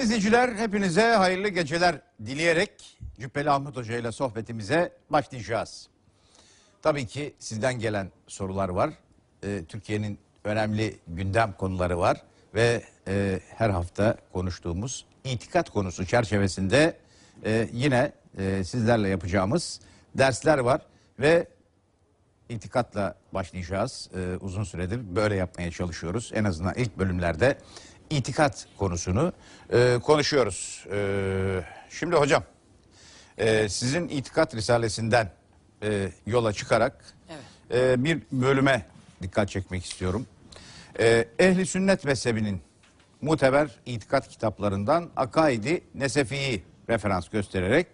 Değerli izleyiciler hepinize hayırlı geceler dileyerek Cübbeli Ahmet Hoca ile sohbetimize başlayacağız. Tabii ki sizden gelen sorular var. Ee, Türkiye'nin önemli gündem konuları var ve e, her hafta konuştuğumuz itikat konusu çerçevesinde e, yine e, sizlerle yapacağımız dersler var ve itikatla başlayacağız. Ee, uzun süredir böyle yapmaya çalışıyoruz. En azından ilk bölümlerde itikat konusunu e, konuşuyoruz. Ee, şimdi hocam, e, sizin itikat risalesinden e, yola çıkarak e, bir bölüme dikkat çekmek istiyorum. E, Ehli sünnet mezhebinin muteber itikat kitaplarından Akaidi Nesefi'yi referans göstererek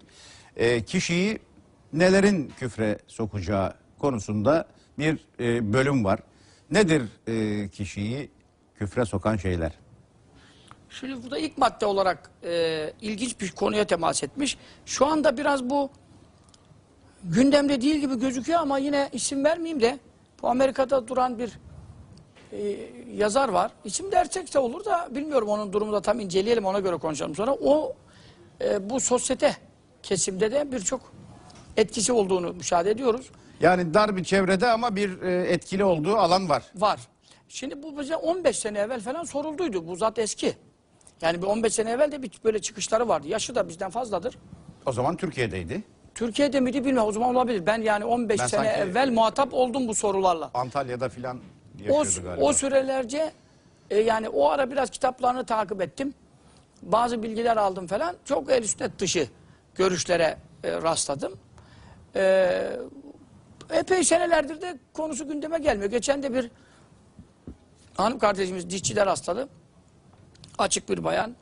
e, kişiyi nelerin küfre sokacağı konusunda bir e, bölüm var. Nedir e, kişiyi küfre sokan şeyler? Şimdi burada ilk madde olarak e, ilginç bir konuya temas etmiş. Şu anda biraz bu gündemde değil gibi gözüküyor ama yine isim vermeyeyim de bu Amerika'da duran bir e, yazar var. İsim dersek olur da bilmiyorum onun durumunu da tam inceleyelim ona göre konuşalım sonra. O e, bu sosyete kesimde de birçok etkisi olduğunu müşahede ediyoruz. Yani dar bir çevrede ama bir e, etkili olduğu alan var. Var. Şimdi bu bize 15 sene evvel falan sorulduydu. Bu zat eski. Yani bir 15 sene evvel de bir böyle çıkışları vardı. Yaşı da bizden fazladır. O zaman Türkiye'deydi. Türkiye'de miydi bilmiyorum. O zaman olabilir. Ben yani 15 Ben sene sanki- evvel muhatap oldum bu sorularla. Antalya'da filan O, yaşıyordu galiba. o sürelerce e, yani o ara biraz kitaplarını takip ettim. Bazı bilgiler aldım falan. Çok el sünnet dışı görüşlere e, rastladım. E, epey senelerdir de konusu gündeme gelmiyor. Geçen de bir hanım kardeşimiz dişçiler rastladı. Açık bir bayan.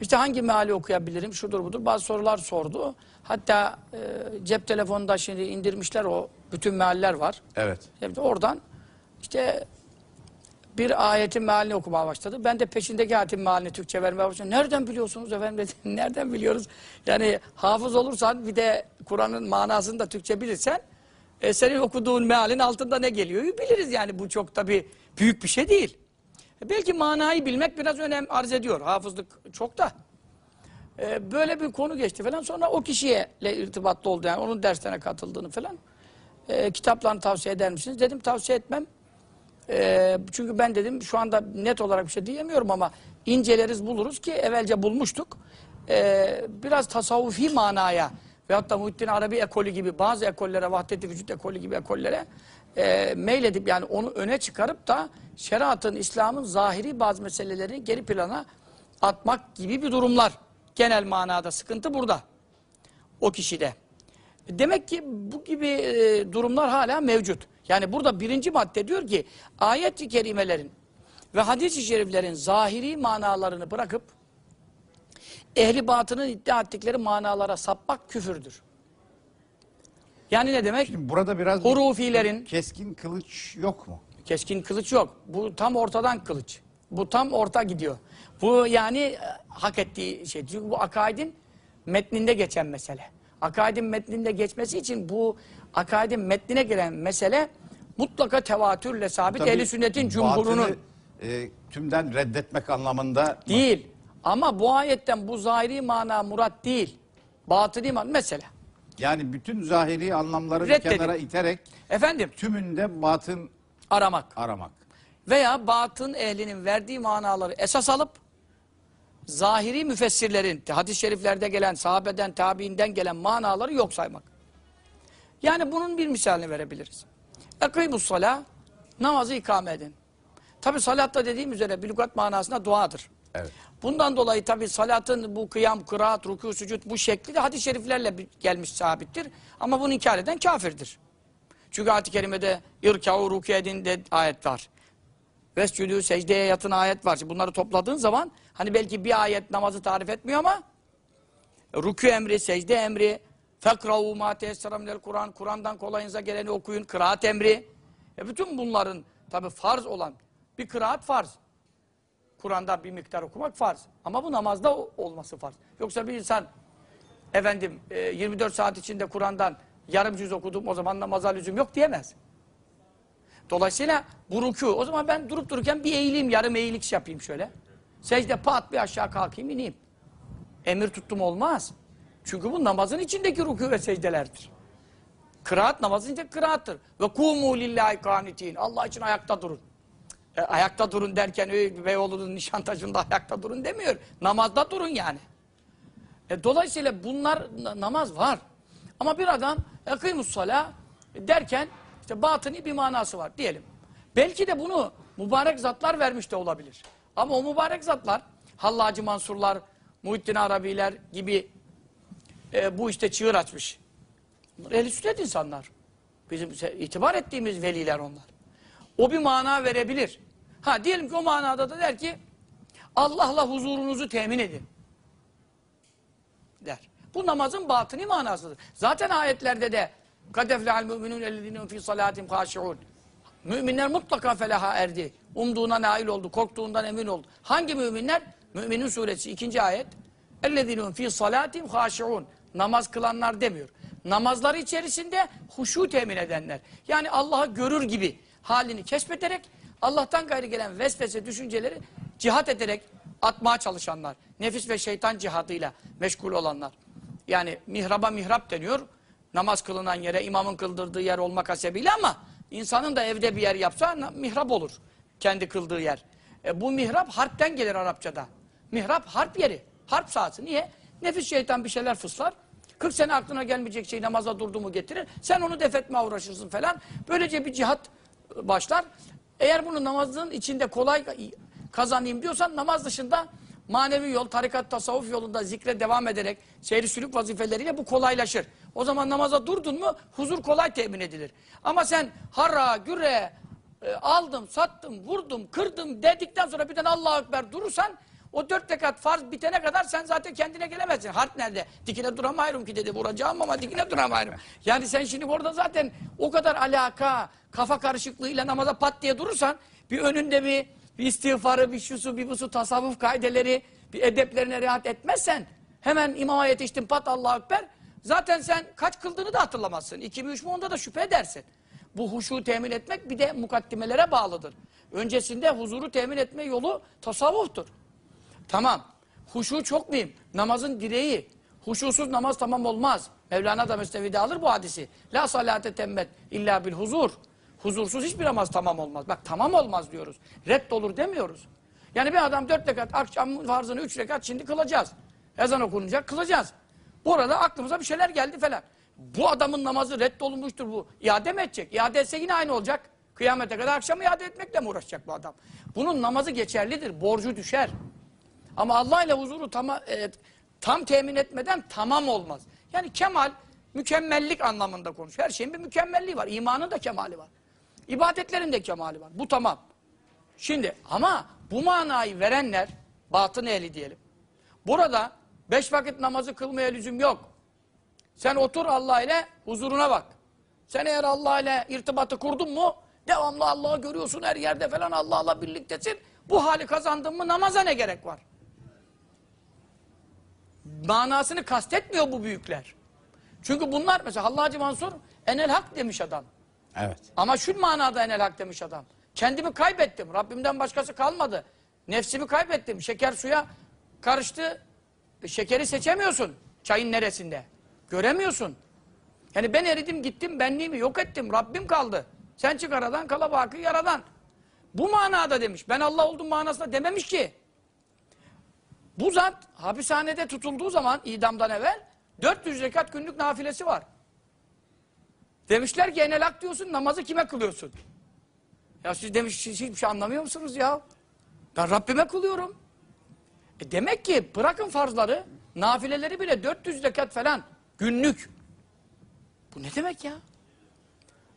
İşte hangi meali okuyabilirim, şudur budur. Bazı sorular sordu. Hatta e, cep telefonunda şimdi indirmişler o bütün mealler var. Evet. Evet, oradan işte bir ayetin mealini okumaya başladı. Ben de peşindeki ayetin mealini Türkçe vermeye başladım. Nereden biliyorsunuz efendim dedim. Nereden biliyoruz? Yani hafız olursan bir de Kur'an'ın manasını da Türkçe bilirsen e, senin okuduğun mealin altında ne geliyor biliriz yani. Bu çok tabii büyük bir şey değil. E, belki manayı bilmek biraz önem arz ediyor. Hafızlık çok da. E, böyle bir konu geçti falan. Sonra o kişiyle irtibatlı oldu yani onun derslerine katıldığını falan. E, kitaplarını tavsiye eder misiniz? Dedim tavsiye etmem. E, çünkü ben dedim şu anda net olarak bir şey diyemiyorum ama inceleriz buluruz ki evvelce bulmuştuk. E, biraz tasavvufi manaya veyahut da Muhittin Arabi ekolü gibi bazı ekollere, Vahdet-i Vücut ekolü gibi ekollere e, meyledip yani onu öne çıkarıp da şeriatın, İslam'ın zahiri bazı meselelerini geri plana atmak gibi bir durumlar. Genel manada sıkıntı burada. O kişide. Demek ki bu gibi e, durumlar hala mevcut. Yani burada birinci madde diyor ki ayet-i kerimelerin ve hadis-i şeriflerin zahiri manalarını bırakıp ehli batının iddia ettikleri manalara sapmak küfürdür. Yani ne demek? Şimdi burada biraz Hurufilerin keskin kılıç yok mu? Keskin kılıç yok. Bu tam ortadan kılıç. Bu tam orta gidiyor. Bu yani e, hak ettiği şey. Çünkü bu akaidin metninde geçen mesele. Akaidin metninde geçmesi için bu akaidin metnine giren mesele mutlaka tevatürle sabit Tabii ehli sünnetin cumhurunun batını, e, tümden reddetmek anlamında değil. Ama bu ayetten bu zahiri mana murat değil. Batıni mana mesela. Yani bütün zahiri anlamları bir Reddedin. kenara iterek Efendim tümünde batın aramak. aramak. Veya batın ehlinin verdiği manaları esas alıp zahiri müfessirlerin hadis-i şeriflerde gelen sahabeden tabiinden gelen manaları yok saymak. Yani bunun bir misalini verebiliriz. Ekîmus salâ namazı ikame edin. Tabi salatta dediğim üzere bir lügat manasında duadır. Evet. Bundan dolayı tabi salatın bu kıyam, kıraat, rükû, sücud bu şekli de hadis-i şeriflerle gelmiş sabittir. Ama bunu inkar eden kafirdir. Çünkü ayet-i kerimede irkâ'u rükû edin de ayet var. Vescülü secdeye yatın ayet var. Şimdi bunları topladığın zaman hani belki bir ayet namazı tarif etmiyor ama rükû emri, secde emri, fekra'u ma teyessera minel Kur'an, Kur'an'dan kolayınıza geleni okuyun, kıraat emri. E bütün bunların tabi farz olan bir kıraat farz. Kur'an'da bir miktar okumak farz. Ama bu namazda olması farz. Yoksa bir insan efendim e, 24 saat içinde Kur'an'dan yarım cüz okudum o zaman namaza lüzum yok diyemez. Dolayısıyla bu rükû. O zaman ben durup dururken bir eğileyim, yarım eğilik yapayım şöyle. Secde pat bir aşağı kalkayım ineyim. Emir tuttum olmaz. Çünkü bu namazın içindeki rükû ve secdelerdir. Kıraat namazın içinde kıraattır. Ve kumu lillahi kanitin. Allah için ayakta durun. E, ayakta durun derken "Ey Beyoğlu'nun Nişantaşı'nda ayakta durun demiyor. Namazda durun yani. E, dolayısıyla bunlar na- namaz var. Ama bir adam ekîmus salâ derken işte batıni bir manası var diyelim. Belki de bunu mübarek zatlar vermiş de olabilir. Ama o mübarek zatlar Hallacı Mansurlar, Muhittin Arabiler gibi e, bu işte çığır açmış. Bunlar ehl sünnet insanlar. Bizim itibar ettiğimiz veliler onlar. O bir mana verebilir. Ha diyelim ki o manada da der ki Allah'la huzurunuzu temin edin. Bu namazın batini manasıdır. Zaten ayetlerde de kadeflehal müminun ellezine fi salatim haşiun. Müminler mutlaka felaha erdi. Umduğuna nail oldu, korktuğundan emin oldu. Hangi müminler? Müminin suresi 2. ayet. Ellezine fi salatim haşiun. Namaz kılanlar demiyor. Namazları içerisinde huşu temin edenler. Yani Allah'ı görür gibi halini keşfederek Allah'tan gayrı gelen vesvese düşünceleri cihat ederek atmaya çalışanlar. Nefis ve şeytan cihadıyla meşgul olanlar. Yani mihraba mihrap deniyor. Namaz kılınan yere imamın kıldırdığı yer olmak hasebiyle ama insanın da evde bir yer yapsa mihrap olur. Kendi kıldığı yer. E, bu mihrap harpten gelir Arapçada. Mihrap harp yeri. Harp sahası. Niye? Nefis şeytan bir şeyler fıslar. 40 sene aklına gelmeyecek şey namaza durdu getirir. Sen onu defetmeye uğraşırsın falan. Böylece bir cihat e, başlar. Eğer bunu namazın içinde kolay kazanayım diyorsan namaz dışında manevi yol, tarikat, tasavvuf yolunda zikre devam ederek seyri sülük vazifeleriyle bu kolaylaşır. O zaman namaza durdun mu huzur kolay temin edilir. Ama sen harra, güre, e, aldım, sattım, vurdum, kırdım dedikten sonra birden Allahu Ekber durursan o dört rekat farz bitene kadar sen zaten kendine gelemezsin. Harp nerede? Dikine duramıyorum ki dedi. Vuracağım ama dikine duramıyorum. Yani sen şimdi orada zaten o kadar alaka, kafa karışıklığıyla namaza pat diye durursan bir önünde bir, bir istiğfarı, bir şusu, bir busu, tasavvuf kaideleri, bir edeplerine riayet etmezsen hemen imama yetiştin pat Allahu Ekber. Zaten sen kaç kıldığını da hatırlamazsın. İki mi üç mü onda da şüphe edersin. Bu huşu temin etmek bir de mukaddimelere bağlıdır. Öncesinde huzuru temin etme yolu tasavvuftur. Tamam. Huşu çok mühim. Namazın direği. Huşusuz namaz tamam olmaz. Mevlana da Mesnevi'de alır bu hadisi. La salate temmet illa bil huzur. Huzursuz hiçbir namaz tamam olmaz. Bak tamam olmaz diyoruz. Reddolur demiyoruz. Yani bir adam dört rekat akşam farzını üç rekat şimdi kılacağız. Ezan okunacak kılacağız. Burada aklımıza bir şeyler geldi falan. Bu adamın namazı reddolunmuştur bu. İade mi edecek? İade etse yine aynı olacak. Kıyamete kadar akşam iade etmekle mi uğraşacak bu adam? Bunun namazı geçerlidir. Borcu düşer. Ama Allah ile huzuru tam, e, tam temin etmeden tamam olmaz. Yani kemal, mükemmellik anlamında konuş. Her şeyin bir mükemmelliği var. İmanın da kemali var. İbadetlerin de kemali var. Bu tamam. Şimdi ama bu manayı verenler, batın ehli diyelim. Burada beş vakit namazı kılmaya lüzum yok. Sen otur Allah ile huzuruna bak. Sen eğer Allah ile irtibatı kurdun mu, devamlı Allah'ı görüyorsun her yerde falan Allah'la birliktesin. Bu hali kazandın mı namaza ne gerek var? manasını kastetmiyor bu büyükler. Çünkü bunlar mesela Hallacı Mansur enel hak demiş adam. Evet. Ama şu manada enel hak demiş adam. Kendimi kaybettim. Rabbimden başkası kalmadı. Nefsimi kaybettim. Şeker suya karıştı. E, Şekeri seçemiyorsun. Çayın neresinde? Göremiyorsun. Yani ben eridim gittim benliğimi yok ettim. Rabbim kaldı. Sen çık aradan kala bakı yaradan. Bu manada demiş. Ben Allah oldum manasında dememiş ki. Bu zat hapishanede tutulduğu zaman idamdan evvel 400 rekat günlük nafilesi var. Demişler ki enel hak diyorsun namazı kime kılıyorsun? Ya siz demiş hiçbir şey anlamıyor musunuz ya? Ben Rabbime kılıyorum. E demek ki bırakın farzları nafileleri bile 400 rekat falan günlük. Bu ne demek ya?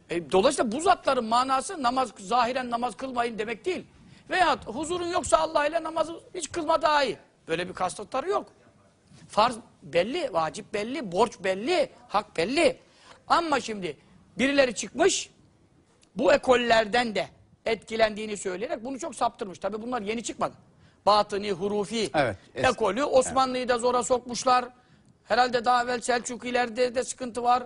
E, dolayısıyla bu zatların manası namaz zahiren namaz kılmayın demek değil. Veya huzurun yoksa Allah ile namazı hiç kılma daha iyi. Böyle bir kasıtları yok. Farz belli, vacip belli, borç belli, hak belli. Ama şimdi birileri çıkmış bu ekollerden de etkilendiğini söyleyerek bunu çok saptırmış. Tabi bunlar yeni çıkmadı. Batıni, hurufi Evet, ekolü Osmanlı'yı da zora sokmuşlar. Herhalde daha evvel Selçukilerde de sıkıntı var.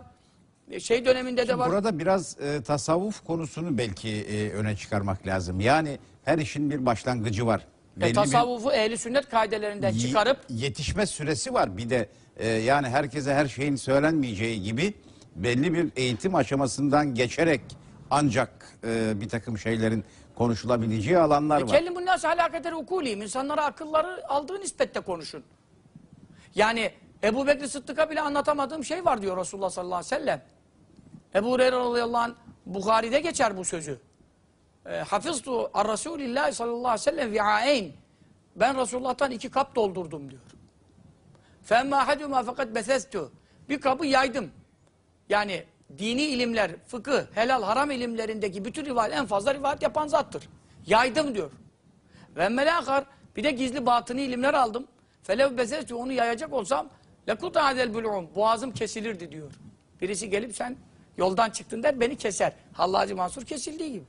E, Şey döneminde de var. Burada biraz e, tasavvuf konusunu belki e, öne çıkarmak lazım. Yani her işin bir başlangıcı var. E, belli bir tasavvufu ehli sünnet kaidelerinden çıkarıp yetişme süresi var. Bir de e, yani herkese her şeyin söylenmeyeceği gibi belli bir eğitim aşamasından geçerek ancak e, bir takım şeylerin konuşulabileceği alanlar var. Kellimun nas ala kaderi ukulihim. İnsanlara akılları aldığı nispette konuşun. Yani Ebu Bekir Sıddık'a bile anlatamadığım şey var diyor Resulullah sallallahu aleyhi ve sellem. Ebu Hureyre radıyallahu anh Bukhari'de geçer bu sözü. E, Hafıztu ar Resulillah sallallahu aleyhi ve sellem vi'aeyn. Ben Resulullah'tan iki kap doldurdum diyor. Femma haduma fakat besestu. Bir kabı yaydım. Yani dini ilimler, fıkıh, helal, haram ilimlerindeki bütün rivayet en fazla rivayet yapan zattır. Yaydım diyor. Ve melakar bir de gizli batıni ilimler aldım. Felev besestu onu yayacak olsam lekuta adel bul'um. Boğazım kesilirdi diyor. Birisi gelip sen yoldan çıktın der beni keser. Hallacı Mansur kesildiği gibi.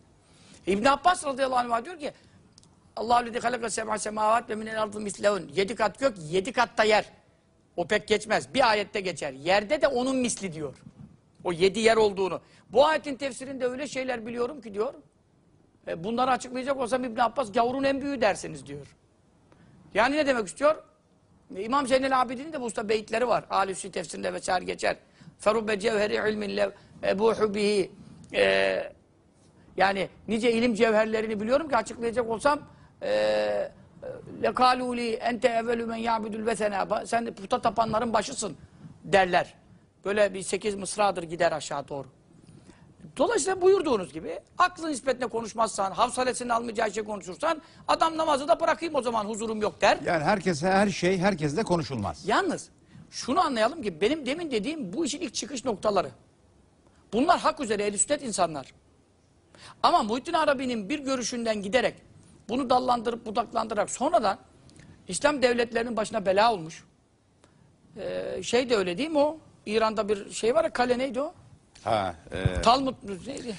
İbn Abbas radıyallahu anh diyor ki Allahu lezi halaka seb'a semavat ve minel ardı mislehun. Yedi kat gök, yedi katta yer. O pek geçmez. Bir ayette geçer. Yerde de onun misli diyor. O yedi yer olduğunu. Bu ayetin tefsirinde öyle şeyler biliyorum ki diyor. E, bunları açıklayacak olsam İbn Abbas gavurun en büyüğü dersiniz diyor. Yani ne demek istiyor? E, İmam Zeynel Abidin'in de bu usta beyitleri var. Alüsü tefsirinde vesaire geçer. Ferubbe cevheri ilminle ebuhu bihi. E, yani nice ilim cevherlerini biliyorum ki açıklayacak olsam eee lekaluli ente evvelü men ya'budul vesena sen puta tapanların başısın derler. Böyle bir sekiz mısradır gider aşağı doğru. Dolayısıyla buyurduğunuz gibi aklı nispetle konuşmazsan, havsalesini almayacağı şey konuşursan adam namazı da bırakayım o zaman huzurum yok der. Yani herkese her şey herkesle konuşulmaz. Yalnız şunu anlayalım ki benim demin dediğim bu işin ilk çıkış noktaları. Bunlar hak üzere el insanlar. Ama Muhittin Arabi'nin bir görüşünden giderek bunu dallandırıp budaklandırarak sonradan İslam devletlerinin başına bela olmuş. Ee, şey de öyle değil mi o? İran'da bir şey var ya kale neydi o? Ha, e, Talmud neydi?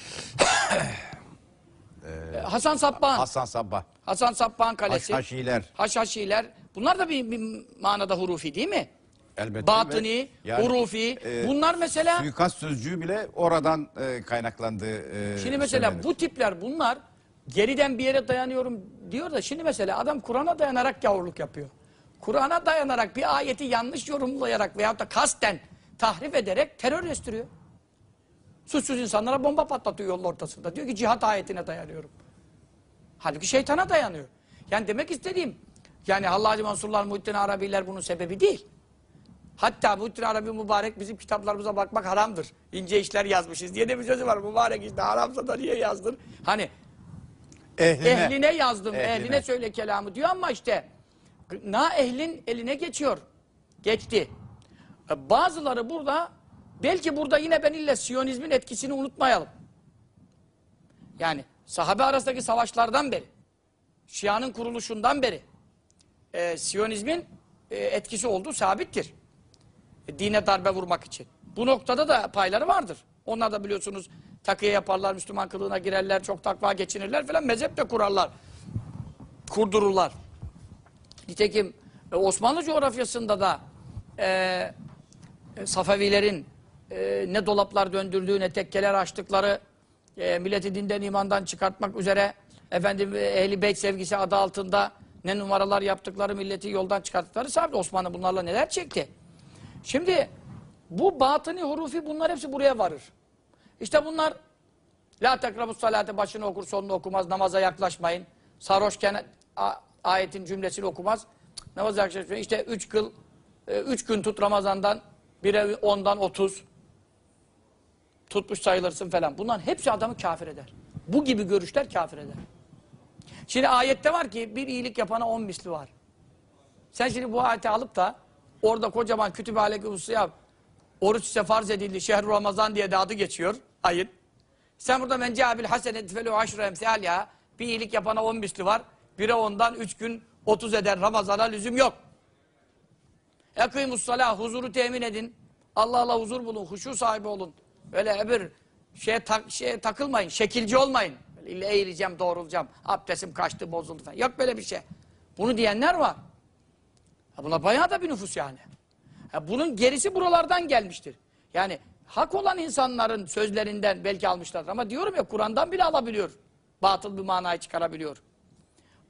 Ee, Hasan Sabbah'ın. Hasan Sabbah, Hasan Sabbah'ın kalesi. Haşhaşiler. Haşhaşiler. Bunlar da bir, bir manada hurufi değil mi? Elbette Batıni, yani, hurufi. e, bunlar mesela Suikast sözcüğü bile oradan e, kaynaklandığı e, Şimdi mesela söylenir. bu tipler bunlar geriden bir yere dayanıyorum diyor da şimdi mesela adam Kur'an'a dayanarak gavurluk yapıyor. Kur'an'a dayanarak bir ayeti yanlış yorumlayarak veyahut da kasten tahrif ederek terör estiriyor. Suçsuz insanlara bomba patlatıyor yolun ortasında. Diyor ki cihat ayetine dayanıyorum. Halbuki şeytana dayanıyor. Yani demek istediğim yani Hallacı Mansurlar, Muhittin Arabiler bunun sebebi değil. Hatta Muhittin Arabi mübarek bizim kitaplarımıza bakmak haramdır. İnce işler yazmışız diye de bir sözü var. Mübarek işte haramsa da niye yazdın? Hani ehline, ehline yazdım, ehline. Ehline. söyle kelamı diyor ama işte na ehlin eline geçiyor. Geçti. E, Bazıları burada belki burada yine ben ille Siyonizmin etkisini unutmayalım. Yani sahabe arasındaki savaşlardan beri, Şia'nın kuruluşundan beri e, Siyonizmin e, etkisi olduğu sabittir. E, dine darbe vurmak için. Bu noktada da payları vardır. Onlar da biliyorsunuz takıya yaparlar, Müslüman kılığına girerler, çok takva geçinirler falan mezhep de kurarlar. Kurdururlar. Nitekim e, Osmanlı coğrafyasında da e, e, Safevilerin e, ne dolaplar döndürdüğü ne tekkeler açtıkları e, milleti dinden imandan çıkartmak üzere efendim e, ehli beyt sevgisi adı altında ne numaralar yaptıkları milleti yoldan çıkarttıkları sabit. Osmanlı bunlarla neler çekti. Şimdi bu batıni hurufi bunlar hepsi buraya varır. İşte bunlar La tekrabus salate başını okur sonunu okumaz namaza yaklaşmayın. Sarhoşken ayetin cümlesini okumaz. Namaza yaklaşmayın. İşte üç kıl e, üç gün tut Ramazan'dan bire ondan otuz tutmuş sayılırsın falan. Bunların hepsi adamı kafir eder. Bu gibi görüşler kafir eder. Şimdi ayette var ki bir iyilik yapana on misli var. Sen şimdi bu ayeti alıp da orada kocaman kütübe aleyhi yap. Oruç ise farz edildi. Şehr Ramazan diye de adı geçiyor ayın. Sen burada men cabil hasenet felu aşru emsal ya. Bir iyilik yapana on misli var. Bire ondan üç gün otuz eder. Ramazana lüzum yok. Ekîmus salah huzuru temin edin. Allah'la huzur bulun. Huşu sahibi olun. Öyle bir şeye, tak, şeye takılmayın. Şekilci olmayın. Böyle eğileceğim, doğrulacağım. Abdestim kaçtı, bozuldu falan. Yok böyle bir şey. Bunu diyenler var. Ha buna bayağı da bir nüfus yani. Ha bunun gerisi buralardan gelmiştir. Yani hak olan insanların sözlerinden belki almışlar ama diyorum ya Kur'an'dan bile alabiliyor. Batıl bir manayı çıkarabiliyor.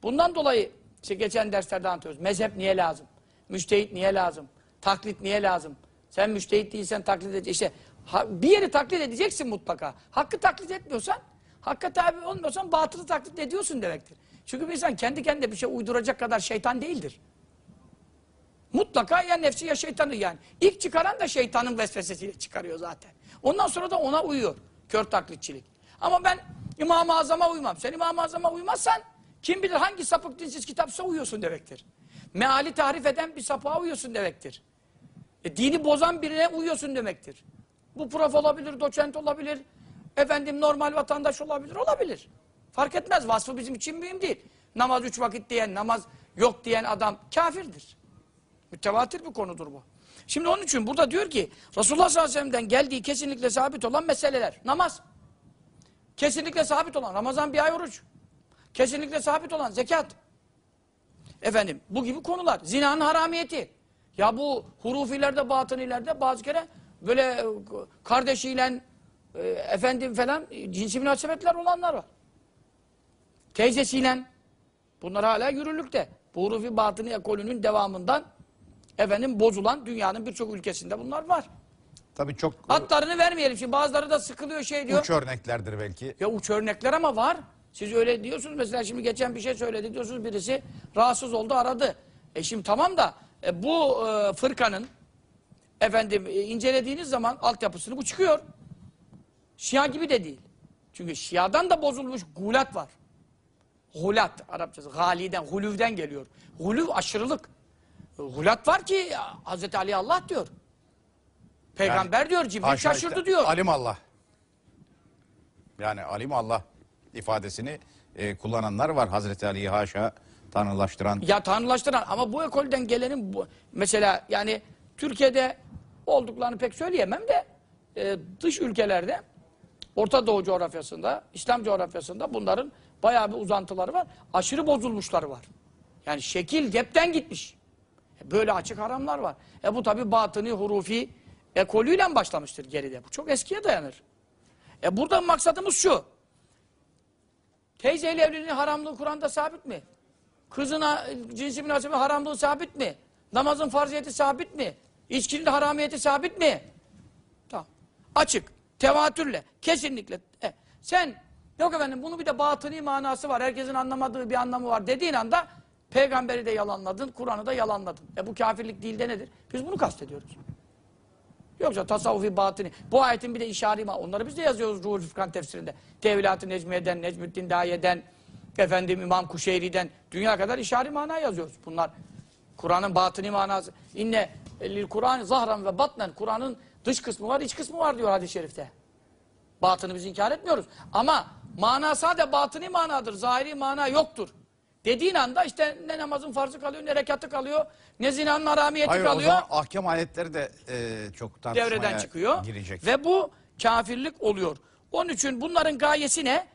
Bundan dolayı İşte geçen derslerde anlatıyoruz. Mezhep niye lazım? Müştehit niye lazım? Taklit niye lazım? Sen müştehit değilsen taklit edeceksin. İşte bir yeri taklit edeceksin mutlaka. Hakkı taklit etmiyorsan, hakka tabi olmuyorsan batılı taklit ediyorsun demektir. Çünkü bir insan kendi kendine bir şey uyduracak kadar şeytan değildir. Mutlaka ya nefsi ya şeytanı yani. İlk çıkaran da şeytanın vesvesesiyle çıkarıyor zaten. Ondan sonra da ona uyuyor. Kör taklitçilik. Ama ben İmam-ı Azam'a uymam. Sen İmam-ı Azam'a uymazsan kim bilir hangi sapık dinsiz kitapsa uyuyorsun demektir. Meali tahrif eden bir sapığa uyuyorsun demektir. E, dini bozan birine uyuyorsun demektir. Bu prof olabilir, doçent olabilir, efendim normal vatandaş olabilir, olabilir. Fark etmez. Vasfı bizim için mühim değil. Namaz üç vakit diyen, namaz yok diyen adam kafirdir. Mütevatir bir konudur bu. Şimdi onun için burada diyor ki Resulullah sallallahu aleyhi ve sellem'den geldiği kesinlikle sabit olan meseleler. Namaz. Kesinlikle sabit olan Ramazan bir ay oruç. Kesinlikle sabit olan zekat. Efendim bu gibi konular. Zinanın haramiyeti. Ya bu hurufilerde, batınilerde bazı kere böyle e, kardeşiyle e, efendim falan e, cinsi münasebetler olanlar var. Teyzesiyle bunlar hala yürürlükte. Bu hurufi batını ekolünün devamından efendim bozulan dünyanın birçok ülkesinde bunlar var. Tabii çok Hatlarını vermeyelim şimdi bazıları da sıkılıyor şey diyor. uç örneklerdir belki. Ya uç örnekler ama var. Siz öyle diyorsunuz mesela şimdi geçen bir şey söyledi diyorsunuz birisi rahatsız oldu aradı. E şimdi tamam da e, bu e, fırkanın efendim e, incelediğiniz zaman altyapısını bu çıkıyor. Şia gibi de değil. Çünkü Şia'dan da bozulmuş gulat var. Gulat Arapçası galiden, hulüvden geliyor. Hulüv aşırılık. E, Gulat var ki Hazreti Ali Allah diyor. Peygamber Yani diyor, Cibril şaşırdı işte, diyor. Alim Allah. Yani alim Allah ifadesini e, kullananlar var. Hazreti Ali'yi haşa tanrılaştıran. Ya tanrılaştıran ama bu ekolden gelenin bu, mesela yani Türkiye'de olduklarını pek söyleyemem de e, dış ülkelerde Orta Doğu coğrafyasında, İslam coğrafyasında bunların bayağı bir uzantıları var. Aşırı bozulmuşları var. Yani şekil cepten gitmiş. E, Böyle açık haramlar var. E bu tabi batıni, hurufi ekolüyle başlamıştır geride. Bu çok eskiye dayanır. E burada maksadımız şu. Teyzeyle evliliğin haramlığı Kur'an'da sabit mi? Kızına cinsi münasebet haramlığı sabit mi? Namazın farziyeti sabit mi? İçkinin haramiyeti sabit mi? Tamam. Açık. Tevatürle. Kesinlikle. E, sen yok efendim bunun bir de batıni manası var. Herkesin anlamadığı bir anlamı var dediğin anda peygamberi de yalanladın, Kur'an'ı da yalanladın. E bu kafirlik değil de nedir? Biz bunu kastediyoruz. Yoksa tasavvufi batini. Bu ayetin bir de işari ma. Onları biz de yazıyoruz Ruhul Furkan tefsirinde. Tevlat-ı Necmiye'den, Necmüddin Dahiye'den, efendim İmam Kuşeyri'den dünya kadar işari mana yazıyoruz. Bunlar Kur'an'ın batini manası. İnne lil Kur'an zahran ve batnen. Kur'an'ın dış kısmı var, iç kısmı var diyor hadis-i şerifte. Batını biz inkar etmiyoruz. Ama mana sadece batini manadır. Zahiri mana yoktur. Dediğin anda işte ne namazın farzı kalıyor, ne rekatı kalıyor, ne zinanın haramiyeti Hayır o kalıyor zaman ahkam ayetleri de e, çok tartışmaya devreden çıkıyor. girecek. Ve bu kafirlik oluyor. Onun için bunların gayesi ne?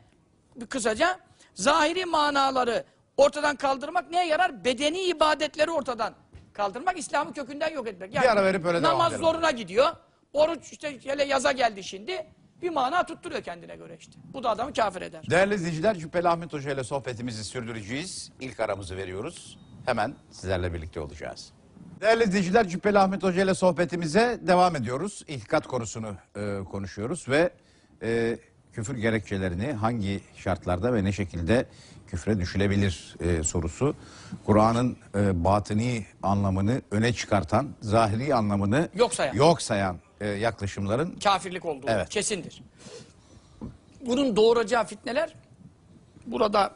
Bir kısaca zahiri manaları ortadan kaldırmak neye yarar? Bedeni ibadetleri ortadan kaldırmak, İslam'ı kökünden yok etmek. Bir ara verip öyle Namaz zoruna gidiyor. Oruç işte hele yaza geldi şimdi. Bir mana tutturuyor kendine göre işte. Bu da adamı kafir eder. Değerli izleyiciler Cübbeli Ahmet Hoca ile sohbetimizi sürdüreceğiz. İlk aramızı veriyoruz. Hemen sizlerle birlikte olacağız. Değerli izleyiciler Cübbeli Ahmet Hoca ile sohbetimize devam ediyoruz. İlkat konusunu e, konuşuyoruz ve e, küfür gerekçelerini hangi şartlarda ve ne şekilde küfre düşülebilir e, sorusu. Kur'an'ın e, batini anlamını öne çıkartan, zahiri anlamını Yok sayan. yok sayan e, yaklaşımların kafirlik olduğu Evet. kesindir. Bunun doğuracağı fitneler burada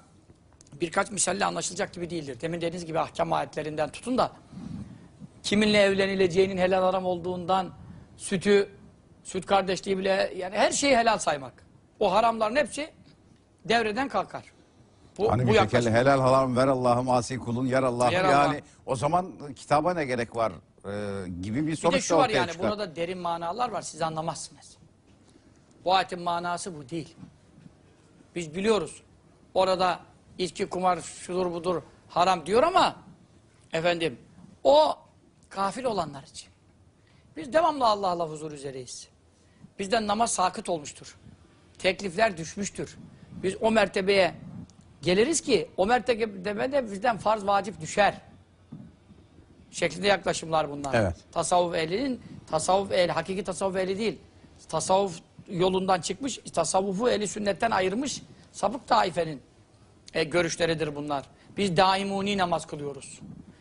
birkaç misalle anlaşılacak gibi değildir. Demin dediğiniz gibi ahkam ayetlerinden tutun da kiminle evlenileceğinin helal haram olduğundan sütü, süt kardeşliği bile yani her şeyi helal saymak. O haramların hepsi devreden kalkar. Bu, Hani bu yaklaşım. helal haram ver Allah'ım asi kulun yer Allah'ım Yer yani Allah. o zaman kitaba ne gerek var e, gibi bir Bir sonuç de da şu var yani çıkar. burada derin manalar var siz anlamazsınız. Bu ayetin manası bu değil. Biz biliyoruz. Orada içki, kumar, şudur budur haram diyor ama efendim o kafir olanlar için. Biz devamlı Allah'la huzur üzereyiz. Bizden namaz sakıt olmuştur. Teklifler düşmüştür. Biz o mertebeye geliriz ki o mertebede bizden farz vacip düşer. Şeklinde yaklaşımlar bunlar. Evet. Tasavvuf ehlinin tasavvuf ehli, hakiki tasavvuf ehli değil. Tasavvuf yolundan çıkmış, tasavvufu ehli sünnetten ayırmış sapık taifenin e, görüşleridir bunlar. Biz daimuni namaz kılıyoruz.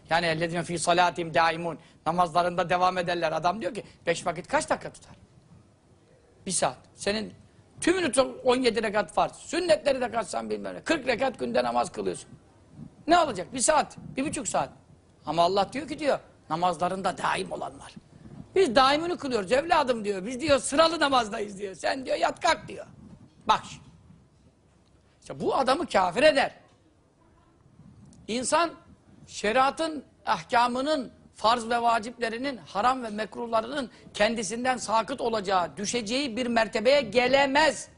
Yani ellezine fi salatim daimun. Namazlarında devam ederler. Adam diyor ki beş vakit kaç dakika tutar? Bir saat. Senin tümünü to- 17 rekat farz. Sünnetleri de kaçsan bilmem ne. 40 rekat günde namaz kılıyorsun. Ne olacak? Bir saat, bir buçuk saat. Ama Allah diyor ki diyor, namazlarında daim olanlar. Biz daimini kılıyoruz evladım diyor. Biz diyor sıralı namazdayız diyor. Sen diyor yat kalk diyor. Bak. İşte bu adamı kafir eder. İnsan şeriatın ahkamının farz ve vaciplerinin haram ve mekruhlarının kendisinden sakıt olacağı, düşeceği bir mertebeye gelemez.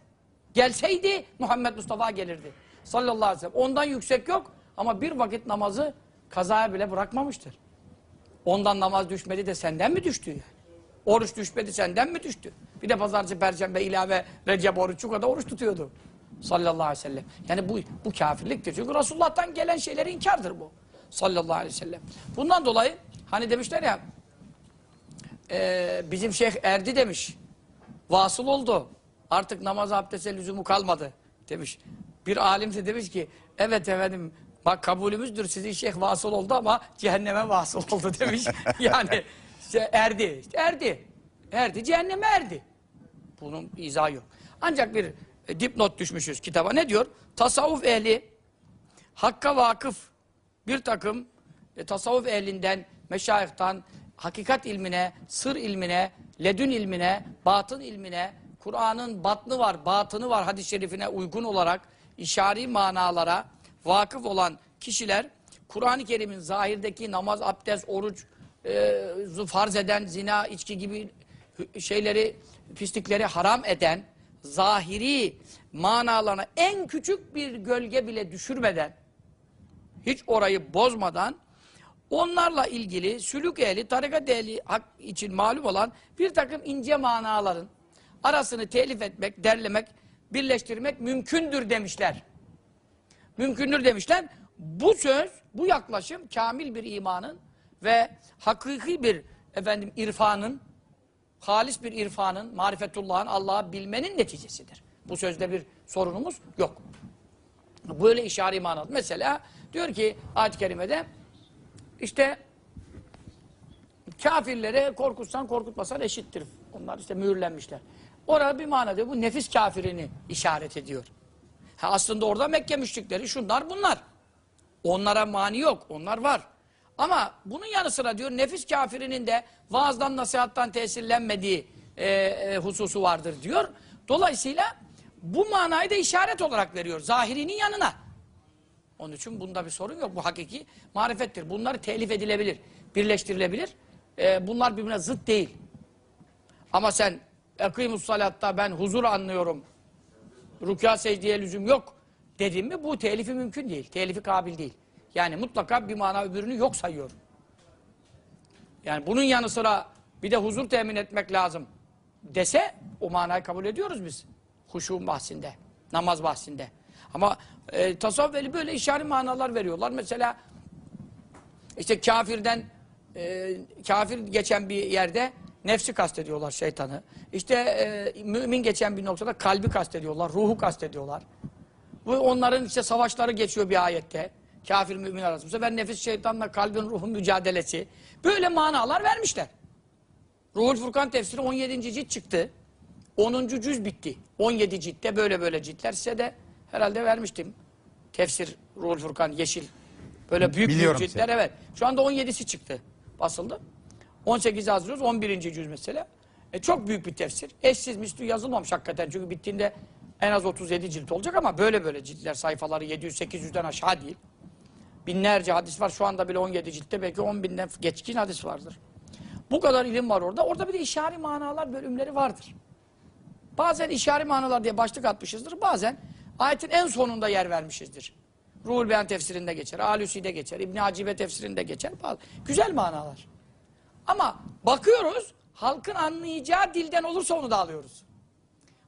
Gelseydi Muhammed Mustafa gelirdi. Sallallahu aleyhi ve sellem. Ondan yüksek yok ama bir vakit namazı kazaya bile bırakmamıştır. Ondan namaz düşmedi de senden mi düştü yani? Oruç düşmedi senden mi düştü? Bir de pazartesi, perşembe ilave Recep orucu kadar oruç tutuyordu. Sallallahu aleyhi ve sellem. Yani bu, bu kafirliktir. Çünkü Resulullah'tan gelen şeyleri inkardır bu. Sallallahu aleyhi ve sellem. Bundan dolayı hani demişler ya e, bizim şeyh erdi demiş. Vasıl oldu. Artık namaz abdeste lüzumu kalmadı demiş. Bir alim de demiş ki evet efendim bak kabulümüzdür sizin şeyh vasıl oldu ama cehenneme vasıl oldu demiş. yani işte erdi. İşte erdi. Erdi cehenneme erdi. Bunun izahı yok. Ancak bir e, dipnot düşmüşüz kitaba. Ne diyor? Tasavvuf ehli hakka vakıf bir takım e, tasavvuf ehlinden, meşayihtan, hakikat ilmine, sır ilmine, ledün ilmine, batın ilmine, Kur'an'ın batını var, batını var hadis-i şerifine uygun olarak işari manalara vakıf olan kişiler Kur'an-ı Kerim'in zahirdeki namaz, abdest, oruç, e, farz eden, zina, içki gibi şeyleri, pislikleri haram eden, zahiri manalarına en küçük bir gölge bile düşürmeden, hiç orayı bozmadan onlarla ilgili sülük ehli, tarikat ehli hak için malum olan bir takım ince manaların arasını telif etmek, derlemek, birleştirmek mümkündür demişler. Mümkündür demişler. Bu söz, bu yaklaşım kamil bir imanın ve hakiki bir efendim irfanın, halis bir irfanın, marifetullah'ın Allah'ı bilmenin neticesidir. Bu sözde bir sorunumuz yok. Böyle işari manalı. Mesela diyor ki ayet-i kerimede işte kafirlere korkutsan korkutmasan eşittir. Onlar işte mühürlenmişler. Orada bir mana diyor. Bu nefis kafirini işaret ediyor. Ha, aslında orada Mekke müşrikleri şunlar bunlar. Onlara mani yok. Onlar var. Ama bunun yanı sıra diyor nefis kafirinin de vaazdan nasihattan tesirlenmediği e, e, hususu vardır diyor. Dolayısıyla bu manayı da işaret olarak veriyor. Zahirinin yanına. Onun için bunda bir sorun yok. Bu hakiki marifettir. Bunlar telif edilebilir, birleştirilebilir. Ee, bunlar birbirine zıt değil. Ama sen ekîmus salatta ben huzur anlıyorum. Rükûa secdeye lüzum yok dedim mi bu telifi mümkün değil. Telifi kabil değil. Yani mutlaka bir mana öbürünü yok sayıyor. Yani bunun yanı sıra bir de huzur temin etmek lazım dese o manayı kabul ediyoruz biz. Huşu bahsinde, namaz bahsinde. Ama e, tasavvuf böyle işari manalar veriyorlar. Mesela işte kafirden e, kafir geçen bir yerde nefsi kastediyorlar şeytanı. İşte e, mümin geçen bir noktada kalbi kastediyorlar, ruhu kastediyorlar. Bu onların işte savaşları geçiyor bir ayette. Kafir mümin arasında. Bu sefer nefis şeytanla kalbin ruhun mücadelesi. Böyle manalar vermişler. Ruhul Furkan tefsiri 17. cilt çıktı. 10. cüz bitti. 17 ciltte böyle böyle ciltler size de herhalde vermiştim. Tefsir Ruhul Furkan yeşil. Böyle büyük Biliyorum büyük ciltler evet. Şu anda 17'si çıktı. Basıldı. 18'i hazırlıyoruz. 11. cüz mesela. E çok büyük bir tefsir. Eşsiz misli yazılmamış hakikaten. Çünkü bittiğinde en az 37 cilt olacak ama böyle böyle ciltler sayfaları 700-800'den aşağı değil. Binlerce hadis var. Şu anda bile 17 ciltte belki 10 binden geçkin hadis vardır. Bu kadar ilim var orada. Orada bir de işari manalar bölümleri vardır. Bazen işari manalar diye başlık atmışızdır. Bazen ayetin en sonunda yer vermişizdir. Ruhul Beyan tefsirinde geçer, Alusi'de geçer, İbn Hacibe tefsirinde geçer. Güzel manalar. Ama bakıyoruz, halkın anlayacağı dilden olursa onu da alıyoruz.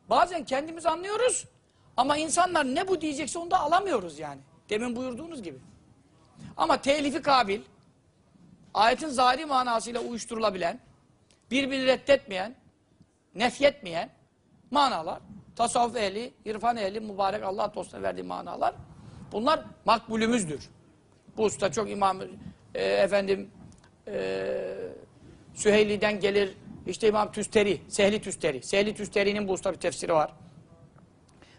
Bazen kendimiz anlıyoruz Ama insanlar ne bu diyecekse onu da alamıyoruz yani. Demin buyurduğunuz gibi. Ama telifi kabil, ayetin zahiri manasıyla uyuşturulabilen, birbirini reddetmeyen, nefyetmeyen manalar, tasavvuf ehli, irfan ehli, mübarek Allah dostuna verdiği manalar, bunlar makbulümüzdür. Bu usta çok imam, e, efendim, e, Süheyli'den gelir, işte İmam Tüsteri, Sehli Tüsteri. Sehli Tüsteri'nin bu usta bir tefsiri var.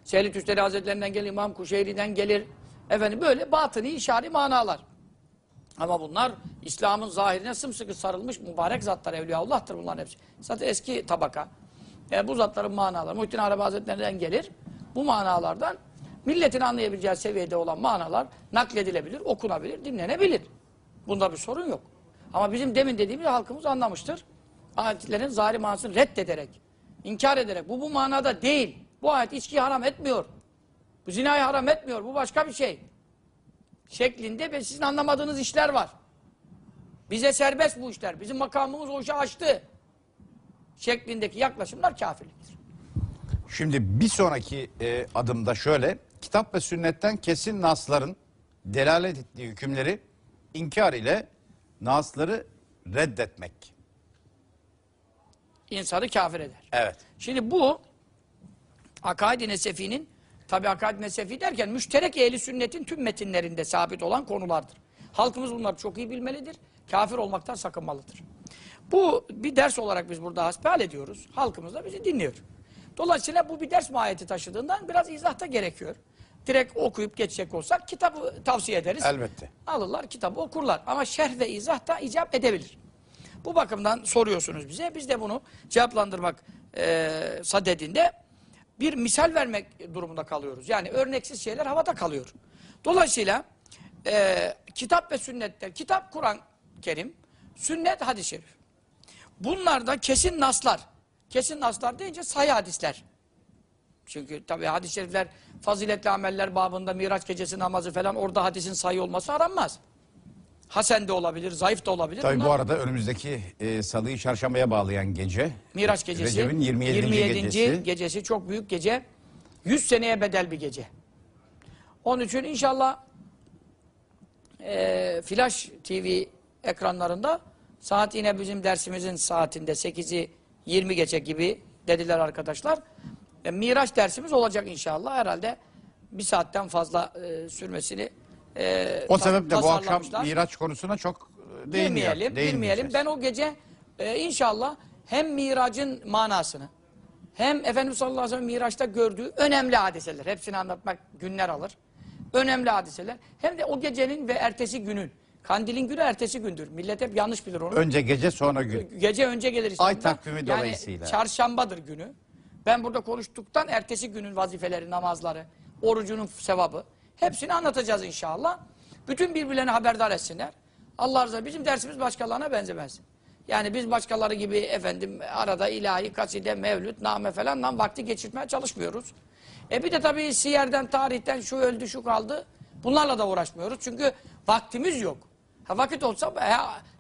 Sehli Tüsteri Hazretlerinden gelir, İmam Kuşeyri'den gelir. Efendim böyle batıni işari manalar. Ama bunlar İslam'ın zahirine sımsıkı sarılmış mübarek zatlar, Evliyaullah'tır bunların hepsi. Zaten eski tabaka. E, bu zatların manaları, Muhittin Arabi Hazretlerinden gelir. Bu manalardan milletin anlayabileceği seviyede olan manalar nakledilebilir, okunabilir, dinlenebilir. Bunda bir sorun yok. Ama bizim demin dediğimiz halkımız anlamıştır. Ayetlerin zahiri manasını reddederek, inkar ederek. Bu bu manada değil. Bu ayet içkiyi haram etmiyor. Bu zinayı haram etmiyor. Bu başka bir şey. Şeklinde ve sizin anlamadığınız işler var. Bize serbest bu işler. Bizim makamımız o işi açtı. Şeklindeki yaklaşımlar kafirliktir. Şimdi bir sonraki e, adımda şöyle, kitap ve sünnetten kesin nasların delalet ettiği hükümleri inkar ile nasları reddetmek. İnsanı kafir eder. Evet. Şimdi bu Akaid-i Nesefi'nin tabi Akaid-i Nesefi derken müşterek ehli sünnetin tüm metinlerinde sabit olan konulardır. Halkımız bunları çok iyi bilmelidir. Kafir olmaktan sakınmalıdır. Bu bir ders olarak biz burada hasbihal ediyoruz. Halkımız da bizi dinliyor. Dolayısıyla bu bir ders mahiyeti taşıdığından biraz izah da gerekiyor. Direkt okuyup geçecek olsak kitabı tavsiye ederiz. Elbette. Alırlar kitabı okurlar. Ama şerh ve izah da icap edebilir. Bu bakımdan soruyorsunuz bize. Biz de bunu cevaplandırmak e, sadedinde bir misal vermek durumunda kalıyoruz. Yani örneksiz şeyler havada kalıyor. Dolayısıyla e, kitap ve sünnetler, kitap Kur'an Kerim, sünnet hadis-i şerif. Bunlarda kesin naslar. Kesin naslar deyince sayı hadisler. Çünkü tabii hadis-i şerifler faziletli ameller babında Miraç gecesi namazı falan orada hadisin sayı olması aranmaz. Hasen de olabilir, zayıf da olabilir. Tabii Bunlar- bu arada önümüzdeki e, salıyı çarşambaya bağlayan gece. Miraç gecesi. Recep'in 27. 27. gecesi. gecesi çok büyük gece. 100 seneye bedel bir gece. Onun için inşallah e, Flash TV ekranlarında saat yine bizim dersimizin saatinde 8'i 20 geçe gibi dediler arkadaşlar. E, Miraç dersimiz olacak inşallah. Herhalde bir saatten fazla e, sürmesini e, O sebeple bu akşam. Miraç konusuna çok değinmeyeceğiz. girmeyelim. Ben o gece e, inşallah hem miracın manasını hem Efendimiz sallallahu aleyhi ve sellem miraçta gördüğü önemli hadiseler. Hepsini anlatmak günler alır. Önemli hadiseler. Hem de o gecenin ve ertesi günün. Kandilin günü ertesi gündür. Millet hep yanlış bilir onu. Önce gece sonra gün. Gece önce gelir İslam'da. Ay takvimi yani dolayısıyla. çarşambadır günü. Ben burada konuştuktan ertesi günün vazifeleri, namazları, orucunun sevabı. Hepsini anlatacağız inşallah. Bütün birbirlerini haberdar etsinler. Allah razı olsun. Bizim dersimiz başkalarına benzemez. Yani biz başkaları gibi efendim arada ilahi, kaside, mevlüt, name falan vakti geçirmeye çalışmıyoruz. E bir de tabii siyerden, tarihten şu öldü, şu kaldı. Bunlarla da uğraşmıyoruz. Çünkü vaktimiz yok. Ha, vakit olsa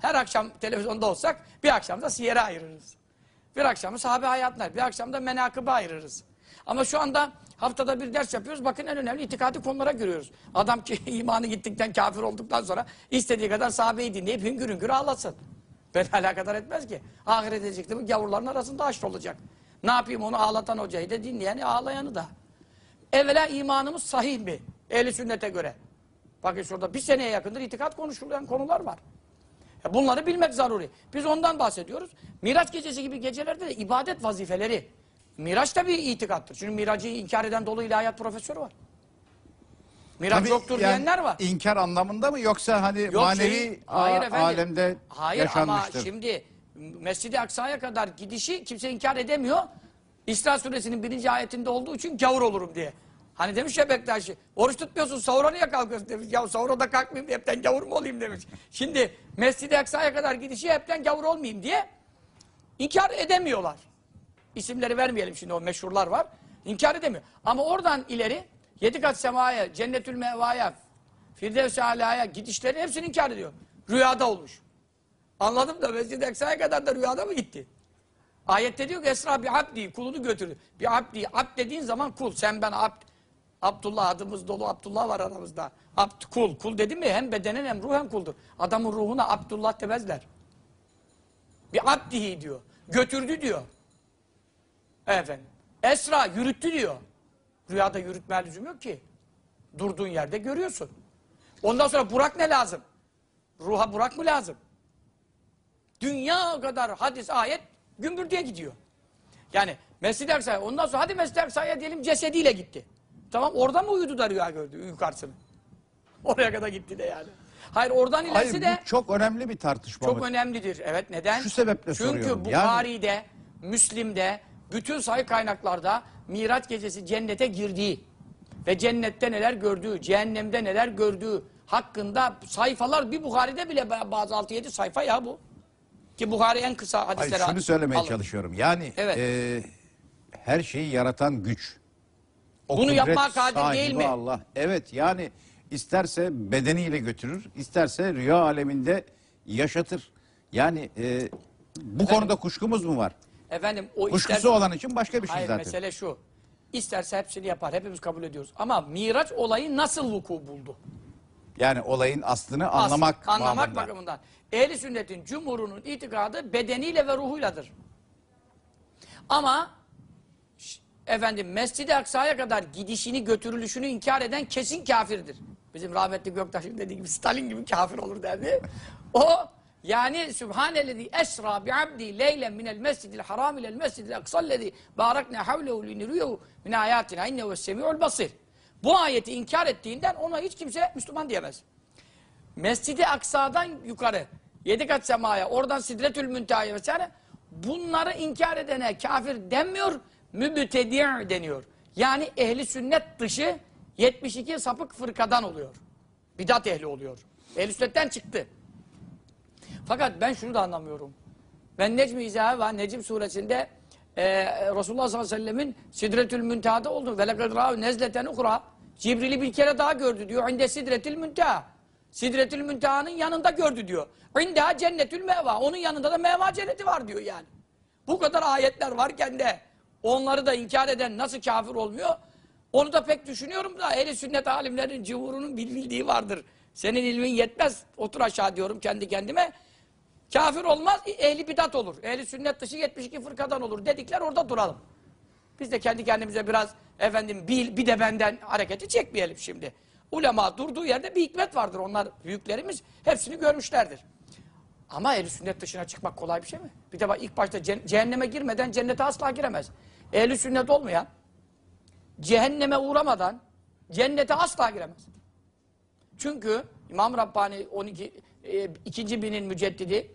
her akşam televizyonda olsak bir akşam da siyere ayırırız. Bir akşamı sahabe hayatlar, bir akşam da menakıbe ayırırız. Ama şu anda haftada bir ders yapıyoruz. Bakın en önemli itikadi konulara giriyoruz. Adam ki imanı gittikten kafir olduktan sonra istediği kadar sahabeyi dinleyip hüngür hüngür ağlasın. Ben alakadar etmez ki. Ahirete çıktı mı gavurların arasında aşk olacak. Ne yapayım onu ağlatan hocayı da dinleyeni ağlayanı da. Evvela imanımız sahih mi? Ehli sünnete göre. Bakın şurada bir seneye yakındır itikat konuşulan konular var. Bunları bilmek zaruri. Biz ondan bahsediyoruz. Miraç gecesi gibi gecelerde de ibadet vazifeleri. Miraç da bir itikattır. Çünkü miracı inkar eden dolu ilahiyat profesörü var. Miraç Tabii yoktur yani diyenler var. İnkar anlamında mı yoksa hani Yok manevi a- hayır efendim. alemde Hayır yaşanmıştır. ama şimdi Mescid-i Aksa'ya kadar gidişi kimse inkar edemiyor. İsra suresinin birinci ayetinde olduğu için gavur olurum diye. Hani demiş ya Bektaşi, oruç tutmuyorsun sahura niye kalkıyorsun demiş. Ya sahura da kalkmayayım hepten gavur mu olayım demiş. Şimdi Mescid-i Aksa'ya kadar gidişi hepten gavur olmayayım diye inkar edemiyorlar. İsimleri vermeyelim şimdi o meşhurlar var. İnkar edemiyor. Ama oradan ileri yedi kat semaya, cennetül mevaya, Firdevs-i Ala'ya gidişleri hepsini inkar ediyor. Rüyada olmuş. Anladım da Mescid-i Aksa'ya kadar da rüyada mı gitti? Ayette diyor ki Esra bir abdi kulunu götürdü. Bir abdi, abd dediğin zaman kul. Sen ben abd. Abdullah adımız dolu Abdullah var aramızda. Abd, kul. Kul dedi mi hem bedenen hem ruhen kuldur. Adamın ruhuna Abdullah demezler. Bir abdihi diyor. Götürdü diyor. Efendim. Esra yürüttü diyor. Rüyada yürütme lüzum yok ki. Durduğun yerde görüyorsun. Ondan sonra Burak ne lazım? Ruha Burak mı lazım? Dünya kadar hadis, ayet gümbürdüye gidiyor. Yani Mescid-i Aksa'ya ondan sonra hadi Mescid-i Aksa'ya diyelim cesediyle gitti. Tamam orada mı uyudu da rüya gördü yukarısını? Oraya kadar gitti de yani. Hayır oradan ilerisi Hayır de çok önemli bir tartışma. çok mı? önemlidir. Evet neden? Şu sebeple Çünkü soruyorum. Bukhari'de, Müslim'de, bütün sayı kaynaklarda Miraç gecesi cennete girdiği ve cennette neler gördüğü, cehennemde neler gördüğü hakkında sayfalar bir Bukhari'de bile bazı 6-7 sayfa ya bu. Ki Bukhari en kısa Hayır, hadisleri şunu söylemeye alır. çalışıyorum. Yani Evet. e, her şeyi yaratan güç. O Bunu yapmaya kadir değil mi? Allah. Evet yani isterse bedeniyle götürür, isterse rüya aleminde yaşatır. Yani e, bu konuda kuşkumuz mu var? Efendim o Kuşkusu ister- olan için başka bir şey Hayır zaten. mesele şu. İsterse hepsini yapar. Hepimiz kabul ediyoruz. Ama Miraç olayı nasıl vuku buldu? Yani olayın aslını Asıl, anlamak anlamak babında. bakımından. Ehli sünnetin cumhurunun itikadı bedeniyle ve ruhuyladır. Ama efendim Mescid-i Aksa'ya kadar gidişini götürülüşünü inkar eden kesin kafirdir. Bizim rahmetli Göktaş'ın dediği gibi Stalin gibi kafir olur derdi. O yani Sübhanellezi esra bi abdi leylen minel mescidil haram ilel mescidil aksallezi barakna havlehu linuriyehu min ayatina innehu es-semi'ul basir. Bu ayeti inkar ettiğinden ona hiç kimse Müslüman diyemez. Mescid-i Aksa'dan yukarı yedi kat semaya oradan Sidretül Münteha'ya vesaire bunları inkar edene kafir denmiyor mübtedi' deniyor. Yani ehli sünnet dışı 72 sapık fırkadan oluyor. Bidat ehli oluyor. Ehli sünnetten çıktı. Fakat ben şunu da anlamıyorum. Ben Necm-i İzahı var Necm suresinde e, Resulullah sallallahu aleyhi ve sellemin Sidretül Münteha'da oldu. Ve lekad râhu nezleten ukra. Cibril'i bir kere daha gördü diyor. İnde Sidretül Münteha. Sidretül Münteha'nın yanında gördü diyor. İndeha cennetül meva. Onun yanında da meva cenneti var diyor yani. Bu kadar ayetler varken de onları da inkar eden nasıl kafir olmuyor? Onu da pek düşünüyorum da ehli sünnet alimlerin cumhurunun bil- bildiği vardır. Senin ilmin yetmez. Otur aşağı diyorum kendi kendime. Kafir olmaz, ehli bidat olur. Ehli sünnet dışı 72 fırkadan olur dedikler orada duralım. Biz de kendi kendimize biraz efendim bil, bir de benden hareketi çekmeyelim şimdi. Ulema durduğu yerde bir hikmet vardır. Onlar büyüklerimiz hepsini görmüşlerdir. Ama ehl sünnet dışına çıkmak kolay bir şey mi? Bir de bak ilk başta ce- cehenneme girmeden cennete asla giremez. Ehl sünnet olmayan cehenneme uğramadan cennete asla giremez. Çünkü İmam Rabbani 12 e, ikinci binin müceddidi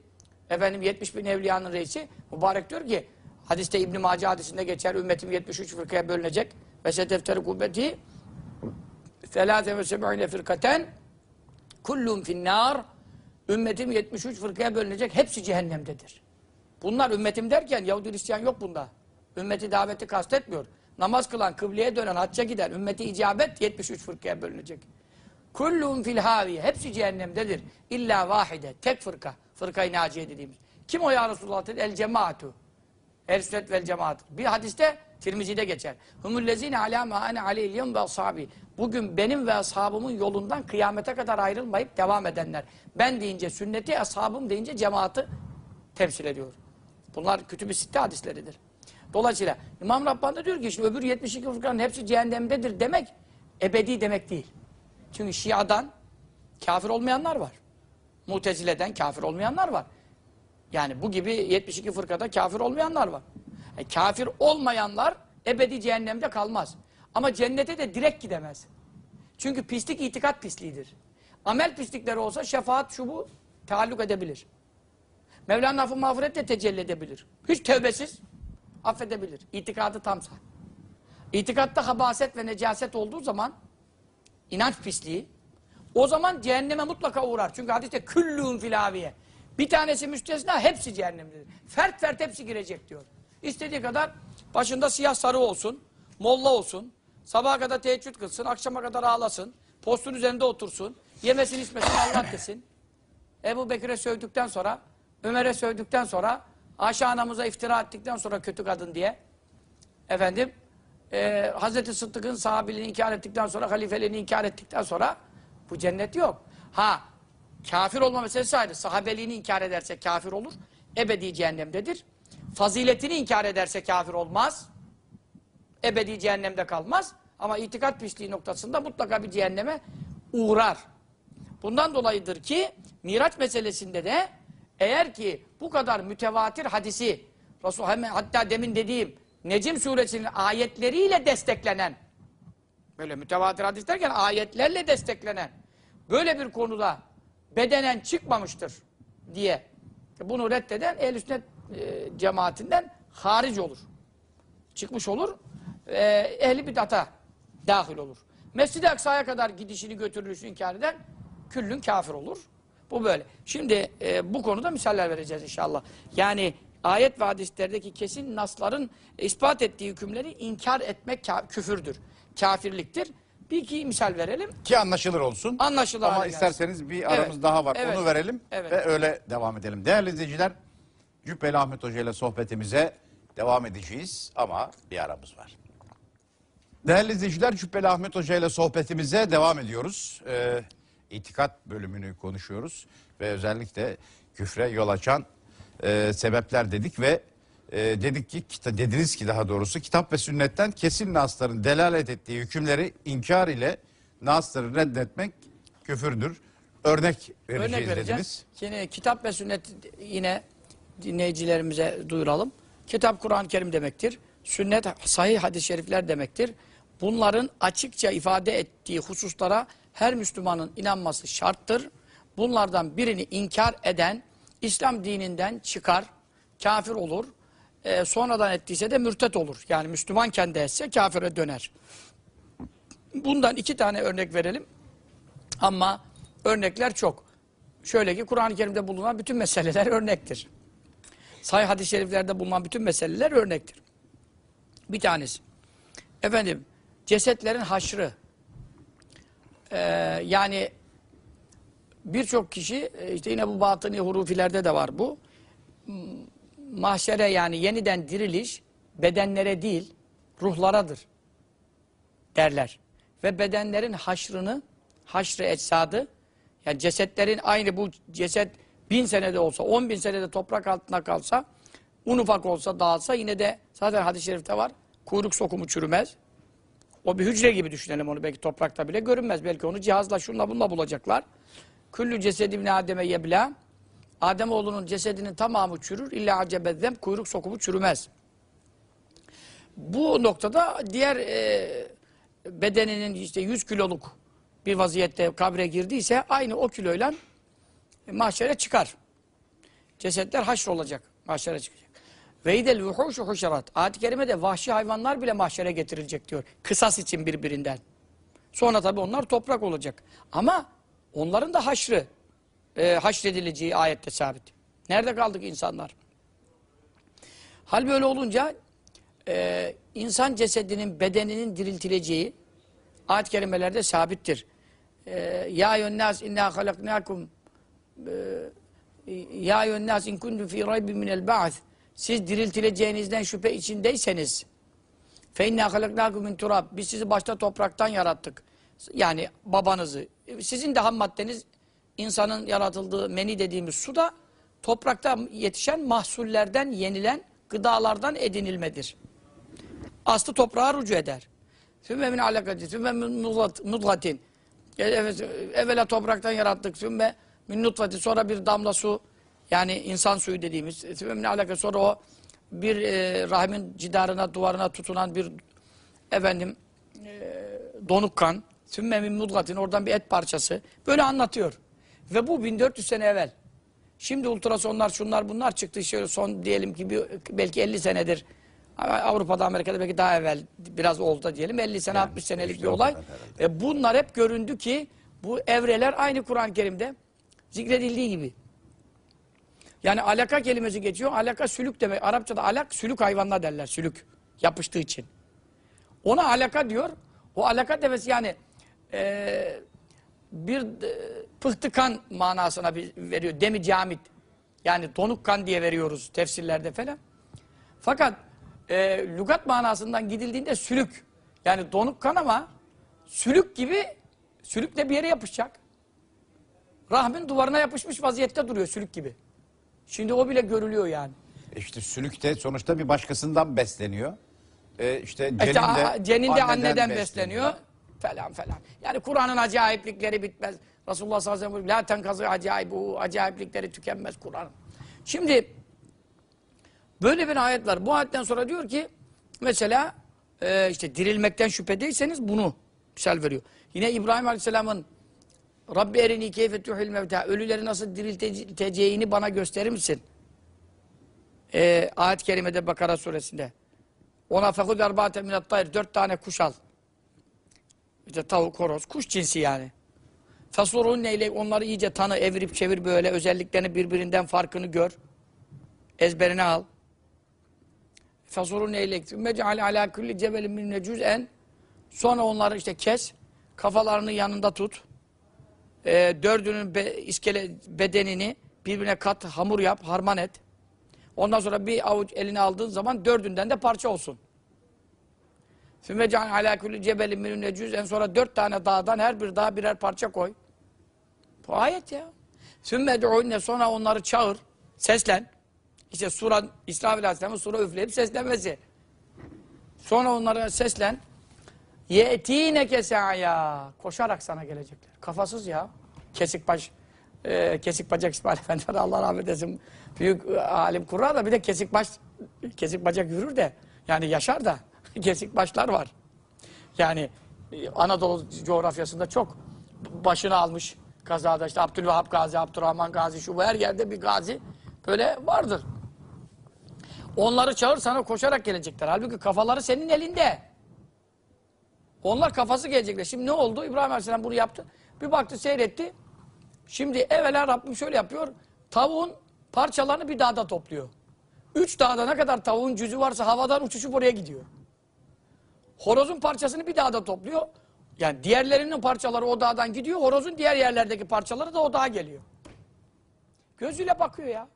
efendim 70 bin evliyanın reisi mübarek diyor ki hadiste İbn Mace hadisinde geçer ümmetim 73 fırkaya bölünecek ve setefteri kubbeti selâse ve seb'ine firkaten kullum finnâr ümmetim 73 fırkaya bölünecek hepsi cehennemdedir. Bunlar ümmetim derken Yahudi Hristiyan yok bunda. Ümmeti daveti kastetmiyor. Namaz kılan, kıbleye dönen, hacca giden, ümmeti icabet 73 fırkaya bölünecek. Kullum fil haviye. Hepsi cehennemdedir. İlla vahide. Tek fırka. Fırkayı naciye dediğimiz. Kim o ya Resulullah dedi? El cemaatu. El sünnet vel cemaat. Bir hadiste Tirmizi'de geçer. Humullezine alâ mâ ane aleyhiyem ve ashabi. Bugün benim ve ashabımın yolundan kıyamete kadar ayrılmayıp devam edenler. Ben deyince sünneti, ashabım deyince cemaati temsil ediyor. Bunlar kütüb-i sitte hadisleridir. Dolayısıyla İmam Rabbani de diyor ki işte öbür 72 fırkanın hepsi cehennemdedir demek ebedi demek değil. Çünkü Şia'dan kafir olmayanlar var. Mutezile'den kafir olmayanlar var. Yani bu gibi 72 fırkada kafir olmayanlar var. E, kafir olmayanlar ebedi cehennemde kalmaz. Ama cennete de direkt gidemez. Çünkü pislik itikat pisliğidir. Amel pislikleri olsa şefaat şu bu taalluk edebilir. Mevlana affı mağfiret de tecelli edebilir. Hiç tövbesiz affedebilir. İtikadı tamsa. İtikatta habaset ve necaset olduğu zaman inanç pisliği o zaman cehenneme mutlaka uğrar. Çünkü hadiste küllûn filaviye. Bir tanesi müstesna hepsi cehennemdedir. Fert fert hepsi girecek diyor. İstediği kadar başında siyah sarı olsun, molla olsun, sabaha kadar teheccüd kılsın, akşama kadar ağlasın, postun üzerinde otursun, yemesin içmesin Allah desin. Ebu Bekir'e sövdükten sonra, Ömer'e sövdükten sonra, Ayşe anamıza iftira ettikten sonra kötü kadın diye, efendim, e, Hazreti Sıddık'ın sahabiliğini inkar ettikten sonra, halifeliğini inkar ettikten sonra bu cennet yok. Ha, kafir olma meselesi ayrı. Sahabeliğini inkar ederse kafir olur. Ebedi cehennemdedir. Faziletini inkar ederse kafir olmaz. Ebedi cehennemde kalmaz. Ama itikat pisliği noktasında mutlaka bir cehenneme uğrar. Bundan dolayıdır ki Miraç meselesinde de eğer ki bu kadar mütevatir hadisi Resul hatta demin dediğim Necim suresinin ayetleriyle desteklenen böyle mütevatir hadis derken ayetlerle desteklenen böyle bir konuda bedenen çıkmamıştır diye bunu reddeden ehl sünnet e, cemaatinden haric olur. Çıkmış olur. E, ehli bidata dahil olur. Mescid-i Aksa'ya kadar gidişini götürülüşünü inkar eden küllün kafir olur. Bu böyle. Şimdi e, bu konuda misaller vereceğiz inşallah. Yani ayet ve hadislerdeki kesin nasların ispat ettiği hükümleri inkar etmek küfürdür. Kafirliktir. Bir iki misal verelim. Ki anlaşılır olsun. Anlaşılır Ama gelsin. isterseniz bir aramız Evet, daha var. evet, Onu verelim evet. ve öyle devam edelim. Değerli izleyiciler, Cübbeli Ahmet Hoca ile sohbetimize devam edeceğiz ama bir aramız var. Değerli izleyiciler, Cübbeli Ahmet Hoca ile sohbetimize devam ediyoruz. Ee, itikat bölümünü konuşuyoruz ve özellikle küfre yol açan e, sebepler dedik ve e, dedik ki kita- dediniz ki daha doğrusu kitap ve sünnetten kesin nasların delalet ettiği hükümleri inkar ile nasları reddetmek küfürdür. Örnek vereceğiz Örnek vereceğim. dediniz. Şimdi kitap ve sünnet yine dinleyicilerimize duyuralım. Kitap Kur'an-ı Kerim demektir. Sünnet sahih hadis-i şerifler demektir. Bunların açıkça ifade ettiği hususlara her Müslümanın inanması şarttır. Bunlardan birini inkar eden İslam dininden çıkar, kafir olur. Ee, sonradan ettiyse de mürtet olur. Yani Müslüman kendi etse kafire döner. Bundan iki tane örnek verelim. Ama örnekler çok. Şöyle ki Kur'an-ı Kerim'de bulunan bütün meseleler örnektir. Sahih hadis-i şeriflerde bulunan bütün meseleler örnektir. Bir tanesi. Efendim, cesetlerin haşrı. Ee, yani birçok kişi, e, işte yine bu batıni hurufilerde de var bu. Mahşere yani yeniden diriliş bedenlere değil, ruhlaradır derler. Ve bedenlerin haşrını, haşrı etsadı, yani cesetlerin aynı bu ceset bin senede olsa, on bin senede toprak altında kalsa, un ufak olsa, dağılsa yine de zaten hadis-i şerifte var. Kuyruk sokumu çürümez. O bir hücre gibi düşünelim onu. Belki toprakta bile görünmez. Belki onu cihazla şunla bunla bulacaklar. Küllü cesedi ibn Adem'e yebla. Ademoğlunun cesedinin tamamı çürür. İlla acebezzem kuyruk sokumu çürümez. Bu noktada diğer e, bedeninin işte 100 kiloluk bir vaziyette kabre girdiyse aynı o kiloyla mahşere çıkar. Cesetler haşr olacak. Mahşere çıkacak. Ve idel vuhuşu huşerat. Ayet-i kerimede vahşi hayvanlar bile mahşere getirilecek diyor. Kısas için birbirinden. Sonra tabii onlar toprak olacak. Ama onların da haşrı, e, haşredileceği ayette sabit. Nerede kaldık insanlar? Hal böyle olunca e, insan cesedinin, bedeninin diriltileceği ayet-i kerimelerde sabittir. E, ya yönnâs inna halaknâkum e, ya yönnâs in kuntum fî raybin minel ba'th siz diriltileceğinizden şüphe içindeyseniz inna halaknâkum min turab biz sizi başta topraktan yarattık. Yani babanızı. Sizin de ham maddeniz insanın yaratıldığı meni dediğimiz su da toprakta yetişen mahsullerden yenilen gıdalardan edinilmedir. Aslı toprağa rücu eder. Sümme min alakati, sümme min evet, Evvela topraktan yarattık. Sümme min nutfati, sonra bir damla su. Yani insan suyu dediğimiz. Sümme min alakati, sonra o bir e, rahmin cidarına, duvarına tutunan bir efendim e, donuk kan. Sümme min mudgatin, oradan bir et parçası. Böyle anlatıyor. Ve bu 1400 sene evvel. Şimdi ultrasonlar şunlar bunlar çıktı. Şöyle son diyelim ki bir, belki 50 senedir Avrupa'da Amerika'da belki daha evvel biraz oldu da diyelim 50 sene 60 senelik bir olay. E, bunlar hep göründü ki bu evreler aynı Kur'an-ı Kerim'de zikredildiği gibi. Yani alaka kelimesi geçiyor. Alaka sülük demek. Arapçada alak sülük hayvanlar derler. Sülük. Yapıştığı için. Ona alaka diyor. O alaka demesi yani e, bir e, pıhtı manasına bir veriyor. Demi camit. Yani donuk kan diye veriyoruz tefsirlerde falan. Fakat e, lügat manasından gidildiğinde sülük. Yani donuk kan ama sülük gibi sülükle bir yere yapışacak. Rahmin duvarına yapışmış vaziyette duruyor sülük gibi. Şimdi o bile görülüyor yani. E İşte sülük de sonuçta bir başkasından besleniyor. E işte cenin İşte de, a- cenin de anneden, besleniyor. besleniyor. Falan falan. Yani Kur'an'ın acayiplikleri bitmez. Resulullah sallallahu aleyhi ve sellem la tenkazı acayibu acayiplikleri tükenmez Kur'an'ın. Şimdi böyle bir ayet var. Bu ayetten sonra diyor ki mesela e, işte dirilmekten şüphedeyseniz bunu misal veriyor. Yine İbrahim Aleyhisselam'ın Rabbi erini keyfe tuhil mevta ölüleri nasıl dirilteceğini bana gösterir misin? E, ayet-i kerimede Bakara suresinde. Ona fekul erbate minat tayr. Dört tane kuş al. İşte tavuk, horoz, kuş cinsi yani. Fasurun neyle onları iyice tanı, evirip çevir böyle özelliklerini birbirinden farkını gör. Ezberine al. Fasurun neyle mec'al ala kulli cebelin min en sonra onları işte kes, kafalarını yanında tut. Ee, dördünün be, iskele bedenini birbirine kat, hamur yap, harman et. Ondan sonra bir avuç eline aldığın zaman dördünden de parça olsun. Fümecan ala kulli cebelin minun en sonra dört tane dağdan her bir dağa birer parça koy. Bu ayet ya. Sümmed'ûne sonra onları çağır, seslen. İşte sura, İsrafil Aleyhisselam'ın sura üfleyip seslenmesi. Sonra onlara seslen. Ye'tîne kesâya. Koşarak sana gelecekler. Kafasız ya. Kesik baş, e, kesik bacak İsmail Efendi Allah rahmet eylesin. Büyük e, alim kurar da bir de kesik baş, kesik bacak yürür de. Yani yaşar da. kesik başlar var. Yani e, Anadolu coğrafyasında çok başını almış kazada işte Abdülvahap Gazi, Abdurrahman Gazi şu bu her yerde bir gazi böyle vardır. Onları çağır sana koşarak gelecekler. Halbuki kafaları senin elinde. Onlar kafası gelecekler. Şimdi ne oldu? İbrahim Aleyhisselam bunu yaptı. Bir baktı seyretti. Şimdi evvela Rabbim şöyle yapıyor. Tavuğun parçalarını bir dağda topluyor. Üç dağda ne kadar tavuğun cüzü varsa havadan uçuşup oraya gidiyor. Horozun parçasını bir dağda topluyor. Yani diğerlerinin parçaları o dağdan gidiyor. Horozun diğer yerlerdeki parçaları da o dağa geliyor. Gözüyle bakıyor ya.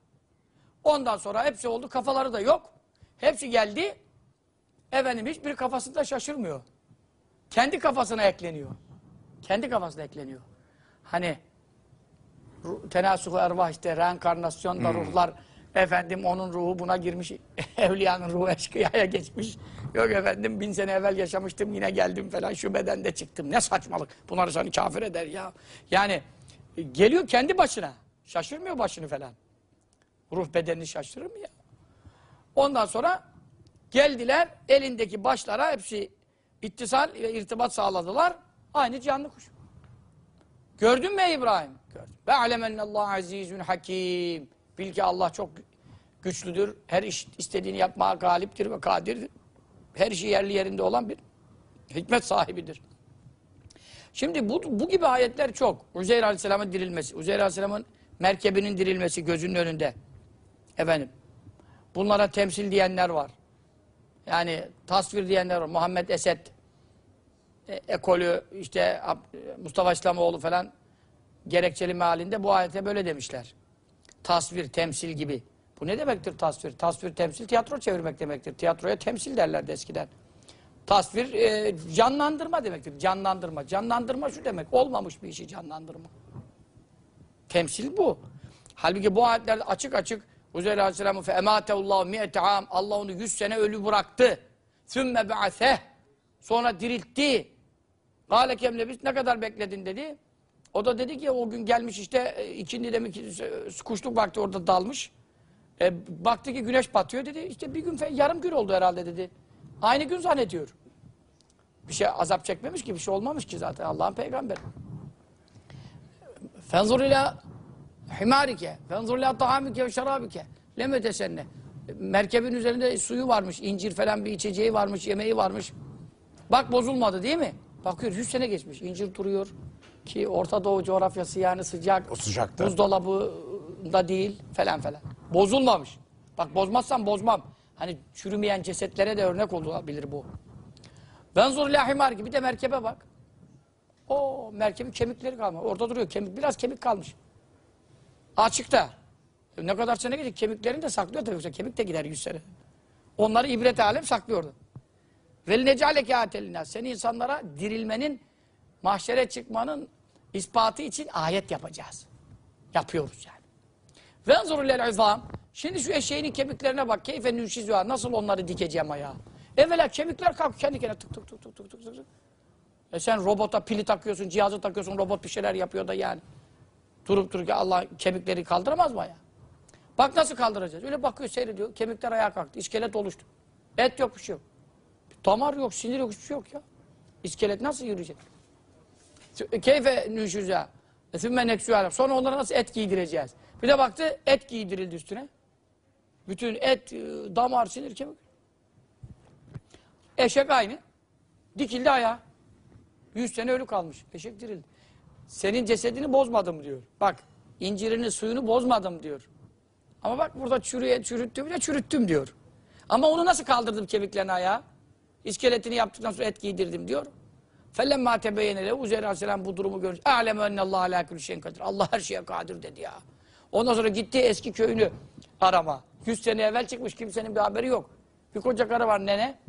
Ondan sonra hepsi oldu. Kafaları da yok. Hepsi geldi. Efendim hiçbir kafasında şaşırmıyor. Kendi kafasına ekleniyor. Kendi kafasına ekleniyor. Hani tenasuhu ervah işte reenkarnasyonda ruhlar efendim onun ruhu buna girmiş evliyanın ruhu eşkıyaya geçmiş. Yok efendim bin sene evvel yaşamıştım yine geldim falan şu bedende çıktım. Ne saçmalık. Bunları seni kafir eder ya. Yani e, geliyor kendi başına. Şaşırmıyor başını falan. Ruh bedenini şaşırır mı ya? Ondan sonra geldiler elindeki başlara hepsi ittisal ve irtibat sağladılar aynı canlı kuş Gördün mü İbrahim? Gördüm. Ve alemennallahu azizun hakim. Bil ki Allah çok güçlüdür. Her iş istediğini yapmaya galiptir ve kadirdir. Her şey yerli yerinde olan bir hikmet sahibidir. Şimdi bu, bu gibi ayetler çok. Uzeyr Aleyhisselam'ın dirilmesi, Uzeyr Aleyhisselam'ın merkebinin dirilmesi gözünün önünde. Efendim. Bunlara temsil diyenler var. Yani tasvir diyenler var. Muhammed Esed e, ekolü işte Mustafa İslamoğlu falan gerekçeli mealinde bu ayete böyle demişler. Tasvir, temsil gibi. Bu ne demektir tasvir? Tasvir, temsil, tiyatro çevirmek demektir. Tiyatroya temsil derlerdi eskiden. Tasvir, e, canlandırma demektir. Canlandırma. Canlandırma şu demek. Olmamış bir işi canlandırma. Temsil bu. Halbuki bu ayetlerde açık açık Uzeyr Aleyhisselam'ı fe emateullahu mi'ete am Allah onu 100 sene ölü bıraktı. Sümme be'aseh sonra diriltti. Kâle kemle biz ne kadar bekledin dedi. O da dedi ki o gün gelmiş işte e, ikindi demek e, kuşluk vakti orada dalmış. E, baktı ki güneş batıyor dedi. İşte bir gün yarım gün oldu herhalde dedi. Aynı gün zannediyor. Bir şey azap çekmemiş ki bir şey olmamış ki zaten Allah'ın peygamberi. Fenzur ila himarike, fenzur ila tahamike ve şarabike. Leme desenne. Merkebin üzerinde suyu varmış, incir falan bir içeceği varmış, yemeği varmış. Bak bozulmadı değil mi? Bakıyor 100 sene geçmiş. İncir duruyor. Ki Orta Doğu coğrafyası yani sıcak. O sıcakta. Buzdolabında değil falan falan. Bozulmamış. Bak bozmazsam bozmam. Hani çürümeyen cesetlere de örnek olabilir bu. Benzur lahimar gibi de merkebe bak. O merkebin kemikleri kalmış. Orada duruyor. Kemik biraz kemik kalmış. Açıkta. Ne kadar sene gidecek kemiklerini de saklıyor tabii. Yoksa Kemik de gider 100 sene. Onları ibret alem saklıyordu. Vel necaleke atelina. Seni insanlara dirilmenin, mahşere çıkmanın ispatı için ayet yapacağız. Yapıyoruz yani. Ve enzurul lel izam. Şimdi şu eşeğinin kemiklerine bak. Keyfe nüşizüha. Nasıl onları dikeceğim ayağa. Evvela kemikler kalk kendi kendine tık tık tık tık tık tık tık. E sen robota pili takıyorsun, cihazı takıyorsun, robot bir şeyler yapıyor da yani. Durup dururken Allah kemikleri kaldıramaz mı ya? Bak nasıl kaldıracağız? Öyle bakıyor, seyrediyor. Kemikler ayağa kalktı. iskelet oluştu. Et yok, bir şey yok. Damar yok, sinir yok, hiçbir şey yok ya. İskelet nasıl yürüyecek? Keyfe nüşüze. Sümme neksüalem. Sonra onlara nasıl et giydireceğiz? Bir de baktı et giydirildi üstüne. Bütün et, e, damar, sinir, kemik. Eşek aynı. Dikildi ayağa. Yüz sene ölü kalmış. Eşek dirildi. Senin cesedini bozmadım diyor. Bak incirini suyunu bozmadım diyor. Ama bak burada çürüye çürüttüm de çürüttüm diyor. Ama onu nasıl kaldırdım kemiklerini ayağa? İskeletini yaptıktan sonra et giydirdim diyor. Fellemma tebeyyene lehu Uzeyr Aleyhisselam bu durumu görünce aleme ennallahu ala kulli şeyin kadir. Allah her şeye kadir dedi ya. Ondan sonra gitti eski köyünü arama. Yüz sene evvel çıkmış kimsenin bir haberi yok. Bir koca karı var nene.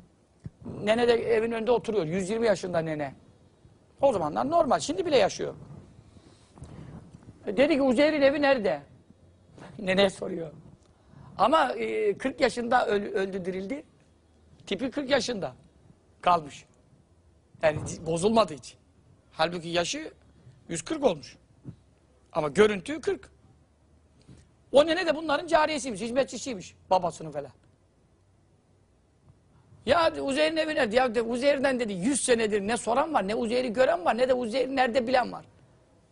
Nene de evin önünde oturuyor. 120 yaşında nene. O zamanlar normal. Şimdi bile yaşıyor. Dedi ki Uzeyr'in evi nerede? Nene soruyor. Ama e, 40 yaşında öl- öldü dirildi. Tipi 40 yaşında kalmış. Yani bozulmadı hiç. Halbuki yaşı 140 olmuş. Ama görüntü 40. O nene de bunların cariyesiymiş, hizmetçisiymiş. Babasının falan. Ya Uzeyr'in evi nerede? Ya de, Uzeyr'den dedi 100 senedir ne soran var, ne Uzeyr'i gören var, ne de Uzeyr'i nerede bilen var.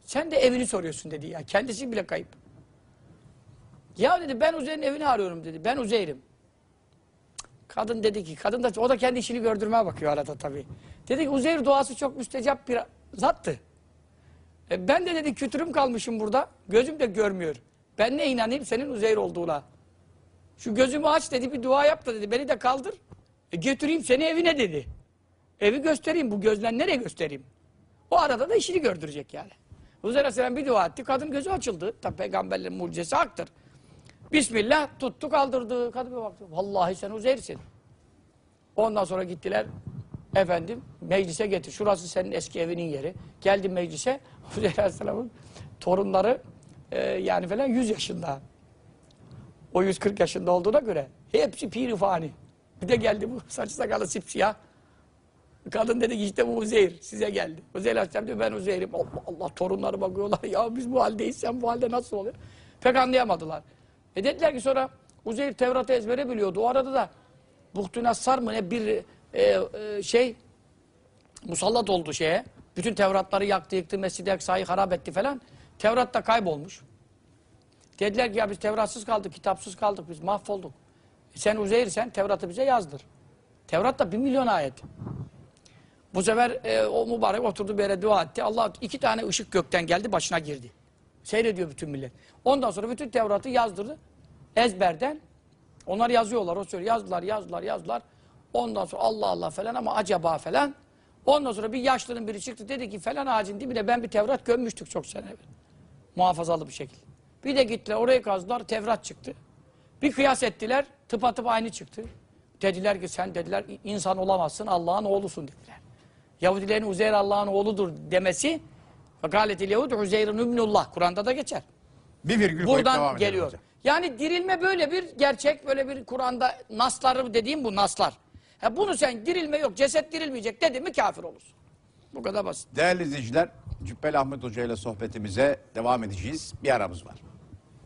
Sen de evini soruyorsun dedi ya. Kendisi bile kayıp. Ya dedi ben Uzeyr'in evini arıyorum dedi. Ben Uzeyr'im. Kadın dedi ki, kadın da o da kendi işini gördürmeye bakıyor arada tabii. Dedi ki Uzeyr duası çok müstecap bir zattı. E, ben de dedi kütürüm kalmışım burada. Gözüm de görmüyor. Ben ne inanayım senin Uzeyr olduğuna. Şu gözümü aç dedi bir dua yap da dedi. Beni de kaldır. E, götüreyim seni evine dedi. Evi göstereyim. Bu gözden nereye göstereyim? O arada da işini gördürecek yani. Uzeyr Aleyhisselam bir dua etti. Kadın gözü açıldı. Tabi peygamberlerin mucizesi haktır. Bismillah tuttu kaldırdı. Kadın bir baktı. Vallahi sen Uzeyr'sin. Ondan sonra gittiler. Efendim meclise getir. Şurası senin eski evinin yeri. Geldim meclise. Uzeyr Aleyhisselam'ın torunları e, yani falan 100 yaşında. O 140 yaşında olduğuna göre hepsi piri fani. Bir de geldi bu saçı sakalı sipsiyah. Kadın dedi ki işte bu Uzeyr size geldi. Uzeyr Aleyhisselam diyor ben Uzeyr'im. Allah Allah torunları bakıyorlar ya biz bu haldeyiz sen bu halde nasıl oluyor? Pek anlayamadılar. E dediler ki sonra Uzeyr Tevrat'ı ezbere biliyordu. O arada da Buhtun Assar mı ne bir e, e, şey musallat oldu şeye. Bütün Tevratları yaktı, yıktı, Mescid-i Aksa'yı harap etti falan. Tevrat da kaybolmuş. Dediler ki ya biz Tevratsız kaldık, kitapsız kaldık, biz mahvolduk. E sen Uzeyr sen Tevrat'ı bize yazdır. Tevrat da bir milyon ayet. Bu sefer e, o mübarek oturdu bir yere dua etti. Allah iki tane ışık gökten geldi başına girdi. Seyrediyor bütün millet. Ondan sonra bütün Tevrat'ı yazdırdı. Ezberden. Onlar yazıyorlar. O söylüyor. Yazdılar, yazdılar, yazdılar. Ondan sonra Allah Allah falan ama acaba falan. Ondan sonra bir yaşlının biri çıktı dedi ki falan ağacın dibine ben bir Tevrat gömmüştük çok sene evvel. Muhafazalı bir şekilde. Bir de gittiler oraya kazdılar Tevrat çıktı. Bir kıyas ettiler tıpatıp aynı çıktı. Dediler ki sen dediler insan olamazsın Allah'ın oğlusun dediler. Yahudilerin Uzeyr Allah'ın oğludur demesi Galetil Yahud Uzeyr'in Übnullah. Kur'an'da da geçer. Bir virgül Buradan geliyor. hocam. Yani dirilme böyle bir gerçek, böyle bir Kur'an'da nasları dediğim bu naslar. Ha bunu sen dirilme yok, ceset dirilmeyecek dedi mi kafir olursun. Bu kadar basit. Değerli izleyiciler, Cübbeli Ahmet Hoca ile sohbetimize devam edeceğiz. Bir aramız var.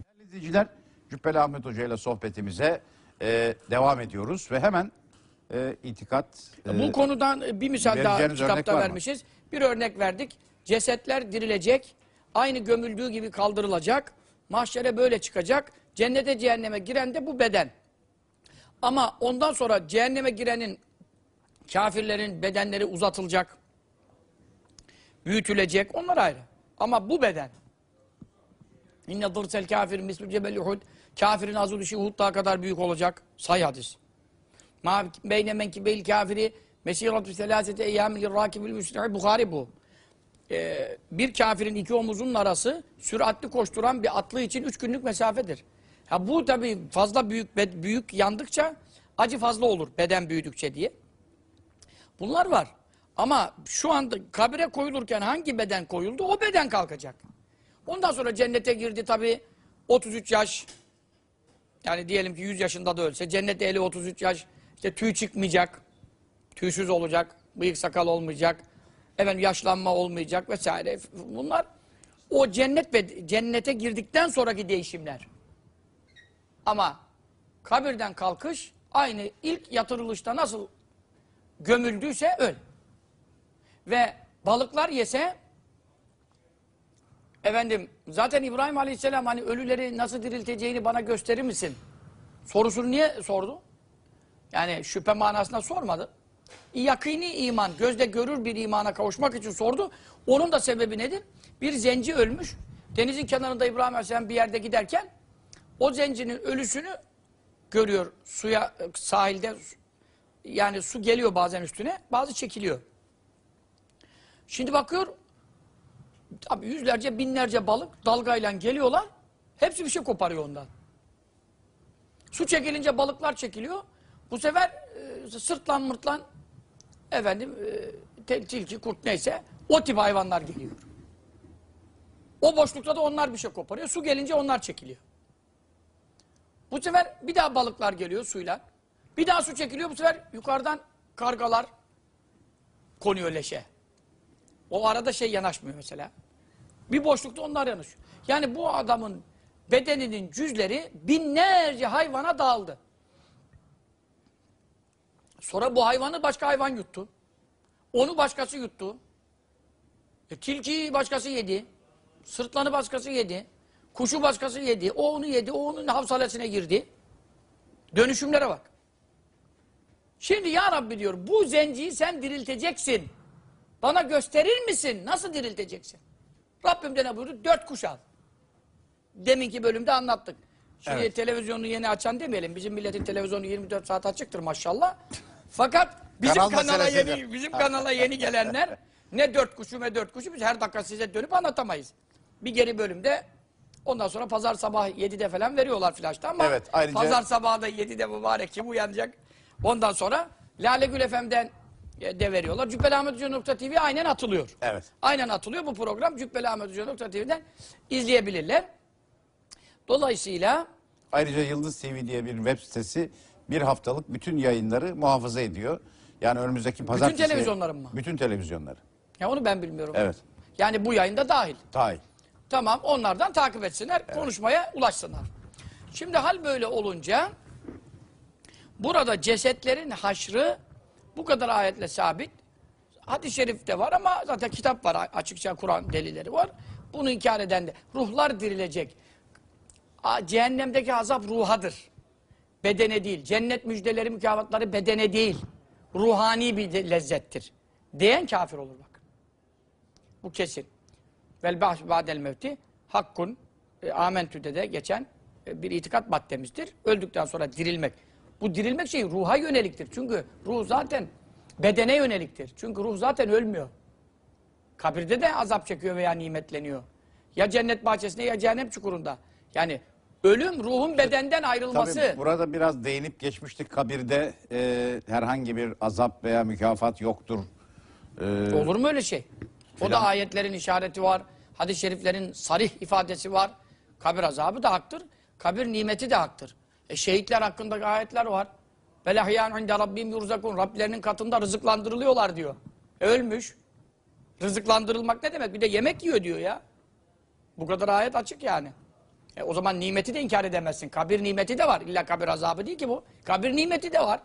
Değerli izleyiciler, Cübbeli Ahmet Hoca ile sohbetimize e, devam ediyoruz ve hemen e, itikat... e, Bu konudan bir misal daha kitapta mı? vermişiz. Bir örnek verdik. Cesetler dirilecek, aynı gömüldüğü gibi kaldırılacak, mahşere böyle çıkacak, cennete cehenneme giren de bu beden. Ama ondan sonra cehenneme girenin, kafirlerin bedenleri uzatılacak, büyütülecek, onlar ayrı. Ama bu beden, İnne dırsel kafir mislu cebel Uhud. Kafirin azı düşü Uhud kadar büyük olacak. Say hadis. Ma beyne menki beyl kafiri mesiratu selasete eyyamil rakibil müsri'i Bukhari bu. Ee, bir kafirin iki omuzunun arası süratli koşturan bir atlı için üç günlük mesafedir. Ha bu tabi fazla büyük büyük yandıkça acı fazla olur beden büyüdükçe diye. Bunlar var. Ama şu anda kabire koyulurken hangi beden koyuldu o beden kalkacak. Ondan sonra cennete girdi tabi 33 yaş yani diyelim ki 100 yaşında da ölse cennet ehli 33 yaş işte tüy çıkmayacak. Tüysüz olacak. Bıyık sakal olmayacak. Efendim yaşlanma olmayacak vesaire. Bunlar o cennet ve cennete girdikten sonraki değişimler. Ama kabirden kalkış aynı ilk yatırılışta nasıl gömüldüyse öl. Ve balıklar yese efendim zaten İbrahim Aleyhisselam hani ölüleri nasıl dirilteceğini bana gösterir misin? Sorusunu niye sordu? Yani şüphe manasında sormadı. Yakini iman, gözde görür bir imana kavuşmak için sordu. Onun da sebebi nedir? Bir zenci ölmüş. Denizin kenarında İbrahim Aleyhisselam bir yerde giderken o zencinin ölüsünü görüyor suya sahilde yani su geliyor bazen üstüne bazı çekiliyor. Şimdi bakıyor tabii yüzlerce binlerce balık dalgayla geliyorlar. Hepsi bir şey koparıyor ondan. Su çekilince balıklar çekiliyor. Bu sefer e, sırtlan mırtlan efendim e, tilki kurt neyse o tip hayvanlar geliyor. O boşlukta da onlar bir şey koparıyor. Su gelince onlar çekiliyor. Bu sefer bir daha balıklar geliyor suyla. Bir daha su çekiliyor. Bu sefer yukarıdan kargalar konuyor leşe. O arada şey yanaşmıyor mesela. Bir boşlukta onlar yanaşıyor. Yani bu adamın bedeninin cüzleri binlerce hayvana dağıldı. Sonra bu hayvanı başka hayvan yuttu. Onu başkası yuttu. E, tilkiyi başkası yedi. Sırtlanı başkası yedi. Kuşu başkası yedi. O onu yedi. O onun havsalesine girdi. Dönüşümlere bak. Şimdi ya Rabbi diyor bu zenciyi sen dirilteceksin. Bana gösterir misin? Nasıl dirilteceksin? Rabbim de ne buyurdu? Dört kuş al. Deminki bölümde anlattık. Şimdi Evet. televizyonu yeni açan demeyelim. Bizim milletin televizyonu 24 saat açıktır maşallah. Fakat bizim Kanal kanala meselesi yeni bizim kanala yeni gelenler ne dört kuşu ne dört kuşu biz her dakika size dönüp anlatamayız. Bir geri bölümde ondan sonra pazar sabah 7'de falan veriyorlar flaşta ama Evet, ayrıca- pazar sabahı da 7'de mübarek kim uyanacak? Ondan sonra Lale Gül FM'den e, de veriyorlar. Cübbelahmethoca.tv aynen atılıyor. Evet. Aynen atılıyor. Bu program Cübbelahmethoca.tv'den izleyebilirler. Dolayısıyla Ayrıca Yıldız TV diye bir web sitesi bir haftalık bütün yayınları muhafaza ediyor. Yani önümüzdeki pazartesi... televizyonların mı? Bütün televizyonları. ya onu ben bilmiyorum. Evet. Yani bu yayında dahil. Dahil. Tamam onlardan takip etsinler, konuşmaya ulaşsınlar. Şimdi hal böyle olunca burada cesetlerin haşrı bu kadar ayetle sabit. Hadis-i şerifte var ama zaten kitap var açıkça Kur'an delilleri var. Bunu inkar eden de ruhlar dirilecek. Cehennemdeki azap ruhadır. Bedene değil. Cennet müjdeleri mükafatları bedene değil. Ruhani bir lezzettir. Diyen kafir olur bak. Bu kesin. Vel ba'su ba'del mevti hakkun e, amentü'de de geçen e, bir itikat maddemizdir. Öldükten sonra dirilmek. Bu dirilmek şey ruha yöneliktir. Çünkü ruh zaten bedene yöneliktir. Çünkü ruh zaten ölmüyor. Kabirde de azap çekiyor veya nimetleniyor. Ya cennet bahçesinde ya cehennem çukurunda. Yani ölüm ruhun bedenden ayrılması. Tabii burada biraz değinip geçmiştik. Kabirde e, herhangi bir azap veya mükafat yoktur. E, Olur mu öyle şey? O da ayetlerin işareti var. Hadis-i şeriflerin sarih ifadesi var. Kabir azabı da haktır. Kabir nimeti de haktır. E şehitler hakkında ayetler var. Velahyan inde rabbim yurzakun. Rablerinin katında rızıklandırılıyorlar diyor. E ölmüş. Rızıklandırılmak ne demek? Bir de yemek yiyor diyor ya. Bu kadar ayet açık yani. E o zaman nimeti de inkar edemezsin. Kabir nimeti de var. İlla kabir azabı değil ki bu. Kabir nimeti de var.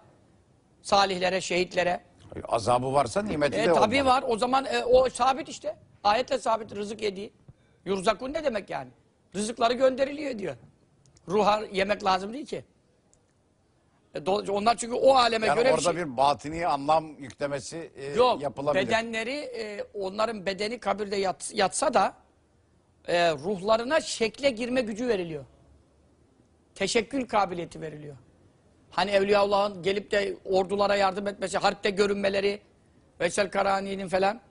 Salihlere, şehitlere. azabı varsa nimeti E de tabii olmalı. var. O zaman e, o sabit işte. Ayetle sabit rızık yediği. Yurzakun ne demek yani? Rızıkları gönderiliyor diyor. Ruha yemek lazım değil ki. E, onlar çünkü o aleme Yani göre bir orada şey. bir batini anlam yüklemesi e, Yok. yapılabilir. Bedenleri e, onların bedeni kabirde yat- yatsa da e, ruhlarına şekle girme gücü veriliyor. Teşekkül kabiliyeti veriliyor. Hani Evliyaullah'ın gelip de ordulara yardım etmesi, harpte görünmeleri, Veysel Karani'nin falan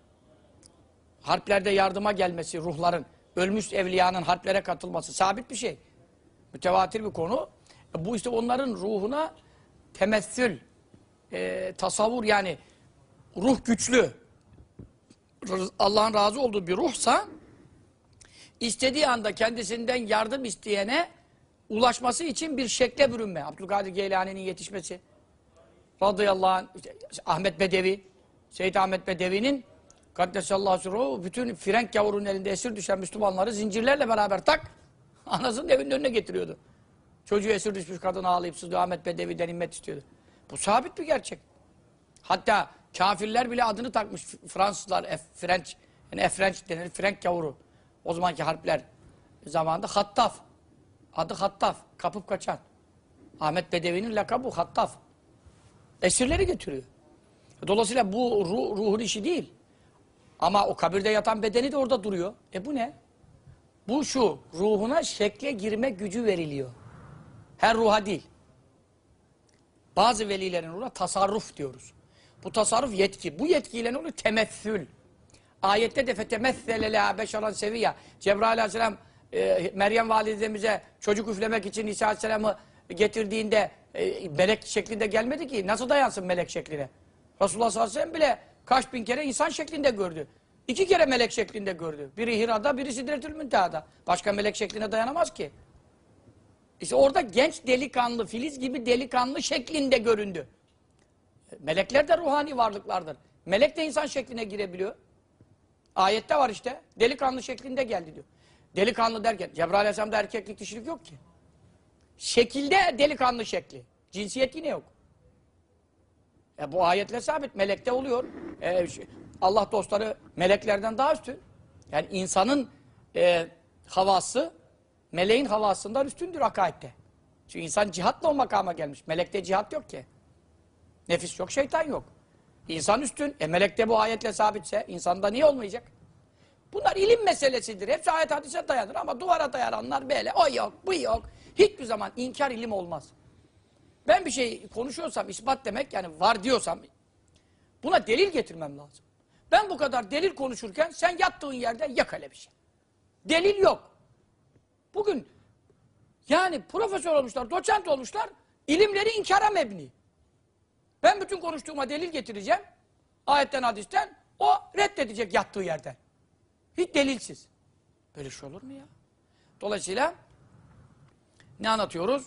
harplerde yardıma gelmesi, ruhların, ölmüş evliyanın harplere katılması sabit bir şey. Mütevatir bir konu. E, Bu işte onların ruhuna temessül, e, tasavvur yani ruh güçlü, Allah'ın razı olduğu bir ruhsa istediği anda kendisinden yardım isteyene ulaşması için bir şekle bürünme. Abdülkadir Geylani'nin yetişmesi. Radıyallahu anh, Ahmet Bedevi, Seyyid Ahmet Bedevi'nin Kaddesallahu sürruhu bütün Frenk gavurunun elinde esir düşen Müslümanları zincirlerle beraber tak anasının evinin önüne getiriyordu. Çocuğu esir düşmüş kadın ağlayıp sızlıyor. Ahmet Bedevi'den immet istiyordu. Bu sabit bir gerçek. Hatta kafirler bile adını takmış. Fransızlar, French, yani French denir, Frank gavuru. O zamanki harpler zamanında Hattaf. Adı Hattaf, kapıp kaçan. Ahmet Bedevi'nin lakabı Hattaf. Esirleri getiriyor. Dolayısıyla bu ruh, ruhun işi değil. Ama o kabirde yatan bedeni de orada duruyor. E bu ne? Bu şu, ruhuna şekle girme gücü veriliyor. Her ruha değil. Bazı velilerin ruhuna tasarruf diyoruz. Bu tasarruf yetki. Bu yetkiyle ne oluyor? Temessül. Ayette de fetemessele la beşeran seviya. Cebrail aleyhisselam e, Meryem validemize çocuk üflemek için İsa aleyhisselamı getirdiğinde e, melek şeklinde gelmedi ki. Nasıl dayansın melek şekline? Resulullah sallallahu aleyhi ve sellem bile kaç bin kere insan şeklinde gördü. İki kere melek şeklinde gördü. Biri Hira'da, biri Sidretül Münteha'da. Başka melek şekline dayanamaz ki. İşte orada genç delikanlı, filiz gibi delikanlı şeklinde göründü. Melekler de ruhani varlıklardır. Melek de insan şekline girebiliyor. Ayette var işte. Delikanlı şeklinde geldi diyor. Delikanlı derken Cebrail Aleyhisselam'da erkeklik dişilik yok ki. Şekilde delikanlı şekli. Cinsiyet yine yok. E bu ayetle sabit. Melekte oluyor. E, Allah dostları meleklerden daha üstün. Yani insanın e, havası meleğin havasından üstündür akaidde. Çünkü insan cihatla o makama gelmiş. Melekte cihat yok ki. Nefis yok, şeytan yok. İnsan üstün. E melekte bu ayetle sabitse insanda niye olmayacak? Bunlar ilim meselesidir. Hepsi ayet hadise dayanır ama duvara dayananlar böyle o yok, bu yok. Hiçbir zaman inkar ilim olmaz. Ben bir şey konuşuyorsam ispat demek yani var diyorsam buna delil getirmem lazım. Ben bu kadar delil konuşurken sen yattığın yerde yak öyle bir şey. Delil yok. Bugün yani profesör olmuşlar, doçent olmuşlar, ilimleri inkara mebni. Ben bütün konuştuğuma delil getireceğim. Ayetten, hadisten. O reddedecek yattığı yerden. Hiç delilsiz. Böyle şey olur mu ya? Dolayısıyla ne anlatıyoruz?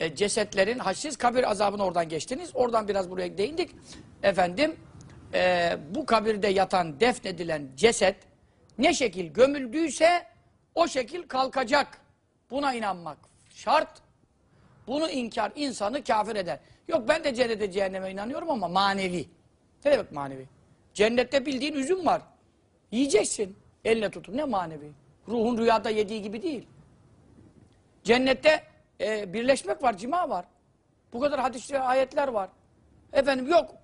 E, cesetlerin haşsiz kabir azabını oradan geçtiniz. Oradan biraz buraya değindik. Efendim e, bu kabirde yatan defnedilen ceset ne şekil gömüldüyse o şekil kalkacak. Buna inanmak şart. Bunu inkar insanı kafir eder. Yok ben de cennete cehenneme inanıyorum ama manevi. Ne demek manevi? Cennette bildiğin üzüm var. Yiyeceksin. Eline tutup ne manevi? Ruhun rüyada yediği gibi değil. Cennette e, birleşmek var, cima var. Bu kadar hadisler, ayetler var. Efendim yok.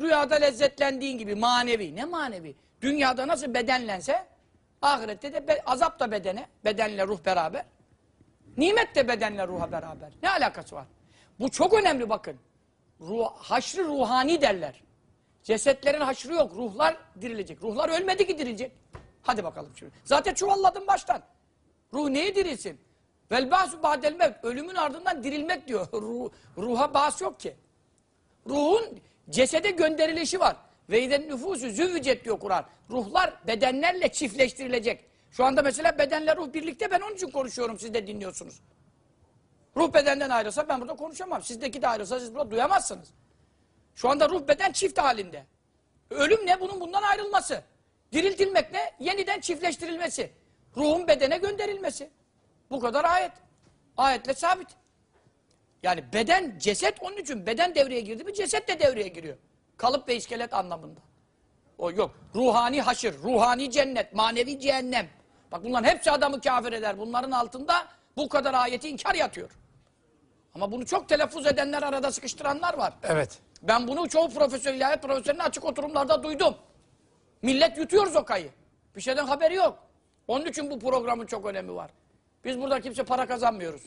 Rüyada lezzetlendiğin gibi manevi. Ne manevi? Dünyada nasıl bedenlense ahirette de be- azap da bedene, bedenle ruh beraber. Nimet de bedenle ruha beraber. Ne alakası var? Bu çok önemli bakın. Ruh, haşrı ruhani derler. Cesetlerin haşrı yok. Ruhlar dirilecek. Ruhlar ölmedi ki dirilecek. Hadi bakalım şimdi. Zaten çuvalladım baştan. Ruh neye dirilsin? Vel ba'su ba'del. Ölümün ardından dirilmek diyor. Ruh, ruha bas yok ki. Ruhun cesede gönderilişi var. Ve iden nüfusu züvvücet diyor Kur'an. Ruhlar bedenlerle çiftleştirilecek. Şu anda mesela bedenle ruh birlikte ben onun için konuşuyorum siz de dinliyorsunuz. Ruh bedenden ayrılsa ben burada konuşamam. Sizdeki de ayrılsa siz burada duyamazsınız. Şu anda ruh beden çift halinde. Ölüm ne? Bunun bundan ayrılması. Diriltilmek ne? Yeniden çiftleştirilmesi. Ruhun bedene gönderilmesi. Bu kadar ayet. Ayetle sabit. Yani beden, ceset onun için beden devreye girdi mi ceset de devreye giriyor. Kalıp ve iskelet anlamında. O yok. Ruhani haşır, ruhani cennet, manevi cehennem. Bak bunların hepsi adamı kafir eder. Bunların altında bu kadar ayeti inkar yatıyor. Ama bunu çok telaffuz edenler arada sıkıştıranlar var. Evet. Ben bunu çoğu profesör, ilahiyat profesörünün açık oturumlarda duydum. Millet yutuyor zokayı. Bir şeyden haberi yok. Onun için bu programın çok önemi var. Biz burada kimse para kazanmıyoruz.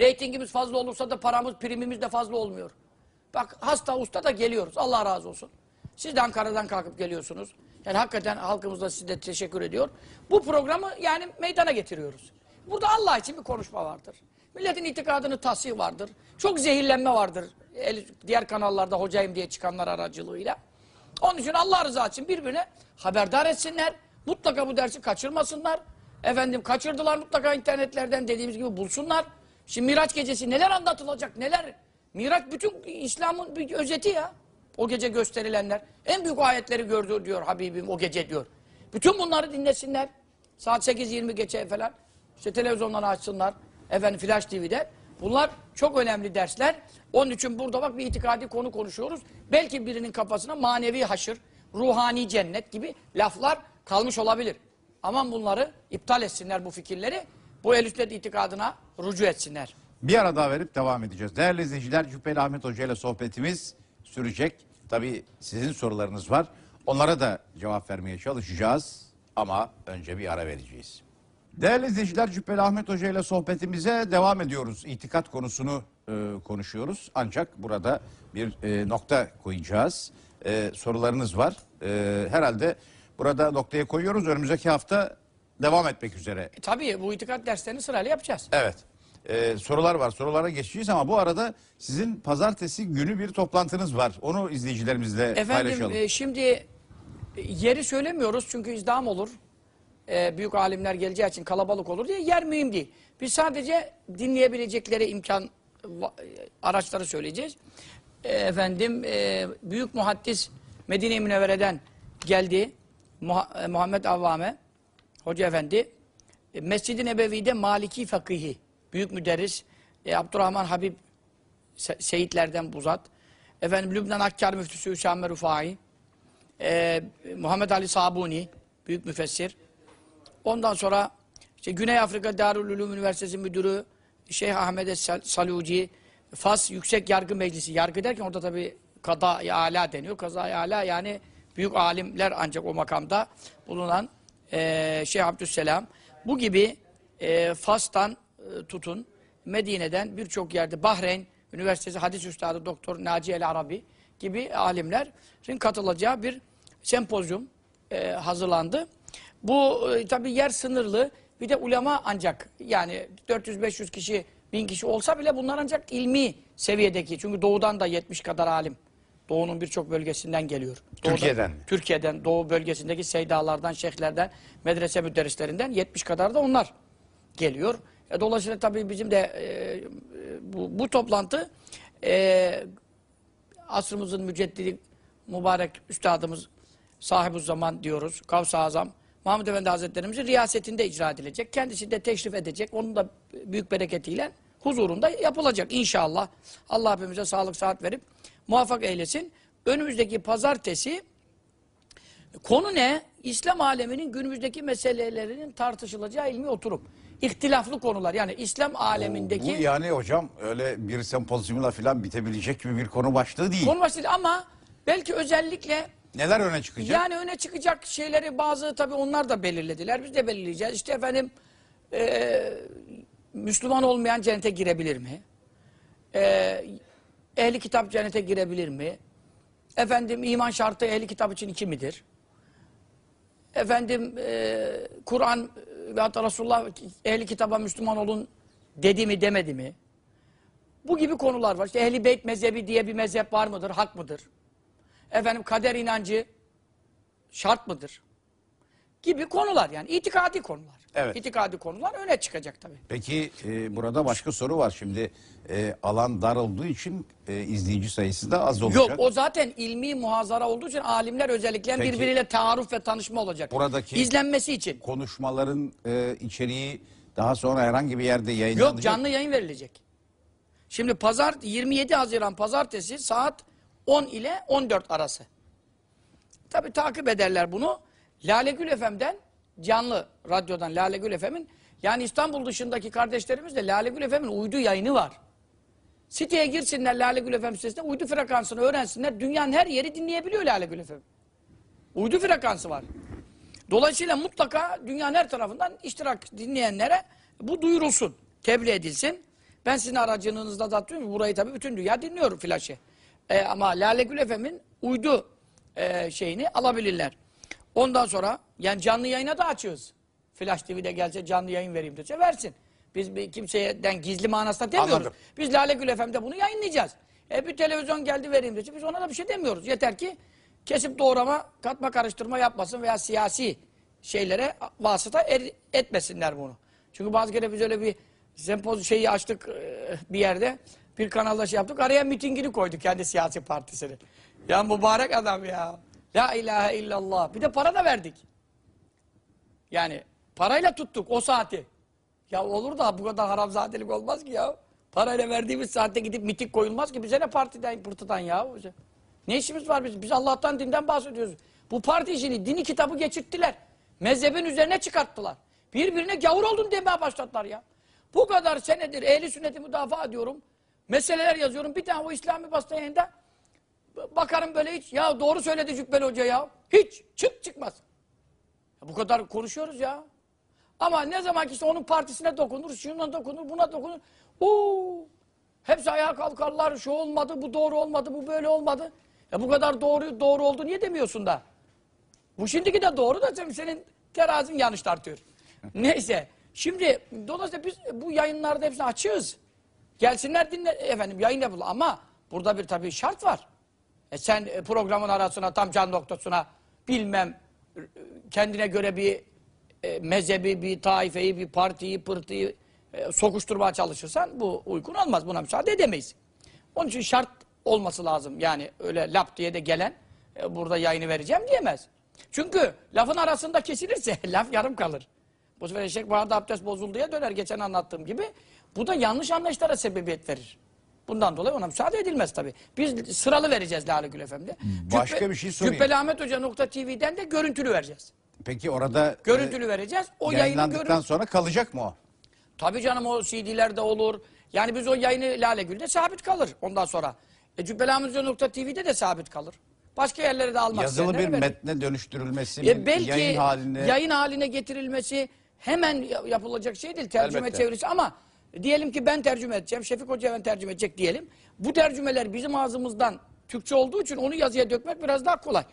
Reytingimiz fazla olursa da paramız, primimiz de fazla olmuyor. Bak hasta usta da geliyoruz. Allah razı olsun. Siz de Ankara'dan kalkıp geliyorsunuz. Yani hakikaten halkımız da size teşekkür ediyor. Bu programı yani meydana getiriyoruz. Burada Allah için bir konuşma vardır. Milletin itikadını tahsih vardır. Çok zehirlenme vardır. el- diğer kanallarda hocayım diye çıkanlar aracılığıyla. Onun için Allah rızası için birbirine haberdar etsinler. Mutlaka bu dersi kaçırmasınlar. Efendim kaçırdılar mutlaka internetlerden dediğimiz gibi bulsunlar. Şimdi Miraç gecesi neler anlatılacak neler. Miraç bütün İslam'ın bir özeti ya. O gece gösterilenler. En büyük ayetleri gördü diyor Habibim o gece diyor. Bütün bunları dinlesinler. Saat 8.20 geçe falan. İşte televizyondan açsınlar. Efendim Flash TV'de. Bunlar çok önemli dersler. Onun için burada bak bir itikadi konu konuşuyoruz. Belki birinin kafasına manevi haşır, ruhani cennet gibi laflar kalmış olabilir. Aman bunları iptal etsinler bu fikirleri. Bu el itikadına rücu etsinler. Bir ara daha verip devam edeceğiz. Değerli izleyiciler Cübbeli Ahmet Hoca ile sohbetimiz sürecek. Tabii sizin sorularınız var. Onlara da cevap vermeye çalışacağız. Ama önce bir ara vereceğiz. Değerli izleyiciler Cübbeli Ahmet Hoca ile sohbetimize devam ediyoruz. İtikat konusunu e, konuşuyoruz. Ancak burada bir e, nokta koyacağız. E, sorularınız var. E, herhalde burada noktaya koyuyoruz. Önümüzdeki hafta devam etmek üzere E, tabii bu itikat derslerini sırayla yapacağız. Evet. Ee, sorular var. Sorulara geçeceğiz ama bu arada sizin pazartesi günü bir toplantınız var. Onu izleyicilerimizle Efendim paylaşalım. e, şimdi e, yeri söylemiyoruz çünkü izdam olur. E, büyük alimler geleceği için kalabalık olur diye yer mühim değil. Biz sadece dinleyebilecekleri imkan e, araçları söyleyeceğiz. E, efendim e, büyük muhaddis Medine-i Münevvere'den geldi. Muha- e, Muhammed Avvame Hoca Efendi e, Mescid-i Nebevi'de Maliki Fakihi büyük müderris e, Abdurrahman Habib Se- Seyitlerden bu zat. Efendim Lübnan Akkar Müftüsü Hüsame Rufai. Ee, Muhammed Ali Sabuni. Büyük müfessir. Ondan sonra işte Güney Afrika Darül Ulum Üniversitesi Müdürü Şeyh Ahmet Es- Saluci. Fas Yüksek Yargı Meclisi. Yargı derken orada tabi kada ala deniyor. kaza ala yani büyük alimler ancak o makamda bulunan eee Şeyh Abdüsselam. Bu gibi eee, Fas'tan e, tutun Medine'den birçok yerde Bahreyn Üniversitesi Hadis Üstadı Doktor Naci El Arabi gibi alimlerin katılacağı bir sempozyum e, hazırlandı. Bu e, tabii yer sınırlı. Bir de ulema ancak yani 400-500 kişi, 1000 kişi olsa bile bunlar ancak ilmi seviyedeki. Çünkü doğudan da 70 kadar alim. Doğu'nun birçok bölgesinden geliyor. Doğuda- Türkiye'den mi? Türkiye'den, Doğu bölgesindeki seydalardan, şeyhlerden, medrese müderrislerinden 70 kadar da onlar geliyor. E, dolayısıyla tabii bizim de e, bu, bu toplantı e, asrımızın müceddidi mübarek üstadımız sahibi zaman diyoruz. Kavs-ı Azam Mahmud Efendi Hazretlerimizin riyasetinde icra edilecek. Kendisi de teşrif edecek. Onun da büyük bereketiyle huzurunda yapılacak inşallah. Allah hepimize sağlık saat verip muvaffak eylesin. Önümüzdeki pazartesi konu ne? İslam aleminin günümüzdeki meselelerinin tartışılacağı ilmi oturum. İhtilaflı konular yani İslam alemindeki Bu yani hocam öyle bir sempozyumla falan bitebilecek gibi bir konu başlığı değil. konu başlığı ama belki özellikle Neler öne çıkacak? Yani öne çıkacak şeyleri bazı tabii onlar da belirlediler. Biz de belirleyeceğiz. İşte efendim e, Müslüman olmayan cennete girebilir mi? E, ehli kitap cennete girebilir mi? Efendim iman şartı ehli kitap için iki midir? Efendim e, Kur'an ve hatta Resulullah ehli kitaba Müslüman olun dedi mi demedi mi? Bu gibi konular var. İşte ehli beyt mezhebi diye bir mezhep var mıdır? Hak mıdır? Efendim kader inancı şart mıdır? Gibi konular yani itikadi konular. Evet. İtikadi konular öne çıkacak tabii. Peki e, burada başka soru var. Şimdi e, alan dar olduğu için e, izleyici sayısı da az olacak. Yok o zaten ilmi muhazara olduğu için alimler özellikle Peki. birbiriyle taarruf ve tanışma olacak. Buradaki- İzlenmesi için. Konuşmaların e, içeriği daha sonra herhangi bir yerde yayınlanacak. Yok canlı yayın verilecek. Şimdi pazar 27 Haziran pazartesi saat 10 ile 14 arası. Tabi takip ederler bunu. Lale Gül FM'den canlı radyodan Lale Gül FM'in yani İstanbul dışındaki kardeşlerimiz de Lale Gül FM'in uydu yayını var. Siteye girsinler Lale Gül FM sitesine uydu frekansını öğrensinler. Dünyanın her yeri dinleyebiliyor Lale Gül FM. Uydu frekansı var. Dolayısıyla mutlaka dünyanın her tarafından iştirak dinleyenlere bu duyurulsun, tebliğ edilsin. Ben sizin aracınızda da atıyorum. Burayı tabii bütün dünya dinliyor flaşı. Ee, ama Lale Gül FM'in uydu e, şeyini alabilirler. Ondan sonra yani canlı yayına da açığız. Flash TV'de gelse canlı yayın vereyim dese versin. Biz bir kimseden gizli manasında demiyoruz. Anladım. Biz Lale Gül FM'de bunu yayınlayacağız. E bir televizyon geldi vereyim dedi. Biz ona da bir şey demiyoruz. Yeter ki kesip doğrama, katma karıştırma yapmasın veya siyasi şeylere vasıta er- etmesinler bunu. Çünkü bazı kere biz öyle bir sempoz şeyi açtık e, bir yerde. Bir kanalda şey yaptık. Araya mitingini koyduk kendi siyasi partisini. Ya mübarek adam ya. La ilahe illallah. Bir de para da verdik. Yani parayla tuttuk o saati. Ya olur da bu kadar haramzadelik olmaz ki ya. Parayla verdiğimiz saatte gidip mitik koyulmaz ki. Bize ne partiden, pırtıdan ya. Ne işimiz var biz? Biz Allah'tan, dinden bahsediyoruz. Bu parti işini, dini kitabı geçirttiler. Mezhebin üzerine çıkarttılar. Birbirine gavur oldun demeye başladılar ya. Bu kadar senedir ehli sünneti müdafaa ediyorum. Meseleler yazıyorum. Bir tane o İslami basın yayında bakarım böyle hiç. Ya doğru söyledi Cübbeli Hoca ya. Hiç çık çıkmaz. Ya bu kadar konuşuyoruz ya. Ama ne zaman ki işte onun partisine dokunur, şuna dokunur, buna dokunur. Oo, hepsi ayağa kalkarlar, şu olmadı, bu doğru olmadı, bu böyle olmadı. Ya bu kadar doğru doğru oldu niye demiyorsun da? Bu şimdiki de doğru da senin terazin yanlış tartıyor. Neyse. Şimdi dolayısıyla biz bu yayınlarda hepsini açığız. Gelsinler dinle efendim yayın yapılır ama burada bir tabii şart var. E sen e, programın arasına tam can noktasına bilmem kendine göre bir e, mezhebi, bir taifeyi, bir partiyi, pırtıyı e, sokuşturmaya çalışırsan bu uygun olmaz. Buna müsaade edemeyiz. Onun için şart olması lazım. Yani öyle lap diye de gelen e, burada yayını vereceğim diyemez. Çünkü lafın arasında kesilirse laf yarım kalır. Bu sefer eşek bağırdı abdest bozulduya döner geçen anlattığım gibi. Bu da yanlış anlayışlara sebebiyet verir. Bundan dolayı ona müsaade edilmez tabii. Biz sıralı vereceğiz Lale Gül FM'de. Başka bir şey sorayım. Cübbeli Ahmet Hoca nokta TV'den de görüntülü vereceğiz. Peki orada Görüntülü vereceğiz. O e, yayını görün. sonra kalacak mı o? Tabii canım o CD'lerde olur. Yani biz o yayını Lale Gül'de sabit kalır ondan sonra. E, Cübbeli Ahmet Hoca nokta TV'de de sabit kalır. Başka yerlere de almak Yazılı bir verir. metne dönüştürülmesi, E belki yayın haline... yayın haline getirilmesi hemen ya- yapılacak şey değil. Tercüme Elbette. çevirisi ama diyelim ki ben tercüme edeceğim. Şefik Hoca ben tercüme edecek diyelim. Bu tercümeler bizim ağzımızdan Türkçe olduğu için onu yazıya dökmek biraz daha kolay.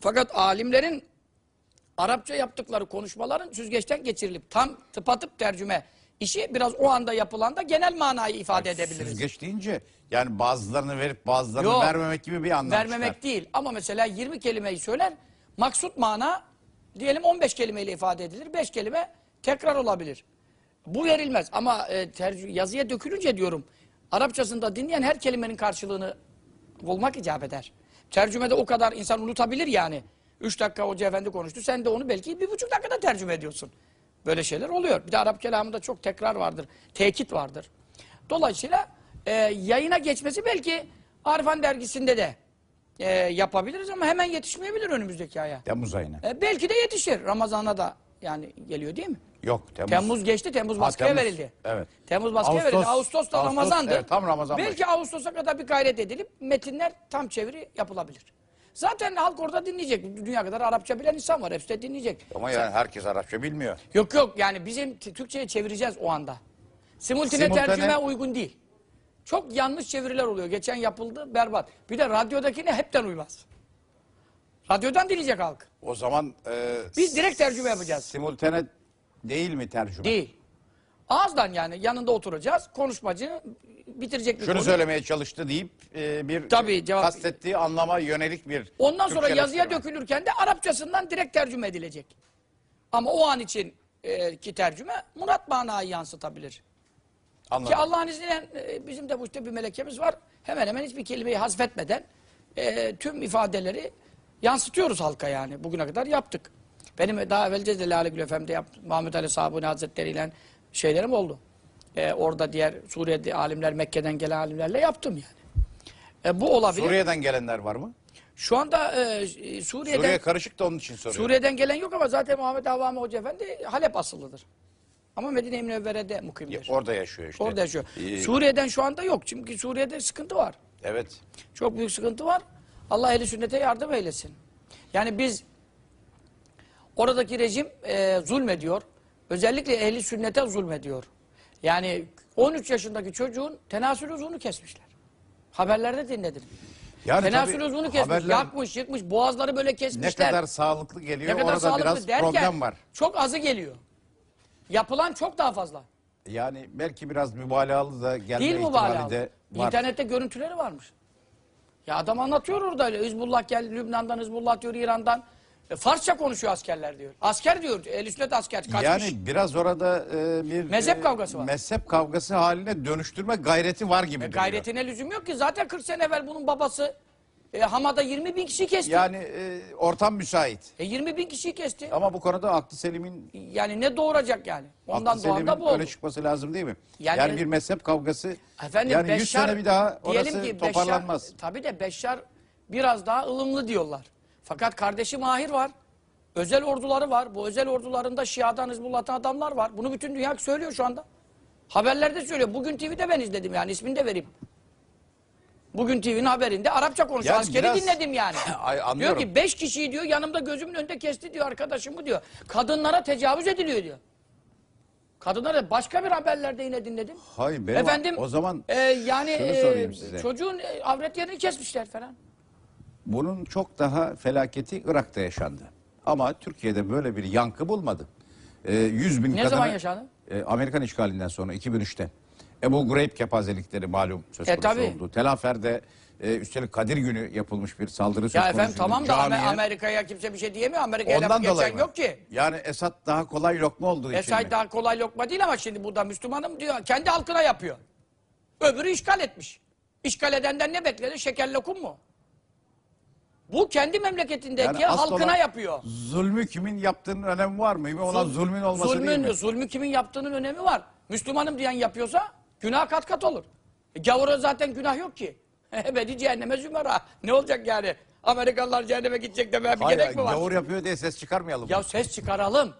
Fakat alimlerin Arapça yaptıkları konuşmaların süzgeçten geçirilip tam tıpatıp tercüme işi biraz o anda yapılan da genel manayı ifade edebiliriz. Süzgeç deyince yani bazılarını verip bazılarını Yok. vermemek gibi bir anlam Vermemek çıkar. değil ama mesela 20 kelimeyi söyler maksut mana diyelim 15 kelimeyle ifade edilir. 5 kelime tekrar olabilir. Bu verilmez ama e, yazıya dökülünce diyorum Arapçasında dinleyen her kelimenin karşılığını bulmak icap eder. Tercümede o kadar insan unutabilir yani. 3 dakika hoca efendi konuştu sen de onu belki bir buçuk dakikada tercüme ediyorsun. Böyle şeyler oluyor. Bir de Arap kelamında çok tekrar vardır. Tekit vardır. Dolayısıyla e, yayına geçmesi belki Arifan dergisinde de e, yapabiliriz ama hemen yetişmeyebilir önümüzdeki aya. Temmuz ayına. E, belki de yetişir. Ramazan'a da yani geliyor değil mi? Yok Temmuz. Temmuz geçti. Temmuz baskıya Temmuz. verildi. Evet. Temmuz baskıya Ağustos- verildi. Ağustos'ta Ağustos, Ramazan'dı. evet, tam Ramazan Belki Ağustos'a kadar bir gayret edilip metinler tam çeviri yapılabilir. Zaten halk orada dinleyecek. Dünya kadar Arapça bilen insan var. Hepsi de dinleyecek. Ama yani herkes Arapça bilmiyor. Yok yok yani bizim Türkçe'ye çevireceğiz o anda. Simultane, Simultane- tercüme uygun değil. Çok yanlış çeviriler oluyor. Geçen yapıldı berbat. Bir de radyodakine hepten uymaz. Radyodan dinleyecek halk. O zaman e, Biz direkt tercüme yapacağız. simultane değil mi tercüme? Değil. Ağızdan yani yanında oturacağız. Konuşmacı bitirecek bir Şunu konu. söylemeye çalıştı deyip e, bir Tabii, cevap- kastettiği anlama yönelik bir Ondan sonra yazıya dökülürken de Arapçasından direkt tercüme edilecek. Ama o an için e, ki tercüme murat manayı yansıtabilir. Anladım. Ki Allah'ın izniyle e, bizim de bu işte bir melekemiz var. Hemen hemen hiçbir kelimeyi hasfetmeden e, tüm ifadeleri yansıtıyoruz halka yani. Bugüne kadar yaptık. Benim daha evvelce de Lale Gül Efendi yaptım. Mahmut Ali Sabuni Hazretleri ile şeylerim oldu. E, orada diğer Suriye'de alimler, Mekke'den gelen alimlerle yaptım yani. E, bu olabilir. Suriye'den gelenler var mı? Şu anda e, Suriye'den Suriye karışık da onun için soruyorum. Suriye'den gelen yok ama zaten Muhammed Avami Hoca Efendi Halep asıllıdır. Ama Medine-i Münevvere'de Ya, mukimdir. Orada yaşıyor işte. Orada yaşıyor. Ee, Suriye'den şu anda yok. Çünkü Suriye'de sıkıntı var. Evet. Çok büyük sıkıntı var. Allah ehli sünnete yardım eylesin. Yani biz oradaki rejim e, zulmediyor. Özellikle ehli sünnete zulmediyor. Yani 13 yaşındaki çocuğun tenasül uzunu kesmişler. Haberlerde dinledim. Yani tenasül uzunu kesmiş, haberler yakmış, yıkmış, boğazları böyle ne kesmişler. kadar sağlıklı geliyor Ne kadar orada sağlıklı biraz derken problem var. çok azı geliyor. Yapılan çok daha fazla. Yani belki biraz mübalağalı da gelme Değil ihtimali mübalağa. de var. İnternette görüntüleri varmış. Ya adam anlatıyor orada öyle. Hizbullah geldi Lübnan'dan, Hizbullah diyor İran'dan. E, Farsça konuşuyor askerler diyor. Asker diyor. El sünnet asker kaçmış. Yani biraz orada e, bir Mezhep e, kavgası var. Mezhep kavgası haline dönüştürme gayreti var gibi E, duruyor. gayretine lüzum yok ki. Zaten 40 sene evvel bunun babası e, Hama'da 20 bin kişi kesti. Yani e, ortam müsait. E, 20 bin kişiyi kesti. Ama bu konuda aklı selimin Yani ne doğuracak yani? Ondan aklı doğan da bu oldu. öne çıkması lazım değil mi? Yani, Yani- bir mezhep kavgası Efendim yani 100 Beşşar, sene bir daha orası ki toparlanmaz. Beşşar, tabii de Beşşar biraz daha ılımlı diyorlar. Fakat kardeşi Mahir var. Özel orduları var. Bu özel ordularında Şia'dan, Hizbullah'tan adamlar var. Bunu bütün dünya söylüyor şu anda. Haberlerde söylüyor. Bugün TV'de ben izledim yani ismini de vereyim. Bugün TV'nin haberinde Arapça konuşuyor. Yani Askeri biraz- dinledim yani. Ay, diyor anlıyorum. ki beş kişiyi diyor yanımda gözümün önünde kesti diyor arkadaşımı diyor. Kadınlara tecavüz ediliyor diyor. Kadınlara başka bir haberlerde yine dinledim. Hayır benim Efendim o zaman e, yani şunu e, sorayım size. çocuğun e, avret yerini kesmişler falan. bunun çok daha felaketi Irak'ta yaşandı. Ama Türkiye'de böyle bir yankı bulmadı. E, 100 bin Ne kadını- zaman yaşandı? E, Amerikan işgalinden sonra 2003'te. Ebu Greyb kepazelikleri malum söz E, konusu tabii. oldu. Telafer'de e, üstelik Kadir günü yapılmış bir saldırı söz Ya konusu. efendim tamam da Camiye. Amerika'ya kimse bir şey diyemiyor. Amerika'ya laf geçen mı? yok ki. Yani Esad daha kolay lokma olduğu için Esad mi? daha kolay lokma değil ama şimdi burada Müslümanım diyor. Kendi halkına yapıyor. Öbürü işgal etmiş. İşgal edenden ne bekledi? Şeker lokum mu? Bu kendi memleketindeki Yani halkına yapıyor. Zulmü kimin yaptığının önemi var mı? Mühim olan Zul- zulmün olması zulmün, değil mi? Zulmü kimin yaptığının önemi var. Müslümanım diyen yapıyorsa günah kat kat olur. E, gavura zaten günah yok ki. Ebedi cehenneme zümera. Ne olacak yani? Amerikalılar cehenneme gidecek demeye bir Hayır, gerek mi var? gavur yapıyor diye ses çıkarmayalım. Ya ses çıkaralım.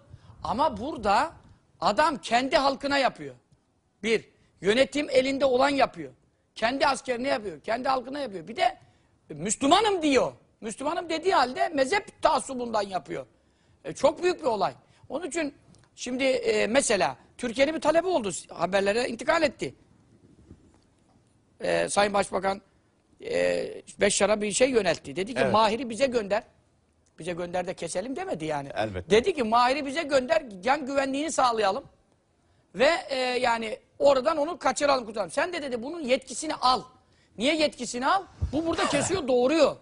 Ama burada adam kendi halkına yapıyor. Bir, yönetim elinde olan yapıyor. Kendi askerine yapıyor. Kendi halkına yapıyor. Bir de Müslümanım diyor. Müslümanım dediği halde mezhep taassubundan yapıyor. E, çok büyük bir olay. Onun için şimdi e, mesela Türkiye'nin bir talebi oldu. Haberlere intikal etti. E, Sayın Başbakan e, Beşşar'a bir şey yöneltti. Dedi ki Evet. Mahir'i bize gönder. Bize gönder de keselim demedi yani. Elbette. Dedi ki Mahir'i bize gönder, can güvenliğini sağlayalım. Ve e, yani oradan onu kaçıralım kurtaralım. Sen de dedi bunun yetkisini al. Niye yetkisini al? Bu burada kesiyor, doğuruyor.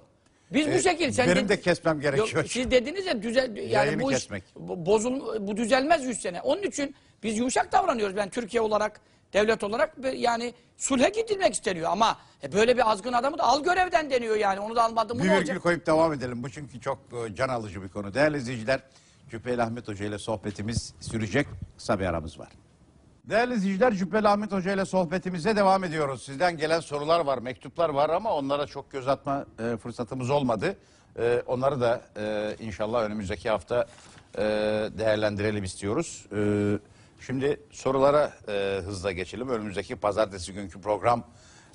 Biz bu E, şekilde... Sen benim de- de kesmem gerekiyor. Yok, siz dediniz ya düzel, yani Yayını bu iş kesmek. bozul, bu düzelmez 100 sene. Onun için biz yumuşak davranıyoruz. Ben Türkiye olarak, devlet olarak yani sulhe gidilmek isteniyor. Ama e, böyle bir azgın adamı da al görevden deniyor yani. Onu da almadın mı Bir olacak? koyup devam edelim. Bu çünkü çok e, can alıcı bir konu. Değerli izleyiciler, Cübbeli Ahmet Hoca ile sohbetimiz sürecek. Kısa bir aramız var. Değerli izleyiciler, Cübbeli Ahmet Hoca ile sohbetimize devam ediyoruz. Sizden gelen sorular var, mektuplar var ama onlara çok göz atma e, fırsatımız olmadı. E, onları da e, inşallah önümüzdeki hafta e, değerlendirelim istiyoruz. E, şimdi sorulara e, hızla geçelim. Önümüzdeki pazartesi günkü program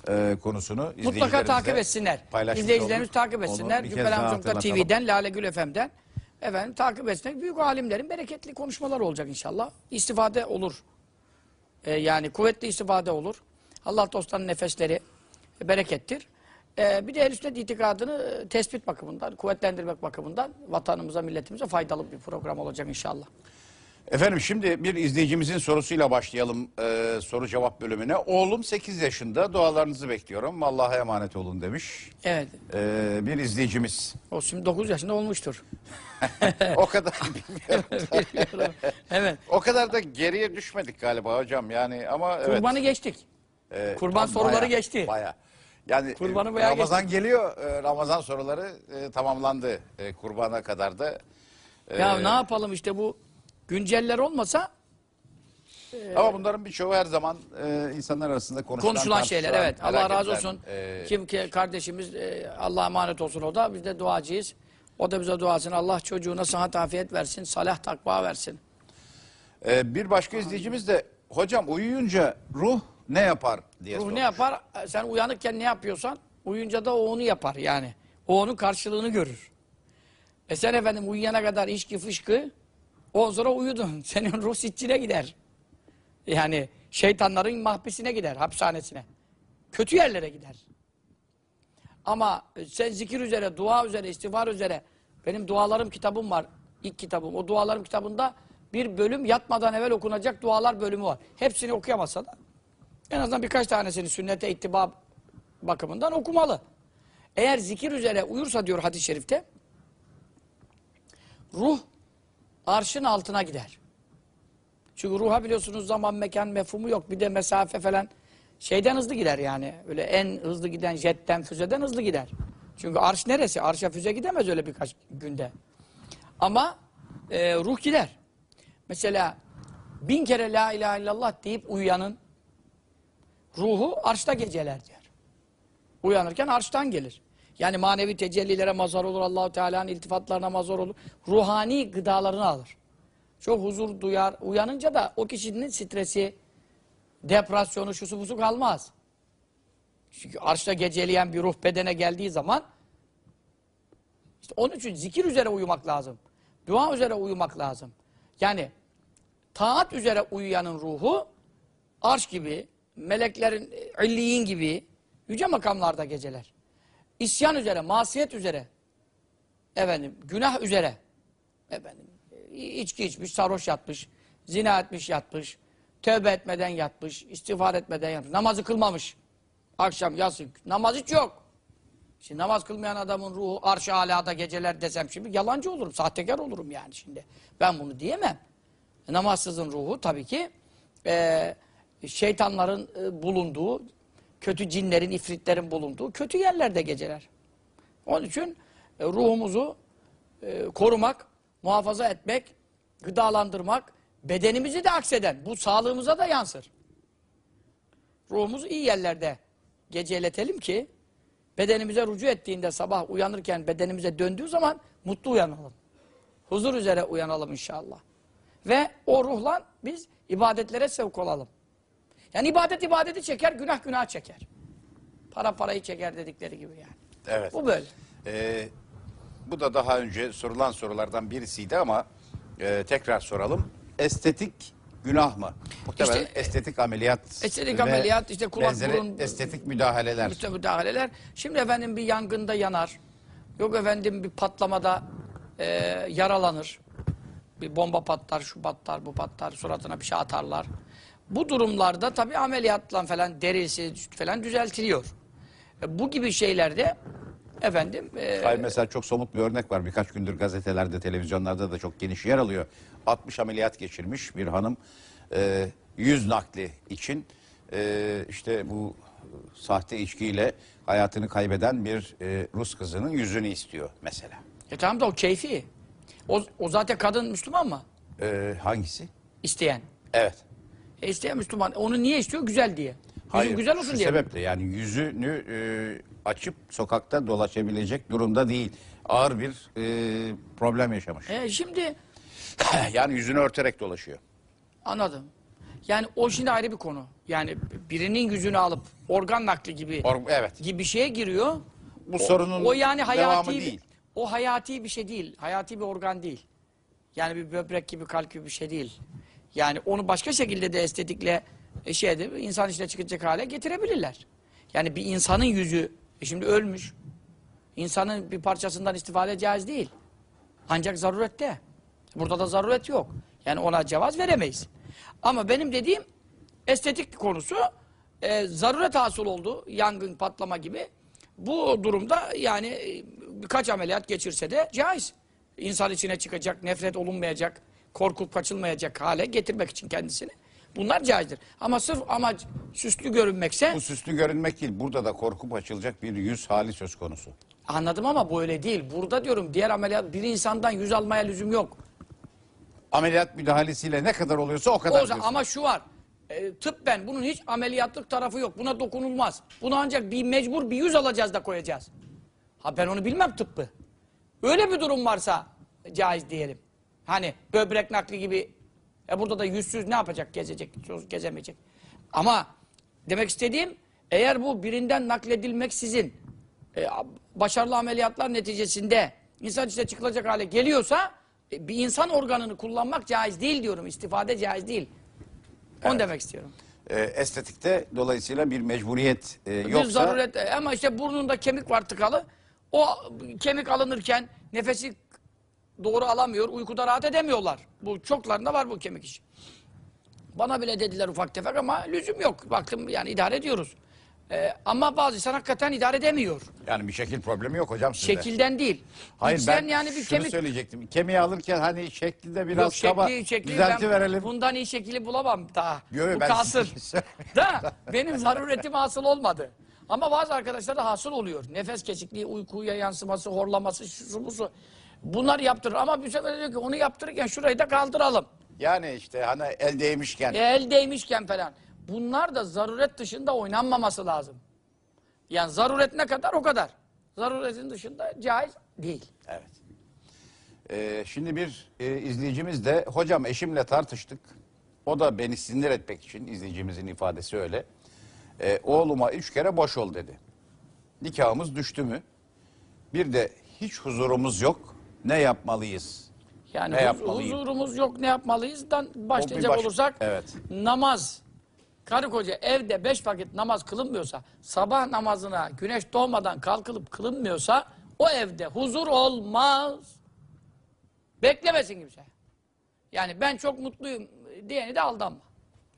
e, konusunu Mutlaka takip etsinler. İzleyicilerimiz olduk. takip etsinler. hatırlatalım. TV'den, Lale Gül FM'den. Efendim takip etsinler. Büyük alimlerin bereketli konuşmalar olacak inşallah. İstifade olur. Ee, yani kuvvetli istifade olur. Allah dostlarının nefesleri berekettir. Ee, bir de el itikadını e, tespit bakımından, kuvvetlendirmek bakımından vatanımıza, milletimize faydalı bir program olacak inşallah. Efendim şimdi bir izleyicimizin sorusuyla başlayalım e, soru cevap bölümüne. Oğlum 8 yaşında dualarınızı bekliyorum. Allah'a emanet olun demiş. Evet. E, bir izleyicimiz. O şimdi 9 yaşında olmuştur. o kadar bilmiyorum. Biliyorum. evet. O kadar da geriye düşmedik galiba hocam yani ama evet. Kurbanı geçtik. E, kurban soruları baya- geçti. Baya. Yani Kurbanı e, bayağı Ramazan geliyor. e, Ramazan soruları e, tamamlandı. E, kurbana kadar da. e, Ya ne yapalım işte bu günceller olmasa Ama bunların birçoğu her zaman e, insanlar arasında konuşulan, konuşulan şeyler evet. Allah razı olsun. e, Kim ki kardeşimiz e, Allah'a emanet olsun o da biz de duacıyız. O da bize duasını Allah çocuğuna sıhhat afiyet versin, salah takva versin. Ee, bir başka izleyicimiz de hocam uyuyunca ruh ne yapar diye Ruh sormuş. ne yapar? E, Sen uyanıkken ne yapıyorsan uyuyunca da o onu yapar yani. O onun karşılığını görür. E sen efendim uyuyana kadar içki fışkı ondan sonra uyudun. Senin ruh sitçine gider. Yani şeytanların mahbisine gider, hapishanesine. Kötü yerlere gider. Ama e, sen zikir üzere, dua üzere, istiğfar üzere benim dualarım kitabım var. İlk kitabım. O dualarım kitabında bir bölüm yatmadan evvel okunacak dualar bölümü var. Hepsini okuyamasa da en azından birkaç tanesini sünnete ittiba bakımından okumalı. Eğer zikir üzere uyursa diyor hadis-i şerifte ruh arşın altına gider. Çünkü ruha biliyorsunuz zaman mekan mefhumu yok. Bir de mesafe falan şeyden hızlı gider yani. Öyle en hızlı giden jetten füzeden hızlı gider. Çünkü arş neresi? Arşa füze gidemez öyle birkaç günde. Ama e, ruh gider. Mesela bin kere la ilahe illallah deyip uyuyanın ruhu arşta geceler diyor. Uyanırken arştan gelir. Yani manevi tecellilere mazhar olur. Allahu Teala'nın iltifatlarına mazhar olur. Ruhani gıdalarını alır. Çok huzur duyar. Uyanınca da o kişinin stresi, depresyonu, şusu busu kalmaz. Çünkü arşta geceleyen bir ruh bedene geldiği zaman işte onun için zikir üzere uyumak lazım. Dua üzere uyumak lazım. Yani taat üzere uyuyanın ruhu arş gibi, meleklerin e, illiyin gibi yüce makamlarda geceler. İsyan üzere, masiyet üzere, efendim, günah üzere, efendim, e, içki içmiş, sarhoş yatmış, zina etmiş yatmış, tövbe etmeden yatmış, istiğfar etmeden yatmış, namazı kılmamış. Akşam, yatsı, namaz hiç yok. Şimdi namaz kılmayan adamın ruhu arş-ı alada geceler desem şimdi yalancı olurum, sahtekar olurum yani şimdi. Ben bunu diyemem. Namazsızın ruhu tabii ki e, şeytanların e, bulunduğu, kötü cinlerin, ifritlerin bulunduğu kötü yerlerde geceler. Onun için e, ruhumuzu e, korumak, muhafaza etmek, gıdalandırmak, bedenimizi de akseden, bu sağlığımıza da yansır. Ruhumuzu iyi yerlerde geceletelim ki bedenimize rücu ettiğinde sabah uyanırken bedenimize döndüğü zaman mutlu uyanalım. Huzur üzere uyanalım inşallah. Ve o ruhla biz ibadetlere sevk olalım. Yani ibadet ibadeti çeker, günah günah çeker. Para parayı çeker dedikleri gibi yani. Evet. Bu böyle. Ee, bu da daha önce sorulan sorulardan birisiydi ama e, tekrar soralım. Estetik günah mı? Muhtemelen İşte, estetik ameliyat estetik ameliyat, işte kulak, benzeri burun- estetik müdahaleler. Bütün müdahaleler. Şimdi efendim bir yangında yanar. Yok efendim bir patlamada e, yaralanır. Bir bomba patlar, şu patlar, bu patlar, suratına bir şey atarlar. Bu durumlarda tabii ameliyatla falan derisi falan düzeltiliyor. E, bu gibi şeylerde efendim e, Hayır mesela çok somut bir örnek var. Birkaç gündür gazetelerde, televizyonlarda da çok geniş yer alıyor. 60 ameliyat geçirmiş bir hanım e, yüz nakli için e, işte bu sahte içkiyle hayatını kaybeden bir e, Rus kızının yüzünü istiyor mesela. e, tamam da o keyfi. O, o zaten kadın Müslüman mı? E, hangisi? İsteyen. Evet. E, isteyen Müslüman. Onu niye istiyor? Güzel diye. Yüzüm güzel olsun şu diye. sebeple yani yüzünü e, açıp sokakta dolaşabilecek durumda değil. Ağır bir e, problem yaşamış. E, şimdi yani yüzünü örterek dolaşıyor. Anladım. Yani o şimdi ayrı bir konu. Yani birinin yüzünü alıp organ nakli gibi Or- evet. gibi bir şeye giriyor. Bu sorunun o yani hayati devamı bir- değil. O hayati bir şey değil. Hayati bir organ değil. Yani bir böbrek gibi kalp gibi bir şey değil. Yani onu başka şekilde de estetikle e, şeyde insan içine çıkacak hale getirebilirler. Yani bir insanın yüzü e şimdi ölmüş. İnsanın bir parçasından istifade caiz değil. Ancak zarurette. Burada da zaruret yok. Yani ona cevaz veremeyiz. Ama benim dediğim estetik konusu e, zaruret hasıl oldu. Yangın, patlama gibi. Bu durumda yani e, birkaç ameliyat geçirse de caiz. İnsan içine çıkacak, nefret olunmayacak, korkup kaçılmayacak hale getirmek için kendisini. Bunlar caizdir. Ama sırf amaç süslü görünmekse Bu süslü görünmek değil. Burada da korkup açılacak bir yüz hali söz konusu. anladım ama bu öyle değil. Burada diyorum diğer ameliyat bir insandan yüz almaya lüzum yok. Ameliyat müdahalesiyle ne kadar oluyorsa o kadar. O zaman, ama şu var. E, tıbben bunun hiç ameliyatlık tarafı yok. Buna dokunulmaz. Bunu ancak bir mecbur bir yüz alacağız da koyacağız. Ha ben onu bilmem tıbbı. Öyle bir durum varsa caiz diyelim. Hani böbrek nakli gibi. E burada da yüzsüz ne yapacak? Gezecek, gezemeyecek. Ama demek istediğim eğer bu birinden nakledilmeksizin e, başarılı ameliyatlar neticesinde insan içine çıkılacak hale geliyorsa e, bir insan organını kullanmak caiz değil diyorum. İstifade caiz değil. Onu demek istiyorum. Ee, estetikte dolayısıyla bir mecburiyet e, Bir yoksa zaruret ama işte burnunda kemik var tıkalı. O kemik alınırken nefesi doğru alamıyor, uykuda rahat edemiyorlar. Bu çoklarında var bu kemik işi. Bana bile dediler ufak tefek ama lüzum yok. Baktım yani idare ediyoruz. Ee, ama bazı insan hakikaten idare edemiyor. Yani bir şekil problemi yok hocam sizde. Şekilden değil. Hayır İçten ben yani bir şunu kemik söyleyecektim. Kemiği alırken hani şeklinde biraz Yok kaba şekli, şekli düzelti ben verelim. bundan iyi şekli bulamam daha. Yo, yo, Bu ben- kalsın. da benim zaruretim hasıl olmadı. Ama bazı arkadaşlarda hasıl oluyor. Nefes kesikliği, uykuya yansıması, horlaması, şu bu su. Bunlar yaptırır ama bir sefer diyor ki onu yaptırırken şurayı da kaldıralım. Yani işte hani el değmişken. E, el değmişken falan. Bunlar da zaruret dışında oynanmaması lazım. Yani zaruret ne kadar o kadar. Zaruretin dışında caiz değil. Evet. Ee, şimdi bir e, izleyicimiz de hocam eşimle tartıştık. O da beni sinir etmek için izleyicimizin ifadesi öyle. Ee, oğluma üç kere boş ol dedi. Nikahımız düştü mü? Bir de hiç huzurumuz yok. Ne yapmalıyız? Yani Ne huz- yapmalıyım? huzurumuz yok ne yapmalıyızdan başlayacak baş- olursak Evet. namaz. Karı koca evde beş vakit namaz kılınmıyorsa, sabah namazına güneş doğmadan kalkılıp kılınmıyorsa o evde huzur olmaz. Beklemesin kimse. Yani ben çok mutluyum diyeni de aldanma.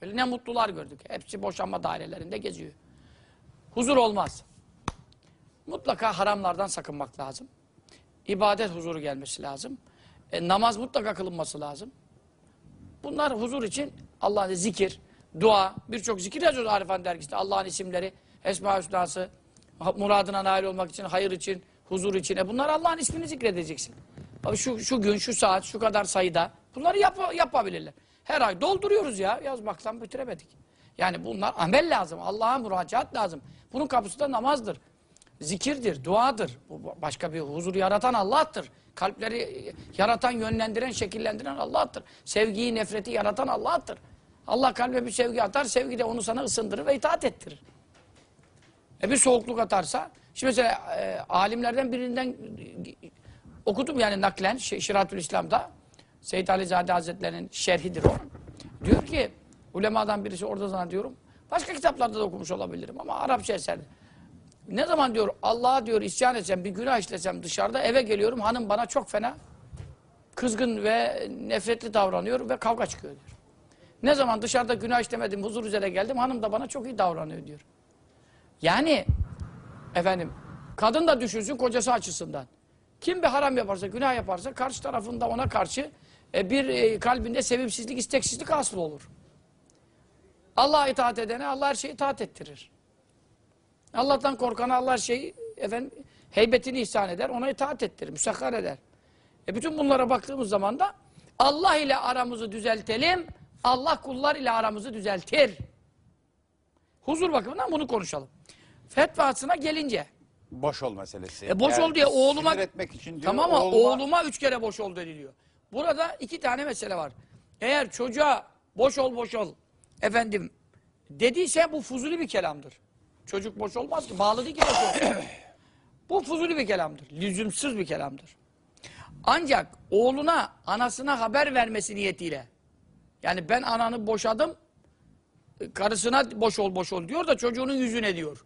Öyle ne mutlular gördük. Hepsi boşanma dairelerinde geziyor. Huzur olmaz. Mutlaka haramlardan sakınmak lazım. İbadet huzuru gelmesi lazım. E, namaz mutlaka kılınması lazım. Bunlar huzur için Allah'ın zikir, dua, birçok zikir yazıyoruz Arifan dergisinde. Allah'ın isimleri, Esma-ı Hüsna'sı, muradına nail olmak için, hayır için, huzur için. E bunlar Allah'ın ismini zikredeceksin. Şu, şu gün, şu saat, şu kadar sayıda bunları yap, yapabilirler. Her ay dolduruyoruz ya. Yazmaktan bitiremedik. Yani bunlar amel lazım. Allah'a müracaat lazım. Bunun kapısı da namazdır. Zikirdir, duadır. Bu başka bir huzur yaratan Allah'tır. Kalpleri yaratan, yönlendiren, şekillendiren Allah'tır. Sevgiyi, nefreti yaratan Allah'tır. Allah kalbe bir sevgi atar, sevgi de onu sana ısındırır ve itaat ettirir. E bir soğukluk atarsa, şimdi mesela e, alimlerden birinden e, okudum yani naklen Şi- Şiratül İslam'da Seyyid Alizade Hazretleri'nin şerhidir o. Diyor ki ulemadan birisi orada zannediyorum. Başka kitaplarda da okumuş olabilirim ama Arapça eser. Ne zaman diyor Allah'a diyor isyan etsem bir günah işlesem dışarıda eve geliyorum hanım bana çok fena kızgın ve nefretli davranıyor ve kavga çıkıyor diyor. Ne zaman dışarıda günah işlemedim huzur üzere geldim hanım da bana çok iyi davranıyor diyor. Yani efendim kadın da düşünsün kocası açısından. Kim bir haram yaparsa, günah yaparsa karşı tarafında ona karşı e, bir e, kalbinde sevimsizlik, isteksizlik hasıl olur. Allah'a itaat edene Allah her şeyi itaat ettirir. Allah'tan korkana Allah şeyi efendim heybetini ihsan eder, ona itaat ettirir, müsakkar eder. E bütün bunlara baktığımız zaman da Allah ile aramızı düzeltelim, Allah kullar ile aramızı düzeltir. Huzur bakımından bunu konuşalım. Fetvasına gelince, Boş ol meselesi. e boş Yani ol diye oğluma... Etmek için diyor. Tamam ama oğluma- oğluma üç kere boş ol deniliyor. Burada iki tane mesele var. Eğer çocuğa boş ol boş ol efendim dediyse bu fuzuli bir kelamdır. Çocuk boş olmaz ki. Bağlı değil ki boş bu fuzuli bir kelamdır. Lüzumsuz bir kelamdır. Ancak oğluna anasına haber vermesi niyetiyle yani ben ananı boşadım karısına boş ol boş ol diyor da çocuğunun yüzüne diyor.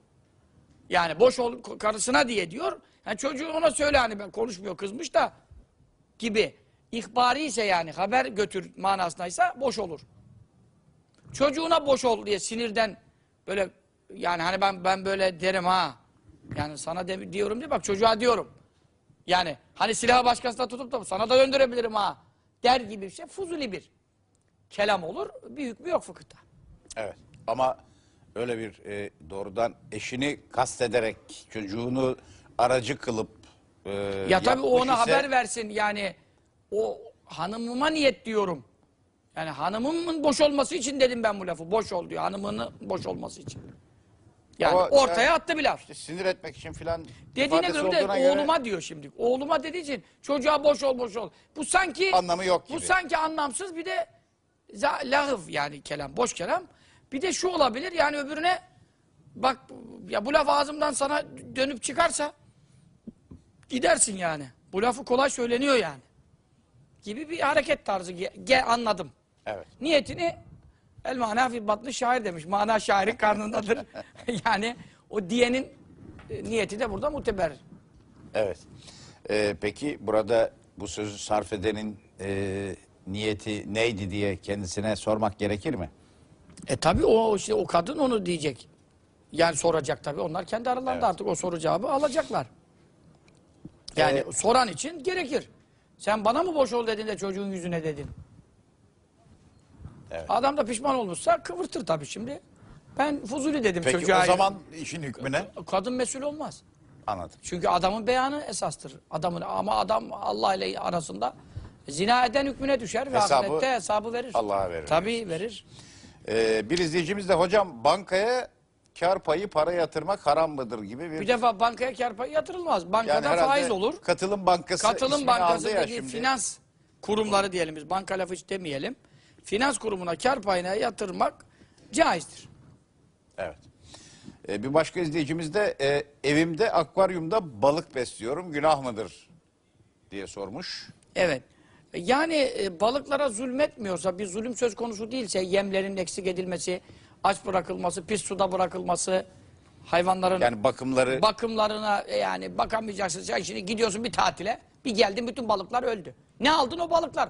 Yani boş ol karısına diye diyor. Yani çocuğu ona söyle hani ben konuşmuyor kızmış da gibi. İhbari ise yani haber götür manasındaysa boş olur. Çocuğuna boş ol diye sinirden böyle yani hani ben ben böyle derim ha. Yani sana de, diyorum diye bak çocuğa diyorum. Yani hani silahı başkasına tutup da sana da döndürebilirim ha der gibi bir şey fuzuli bir kelam olur. Bir hükmü yok fıkıhta. Evet ama öyle bir e, doğrudan eşini kastederek çocuğunu aracı kılıp e, Ya tabii o ona ise- haber versin yani o hanımıma niyet diyorum. Yani hanımımın boş olması için dedim ben bu lafı. Boş ol diyor hanımının boş olması için. Yani Ama ortaya yani- attı bir laf. İşte sinir etmek için filan Dediğine göre de olduğuna göre oğluma diyor şimdi. Oğluma dediği için çocuğa boş ol boş ol. Bu sanki Anlamı yok Bu gibi. sanki anlamsız bir de lahıv yani kelam, boş kelam. Bir de şu olabilir yani öbürüne bak ya bu laf ağzımdan sana dönüp çıkarsa gidersin yani. Bu lafı kolay söyleniyor yani. Gibi bir hareket tarzı ge- anladım. Evet. Niyetini el mana fi batlı şair demiş. Mana şairin karnındadır. yani o diyenin e, niyeti de burada muteber. Evet. E, peki burada bu sözü sarf edenin e, niyeti neydi diye kendisine sormak gerekir mi? E tabi o işte o kadın onu diyecek. Yani soracak tabi. Onlar kendi aralarında Evet. artık o soru cevabı alacaklar. Yani Ee, soran için gerekir. Sen bana mı boş ol dedin de çocuğun yüzüne dedin. Evet. Adam da pişman olmuşsa kıvırtır tabii şimdi. Ben Fuzuli dedim Peki çocuğa. o zaman işin hükmüne Kadın mesul olmaz. anladım. Çünkü adamın beyanı esastır. Adamın ama adam Allah ile arasında zina eden hükmüne düşer ve Hesabı ahirette hesabı verir. Allah'a verir. Tabii verir. Ee, bir izleyicimiz de hocam bankaya kar payı para yatırmak haram mıdır gibi bir, Bir defa bankaya kar payı yatırılmaz. Bankada herhalde faiz olur. Katılım bankası Katılım ismini aldı ya şimdi. finans kurumları diyelim biz. Banka lafı hiç demeyelim. Finans kurumuna kar payına yatırmak caizdir. Evet. Ee, bir başka izleyicimiz de e, evimde akvaryumda balık besliyorum günah mıdır diye sormuş. Evet. Yani e, balıklara zulmetmiyorsa, bir zulüm söz konusu değilse, yemlerin eksik edilmesi, aç bırakılması, pis suda bırakılması, hayvanların Yani bakımları bakımlarına e, yani bakamayacaksın. Sen şimdi gidiyorsun bir tatile, bir geldin bütün balıklar öldü. Ne aldın o balıklar?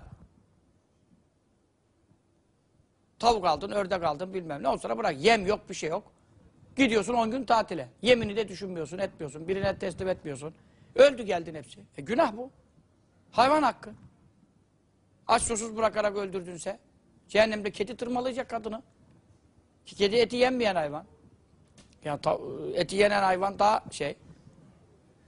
Tavuk aldın, ördek aldın bilmem ne. O sonra bırak. Yem yok, bir şey yok. Gidiyorsun 10 gün tatile. Yemini de düşünmüyorsun, etmiyorsun. Birine teslim etmiyorsun. Öldü geldin hepsi. E, günah bu. Hayvan hakkı. Aç susuz bırakarak öldürdünse. Cehennemde kedi tırmalayacak kadını. Ki kedi eti yenmeyen hayvan. Ya ta- eti yenen hayvan daha şey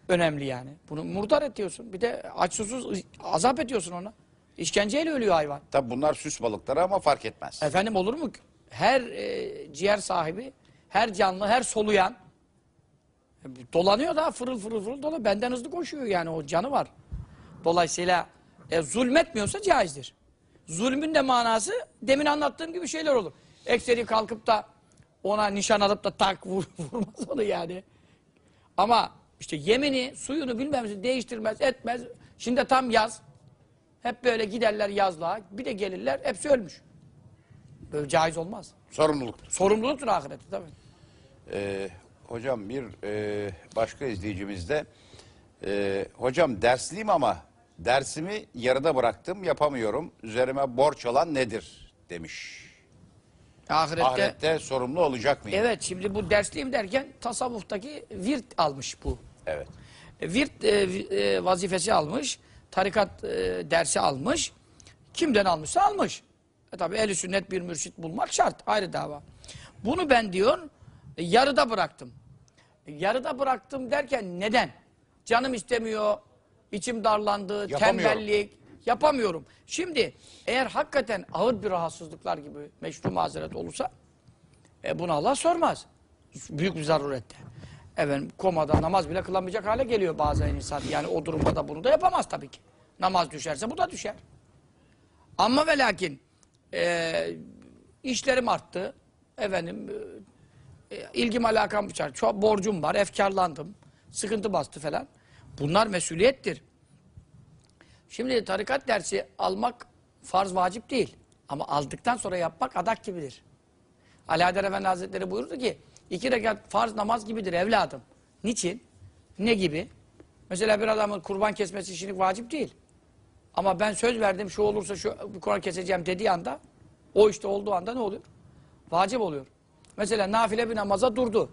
önemli yani. Bunu murdar ediyorsun. Bir de aç susuz azap ediyorsun ona. İşkenceyle ölüyor hayvan. tabi bunlar süs balıkları ama fark etmez. Efendim olur mu? Her e, ciğer sahibi, her canlı, her soluyan e, dolanıyor da fırıl fırıl fırıl dolanıyor. Benden hızlı koşuyor yani o canı var. Dolayısıyla e, zulmetmiyorsa caizdir. Zulmün de manası demin anlattığım gibi şeyler olur. Ekseri kalkıp da ona nişan alıp da tak vur, vurmaz onu yani. Ama işte yemini, suyunu bilmem değiştirmez, etmez. Şimdi tam yaz. Hep böyle giderler yazlığa. Bir de gelirler hepsi ölmüş. Böyle caiz olmaz. Sorumluluktur. Sorumluluktur ahirette tabii. Ee, hocam bir e, başka izleyicimiz de e, hocam dersliyim ama dersimi yarıda bıraktım yapamıyorum. Üzerime borç olan nedir demiş. Ahirette, Ahirette sorumlu olacak mıyım? evet şimdi bu dersliyim derken tasavvuftaki virt almış bu. Evet. E, Virt e, e, vazifesi almış, tarikat e, dersi almış. Kimden almışsa almış. E tabi ehli sünnet bir mürşit bulmak şart, ayrı dava. Bunu ben diyor, e, yarıda bıraktım. E, yarıda bıraktım derken neden? Canım istemiyor, içim darlandı, tembellik, yapamıyorum. Şimdi eğer hakikaten ağır bir rahatsızlıklar gibi meşru mazeret olursa, e bunu Allah sormaz. Büyük bir zarurette. Efendim komada namaz bile kılamayacak hale geliyor bazen insan. Yani o durumda da bunu da yapamaz tabii ki. Namaz düşerse bu da düşer. Ama ve lakin e, işlerim arttı. Efendim e, e, ilgim alakam bıçar. Çok borcum var. Efkarlandım. Sıkıntı bastı falan. Bunlar mesuliyettir. Şimdi tarikat dersi almak farz vacip değil. Ama aldıktan sonra yapmak adak gibidir. Ali Haydar Efendi Hazretleri buyurdu ki iki rekat farz namaz gibidir evladım. Niçin? Ne gibi? Mesela bir adamın kurban kesmesi şimdi vacip değil. Ama ben söz verdim şu olursa şu kurban keseceğim dediği anda o işte olduğu anda ne oluyor? Vacip oluyor. Mesela nafile bir namaza durdu.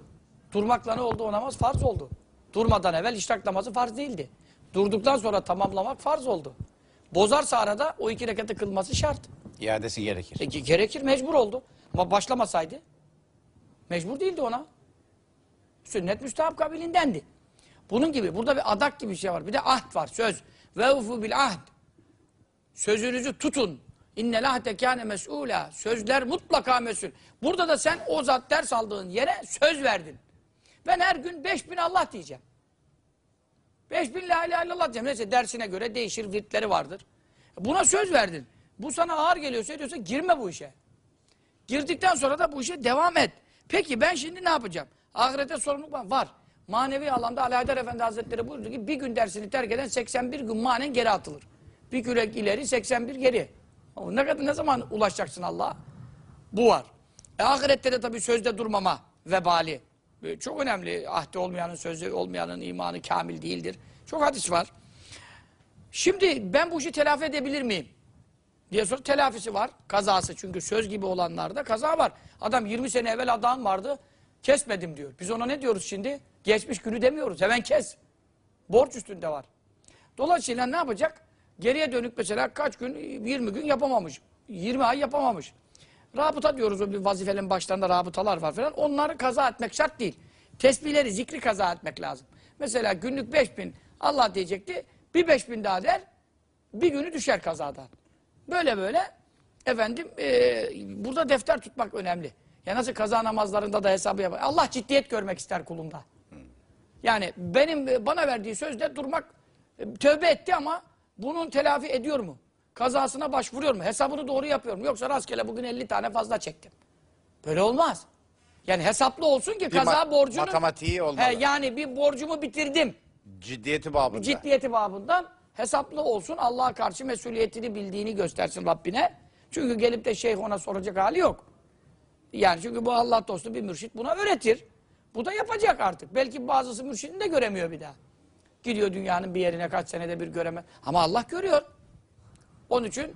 Durmakla ne oldu? O namaz farz oldu. Durmadan evvel işrak namazı farz değildi. Durduktan sonra tamamlamak farz oldu. Bozarsa arada o iki rekatı kılması şart. İadesi gerekir. E, ge- gerekir mecbur oldu. Ama başlamasaydı mecbur değildi ona. Sünnet müstahap kabilindendi. Bunun gibi burada bir adak gibi bir şey var. Bir de ahd var söz. Ve ufu bil ahd. Sözünüzü tutun. İnnel ahde kâne mes'ûlâ. Sözler mutlaka mesul. Burada da sen o zat ders aldığın yere söz verdin. Ben her gün 5000 Allah diyeceğim. 5000 la ilahe illallah diyeceğim. Neyse dersine göre değişir, virtleri vardır. Buna söz verdin. Bu sana ağır geliyorsa ediyorsa girme bu işe. Girdikten sonra da bu işe devam et. Peki ben şimdi ne yapacağım? Ahirete sorumluluk var. Var. Manevi alanda Ali Haydar Efendi Hazretleri buyurdu ki bir gün dersini terk eden 81 gün manen geri atılır. Bir gün ileri 81 geri. Ne kadar ne zaman ulaşacaksın Allah'a? Bu var. E, ahirette de tabii sözde durmama vebali. E, çok önemli. Ahde olmayanın, sözde olmayanın imanı kamil değildir. Çok hadis var. Şimdi ben bu işi telafi edebilir miyim? diye sonra telafisi var. Kazası çünkü söz gibi olanlarda kaza var. Adam 20 sene evvel adam vardı. Kesmedim diyor. Biz ona ne diyoruz şimdi? Geçmiş günü demiyoruz. Hemen kes. Borç üstünde var. Dolayısıyla ne yapacak? Geriye dönük mesela kaç gün? 20 gün yapamamış. 20 ay yapamamış. Rabıta diyoruz o bir vazifelerin başlarında rabıtalar var falan. Onları kaza etmek şart değil. Tesbihleri, zikri kaza etmek lazım. Mesela günlük 5000 Allah diyecekti. Bir 5000 daha der. Bir günü düşer kazadan. Böyle böyle efendim e, burada defter tutmak önemli. Ya nasıl kaza namazlarında da hesabı yapar. Allah ciddiyet görmek ister kulunda. Yani benim e, bana verdiği sözde durmak e, tövbe etti ama bunun telafi ediyor mu? Kazasına başvuruyor mu? Hesabını doğru yapıyor mu? Yoksa rastgele bugün 50 tane fazla çektim. Böyle olmaz. Yani hesaplı olsun ki Bir kaza ma- borcunu... matematiği olmalı. He, yani bir borcumu bitirdim. Ciddiyeti babında. Ciddiyeti babından hesaplı olsun. Allah'a karşı mesuliyetini bildiğini göstersin Rabbine. Çünkü gelip de şeyh ona soracak hali yok. Yani çünkü bu Allah dostu bir mürşit buna öğretir. Bu da yapacak artık. Belki bazısı mürşidini de göremiyor bir daha. Gidiyor dünyanın bir yerine kaç senede bir göreme. Ama Allah görüyor. Onun için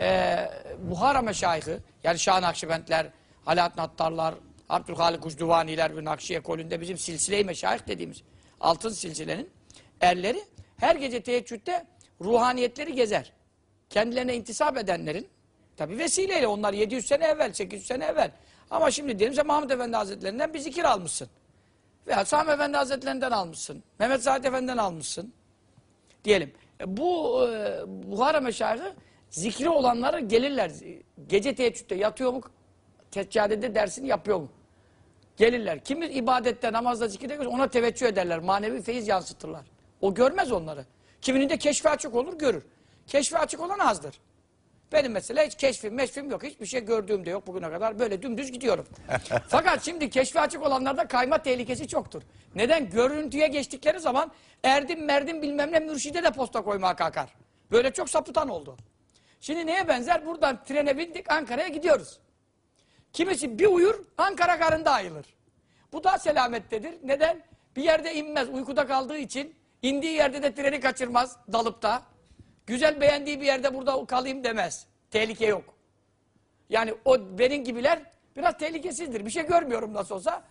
eee Buhara meşayihı yani Şah Nakşibendler, Alaaddin Attarlar, Abdülhalik Ucduvaniler ve Nakşi ekolünde bizim silsile-i meşayih dediğimiz altın silsilenin erleri her gece teheccüde ruhaniyetleri gezer. Kendilerine intisap edenlerin tabi vesileyle onlar 700 sene evvel, 800 sene evvel. Ama şimdi diyelim sen Mahmud Efendi Hazretlerinden bir zikir almışsın. Veya Sami Efendi Hazretlerinden almışsın. Mehmet Said Efendi'den almışsın diyelim. E, Bu e, Buhara meşayihı zikri olanları gelirler. Gece teheccüde yatıyor mu? Seccadede dersini yapıyor mu? Gelirler. Kimi ibadette, namazda, zikirde ona teveccüh ederler. Manevi feyiz yansıtırlar. O görmez onları. Kiminin de keşfi açık olur, görür. Keşfi açık olan azdır. Benim mesela hiç keşfim, meşfim yok. Hiçbir şey gördüğüm de yok bugüne kadar. Böyle dümdüz gidiyorum. Fakat şimdi keşfi açık olanlarda kayma tehlikesi çoktur. Neden? Görüntüye geçtikleri zaman erdim merdim bilmem ne mürşide de posta koymaya kalkar. Böyle çok sapıtan oldu. Şimdi neye benzer? Buradan trene bindik Ankara'ya gidiyoruz. Kimisi bir uyur Ankara karında ayılır. Bu da selamettedir. Neden? Bir yerde inmez uykuda kaldığı için indiği yerde de treni kaçırmaz dalıp da. Güzel beğendiği bir yerde burada kalayım demez. Tehlike yok. Yani o benim gibiler biraz tehlikesizdir. Bir şey görmüyorum nasıl olsa.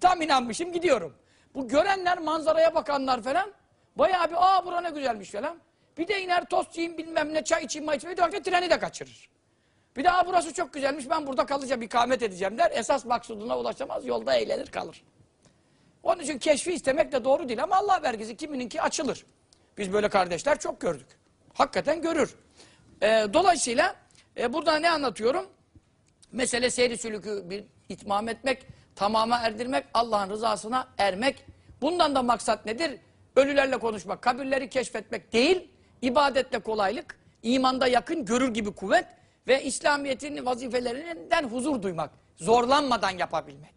Tam inanmışım gidiyorum. Bu görenler manzaraya bakanlar falan bayağı bir aa bura ne güzelmiş falan. Bir de iner tost yiyeyim bilmem ne çay içeyim may. Bir de treni de kaçırır. Bir daha burası çok güzelmiş ben burada kalacağım ikamet edeceğim der. Esas maksuduna ulaşamaz yolda eğlenir kalır. Onun için keşfi istemek de doğru değil ama Allah vergisi kimininki açılır. Biz böyle kardeşler çok gördük. Hakikaten görür. Ee, dolayısıyla e, burada ne anlatıyorum? Mesele seyri sülükü bir itmam etmek, tamama erdirmek, Allah'ın rızasına ermek. Bundan da maksat nedir? Ölülerle konuşmak, kabirleri keşfetmek değil, ibadetle kolaylık, imanda yakın görür gibi kuvvet ve İslamiyet'in vazifelerinden huzur duymak. Zorlanmadan yapabilmek.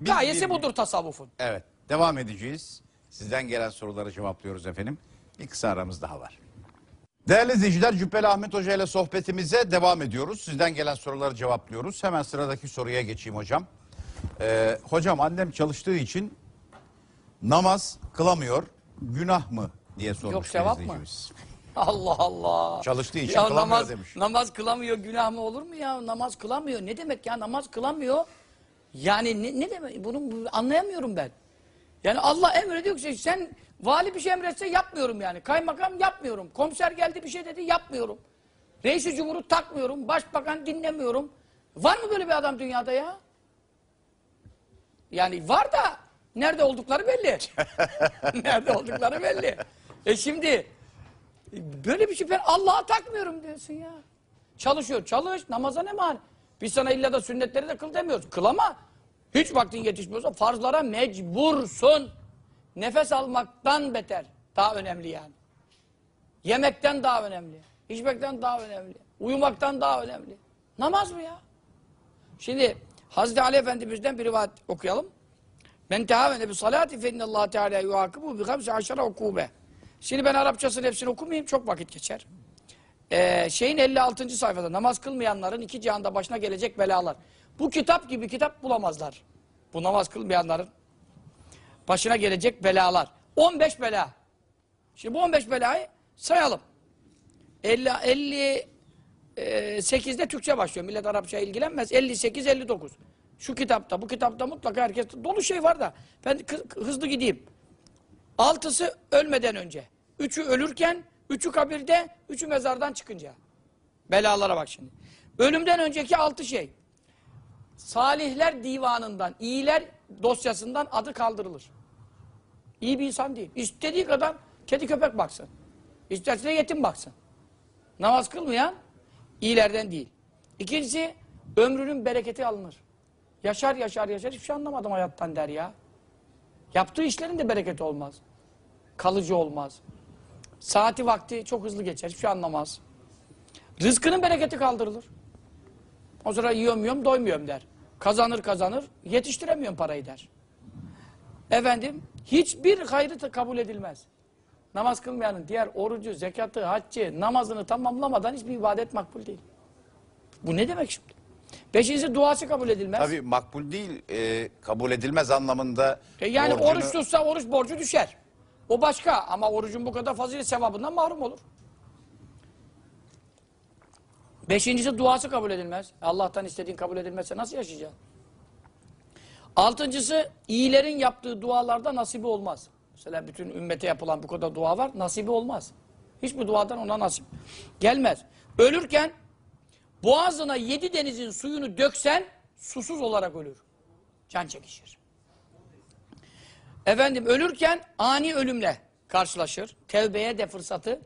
Bir- Gayesi bir- budur tasavvufun. Evet. Devam edeceğiz. Sizden gelen soruları cevaplıyoruz efendim. Bir kısa aramız daha var. Değerli izleyiciler Cübbeli Ahmet Hoca ile sohbetimize devam ediyoruz. Sizden gelen soruları cevaplıyoruz. Hemen sıradaki soruya geçeyim hocam. Ee, hocam annem çalıştığı için namaz kılamıyor. Günah mı diye sormuş Yok, bir sevap mı? Allah Allah. Çalıştığı için ya kılamıyor namaz, demiş. Namaz kılamıyor günah mı olur mu ya? Namaz kılamıyor. Ne demek ya namaz kılamıyor? Yani ne, ne demek? Bunu anlayamıyorum ben. Yani Allah emrediyor ki sen vali bir şey emretse yapmıyorum yani. Kaymakam yapmıyorum. Komiser geldi bir şey dedi yapmıyorum. Reisi cumhuriyet takmıyorum. Başbakan dinlemiyorum. Var mı böyle bir adam dünyada ya? Yani var da nerede oldukları belli. nerede oldukları belli. E şimdi böyle bir şey ben Allah'a takmıyorum diyorsun ya. Çalışıyor çalış namaza ne mani? Biz sana illa da sünnetleri de kıl demiyoruz. Kıl ama hiç vaktin yetişmiyorsa farzlara mecbursun. Nefes almaktan beter. Daha önemli yani. Yemekten daha önemli. İçmekten daha önemli. Uyumaktan daha önemli. Namaz mı ya? Şimdi Hazreti Ali Efendimiz'den bir rivayet okuyalım. Men tehavene bi salati fe innallahu teala yuakibu bi hamsi aşara ukube. Şimdi ben Arapçasının hepsini okumayayım çok vakit geçer. Ee, şeyin 56. sayfada namaz kılmayanların iki cihanda başına gelecek belalar. Bu kitap gibi kitap bulamazlar. Bu namaz kılmayanların başına gelecek belalar. 15 bela. Şimdi bu 15 belayı sayalım. 50 50 8'de Türkçe başlıyor. Millet Arapça ilgilenmez. 58 59. Şu kitapta, bu kitapta mutlaka herkes dolu şey var da ben hızlı gideyim. Altısı ölmeden önce. Üçü ölürken, üçü kabirde, üçü mezardan çıkınca. Belalara bak şimdi. Ölümden önceki altı şey. Salihler divanından, iyiler dosyasından adı kaldırılır. İyi bir insan değil. İstediği kadar kedi köpek baksın. İsterse yetim baksın. Namaz kılmayan iyilerden değil. İkincisi ömrünün bereketi alınır. Yaşar yaşar yaşar hiçbir şey anlamadım hayattan der ya. Yaptığı işlerin de bereketi olmaz. Kalıcı olmaz. Saati vakti çok hızlı geçer. Hiçbir şey anlamaz. Rızkının bereketi kaldırılır. O sıra yiyorum yiyorum doymuyorum der. Kazanır kazanır yetiştiremiyorum parayı der. Efendim hiçbir hayrı kabul edilmez. Namaz kılmayanın diğer orucu, zekatı, haccı, namazını tamamlamadan hiçbir ibadet makbul değil. Bu ne demek şimdi? Beşincisi duası kabul edilmez. Tabii makbul değil, e, kabul edilmez anlamında. E yani borcunu- oruç tutsa oruç borcu düşer. O başka ama orucun bu kadar fazilet sevabından mahrum olur. Beşincisi duası kabul edilmez. Allah'tan istediğin kabul edilmezse nasıl yaşayacaksın? Altıncısı iyilerin yaptığı dualarda nasibi olmaz. Mesela bütün ümmete yapılan bu kadar dua var nasibi olmaz. Hiçbir duadan ona nasip gelmez. Ölürken boğazına yedi denizin suyunu döksen susuz olarak ölür. Can çekişir. Efendim ölürken ani ölümle karşılaşır. Tevbeye de fırsatı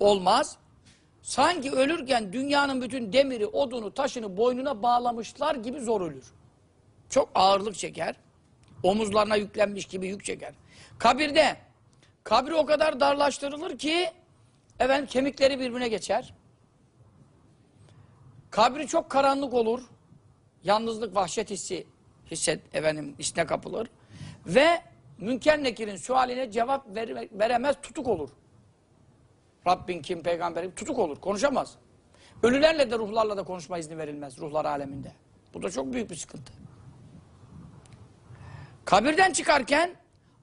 olmaz. Sanki ölürken dünyanın bütün demiri, odunu, taşını boynuna bağlamışlar gibi zor ölür. Çok ağırlık çeker. Omuzlarına yüklenmiş gibi yük çeker. Kabirde kabri o kadar darlaştırılır ki efendim kemikleri birbirine geçer. Kabri çok karanlık olur. Yalnızlık, vahşet hissi hisset efendim içine kapılır. Ve Münker Nekir'in sualine cevap ver- veremez tutuk olur. Rabbin kim, peygamberim tutuk olur, konuşamaz. Ölülerle de ruhlarla da konuşma izni verilmez ruhlar aleminde. Bu da çok büyük bir sıkıntı. Kabirden çıkarken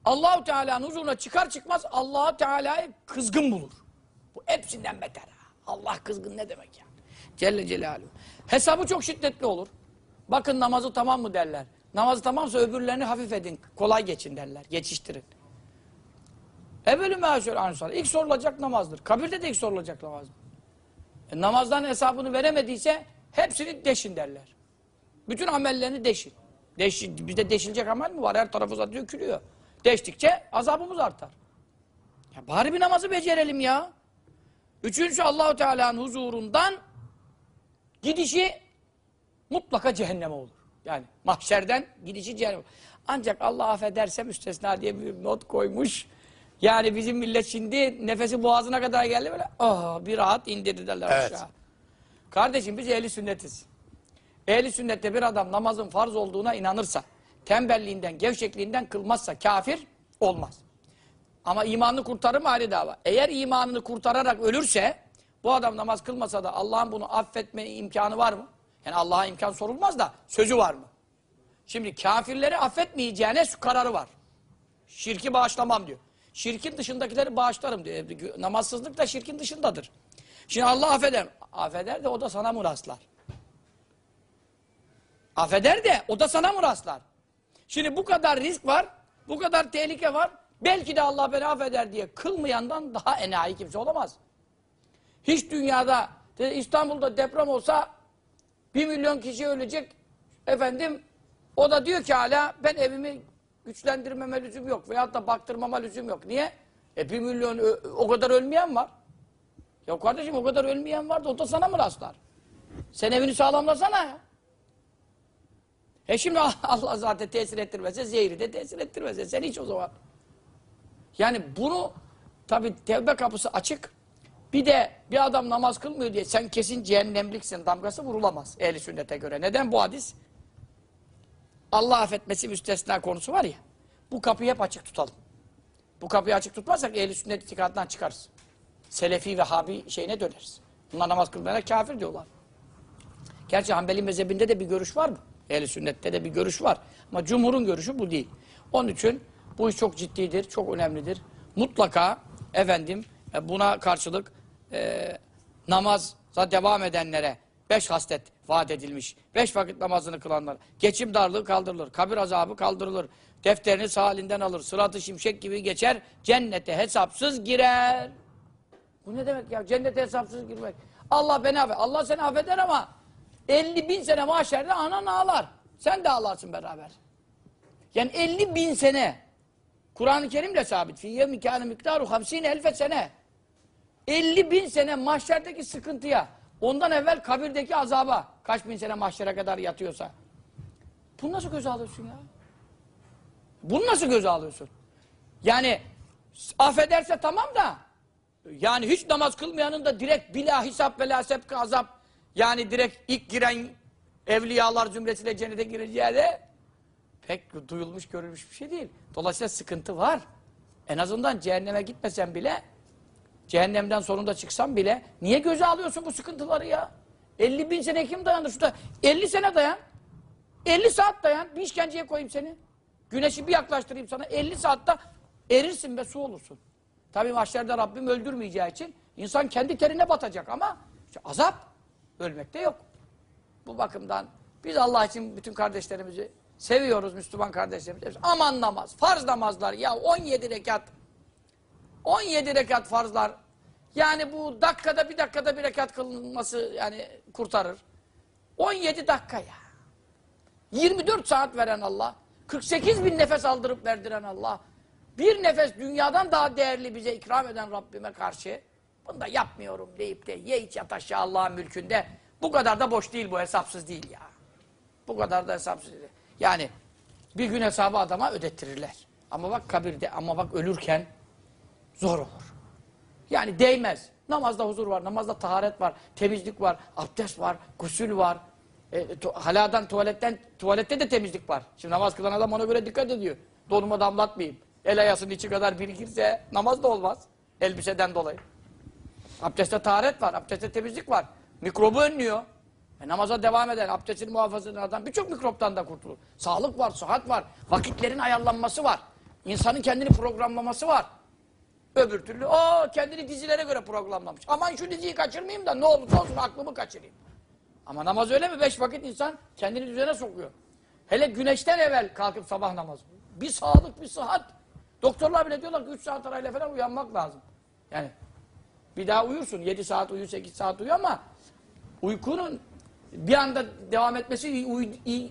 Allahu Teala'nın huzuruna çıkar çıkmaz Allahu Teala'yı kızgın bulur. Bu hepsinden beter. Allah kızgın ne demek ya? Celle Celaluhu. Hesabı çok şiddetli olur. Bakın namazı tamam mı derler. Namazı tamamsa öbürlerini hafif edin. Kolay geçin derler. Geçiştirin. Evvelü meşhur ansar. İlk sorulacak namazdır. Kabirde de ilk sorulacak namazdır. E, namazdan hesabını veremediyse hepsini deşin derler. Bütün amellerini deşin. Deşin. Bizde deşilecek amel mi var? Her tarafı zaten dökülüyor. Deştikçe azabımız artar. Ya bari bir namazı becerelim ya. Üçüncüsü Allahu Teala'nın huzurundan gidişi mutlaka cehenneme olur. Yani mahşerden gidişi cehenneme. Ancak Allah affederse müstesna diye bir not koymuş. Yani bizim millet şimdi nefesi boğazına kadar geldi böyle ah bir rahat indirdi derler Evet. aşağı. Kardeşim biz ehli sünnetiz. Ehli sünnette bir adam namazın farz olduğuna inanırsa, tembelliğinden, gevşekliğinden kılmazsa kafir olmaz. Ama imanını kurtarır mı ayrı dava. Eğer imanını kurtararak ölürse, bu adam namaz kılmasa da Allah'ın bunu affetme imkanı var mı? Yani Allah'a imkan sorulmaz da sözü var mı? Şimdi kafirleri affetmeyeceğine kararı var. Şirki bağışlamam diyor. Şirkin dışındakileri bağışlarım diyor. E, Namazsızlık da şirkin dışındadır. Şimdi Allah affeder. Affeder de o da sana mı? Affeder de o da sana mı? Şimdi bu kadar risk var, bu kadar tehlike var. Belki de Allah beni affeder diye kılmayandan daha enayi kimse olamaz. Hiç dünyada İstanbul'da deprem olsa bir milyon kişi ölecek. Efendim o da diyor ki hala ben evimi güçlendirmeme lüzum yok. Veyahut da baktırmama lüzum yok. Niye? E bir milyon ö- o kadar ölmeyen var. Ya kardeşim o kadar ölmeyen var da o da sana mı rastlar? Sen evini sağlamlasana ya. E şimdi Allah zaten tesir ettirmese zehri de tesir ettirmese sen hiç o zaman. Yani bunu tabi tevbe kapısı açık. Bir de bir adam namaz kılmıyor diye sen kesin cehennemliksin damgası vurulamaz ehli sünnete göre. Neden bu hadis? Allah affetmesi müstesna konusu var ya. Bu kapıyı hep açık tutalım. Bu kapıyı açık tutmazsak ehli sünnet itikadından çıkarız. Selefi ve Habi şeyine döneriz. Bunlar namaz kılmayana kafir diyorlar. Gerçi Hanbeli mezhebinde de bir görüş var mı? Ehl-i sünnette de bir görüş var. Ama cumhurun görüşü bu değil. Onun için bu iş çok ciddidir, çok önemlidir. Mutlaka efendim E, buna karşılık e, namaza devam edenlere beş haslet vaat edilmiş. Beş vakit namazını kılanlar. Geçim darlığı kaldırılır. Kabir azabı kaldırılır. Defterini sağ elinden alır. Sıratı şimşek gibi geçer. Cennete hesapsız girer. Bu ne demek ya? Cennete hesapsız girmek. Allah beni affeder. Allah seni affeder ama 50 bin sene mahşerde anan ağlar. Sen de ağlarsın beraber. Yani 50 bin sene. Kur'an-ı Kerim'le sabit. Fiyye mikâne miktaru hamsine elfe sene. 50 bin sene mahşerdeki sıkıntıya, ondan evvel kabirdeki azaba, kaç bin sene mahşere kadar yatıyorsa. Bunu nasıl göze alıyorsun ya? Bunu nasıl göze alıyorsun? Yani affederse tamam da, yani hiç namaz kılmayanın da direkt bila hesap ve la sebke azap, yani direkt ilk giren evliyalar zümresiyle cennete gireceği de pek duyulmuş görülmüş bir şey değil. Dolayısıyla sıkıntı var. En azından cehenneme gitmesen bile Cehennemden sonunda çıksan bile niye göze alıyorsun bu sıkıntıları ya? 50 bin sene kim dayanır şurada? 50 sene dayan. 50 saat dayan. Bir işkenceye koyayım seni. Güneşi bir yaklaştırayım sana. 50 saatte erirsin ve su olursun. Tabii mahşerde Rabbim öldürmeyeceği için insan kendi terine batacak ama işte azap ölmekte yok. Bu bakımdan biz Allah için bütün kardeşlerimizi seviyoruz Müslüman kardeşlerimizi. Aman namaz, farz namazlar ya 17 rekat 17 rekat farzlar. Yani bu dakikada bir dakikada bir rekat kılınması yani kurtarır. 17 dakika ya. 24 saat veren Allah. 48 bin nefes aldırıp verdiren Allah. Bir nefes dünyadan daha değerli bize ikram eden Rabbime karşı. Bunu da yapmıyorum deyip de ye iç yat aşağı Allah'ın mülkünde. Bu kadar da boş değil bu hesapsız değil ya. Bu kadar da hesapsız değil. Yani bir gün hesabı adama ödettirirler. Ama bak kabirde ama bak ölürken zor olur. Yani değmez. Namazda huzur var, namazda taharet var, temizlik var, abdest var, gusül var. E, tu, haladan, tuvaletten, tuvalette de temizlik var. Şimdi namaz kılan adam ona göre dikkat ediyor. Donuma damlatmayayım. El ayasının içi kadar birikirse namaz da olmaz. Elbiseden dolayı. Abdestte taharet var, abdestte temizlik var. Mikrobu önlüyor. E, namaza devam eden, abdestini muhafaza eden adam birçok mikroptan da kurtulur. Sağlık var, sıhhat var, vakitlerin ayarlanması var. İnsanın kendini programlaması var. Öbür türlü o kendini dizilere göre programlamış. Aman şu diziyi kaçırmayayım da ne olursa olsun aklımı kaçırayım. Ama namaz öyle mi? Beş vakit insan kendini düzene sokuyor. Hele güneşten evvel kalkıp sabah namazı. Bir sağlık, bir sıhhat. Doktorlar bile diyorlar ki üç saat arayla falan uyanmak lazım. Yani bir daha uyursun. Yedi saat uyu, sekiz saat uyu ama uykunun bir anda devam etmesi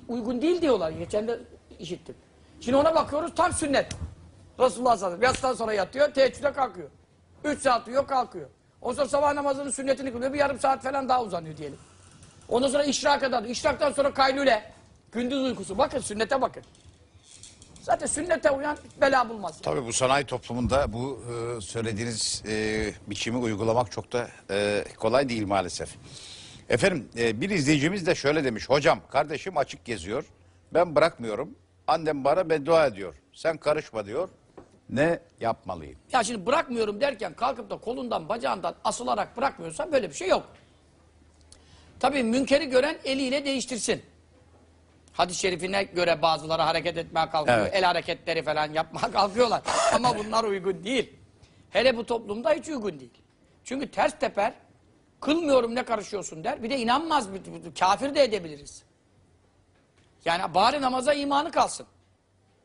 uygun değil diyorlar. Geçen de işittim. Şimdi ona bakıyoruz tam sünnet. Resulullah sallallahu aleyhi ve sellem. Sonra yatıyor, teheccüde kalkıyor. Üç saat uyuyor, kalkıyor. Ondan sonra sabah namazının sünnetini kılıyor, bir yarım saat falan daha uzanıyor diyelim. Ondan sonra işraka kadar, işraktan sonra kaylule, gündüz uykusu. Bakın sünnete bakın. Zaten sünnete uyan bela bulmaz. Tabii bu sanayi toplumunda bu e, söylediğiniz e, biçimi uygulamak çok da e, kolay değil maalesef. Efendim e, bir izleyicimiz de şöyle demiş. Hocam kardeşim açık geziyor. Ben bırakmıyorum. Annem bana beddua ediyor. Sen karışma diyor. Ne yapmalıyım? Ya şimdi bırakmıyorum derken kalkıp da kolundan bacağından asılarak bırakmıyorsan böyle bir şey yok. Tabii münkeri gören eliyle değiştirsin. Hadis-i şerifine göre bazıları hareket etmeye kalkıyor. Evet. El hareketleri falan yapmaya kalkıyorlar. Ama bunlar uygun değil. Hele bu toplumda hiç uygun değil. Çünkü ters teper, kılmıyorum ne karışıyorsun der. Bir de inanmaz, kafir de edebiliriz. Yani bari namaza imanı kalsın.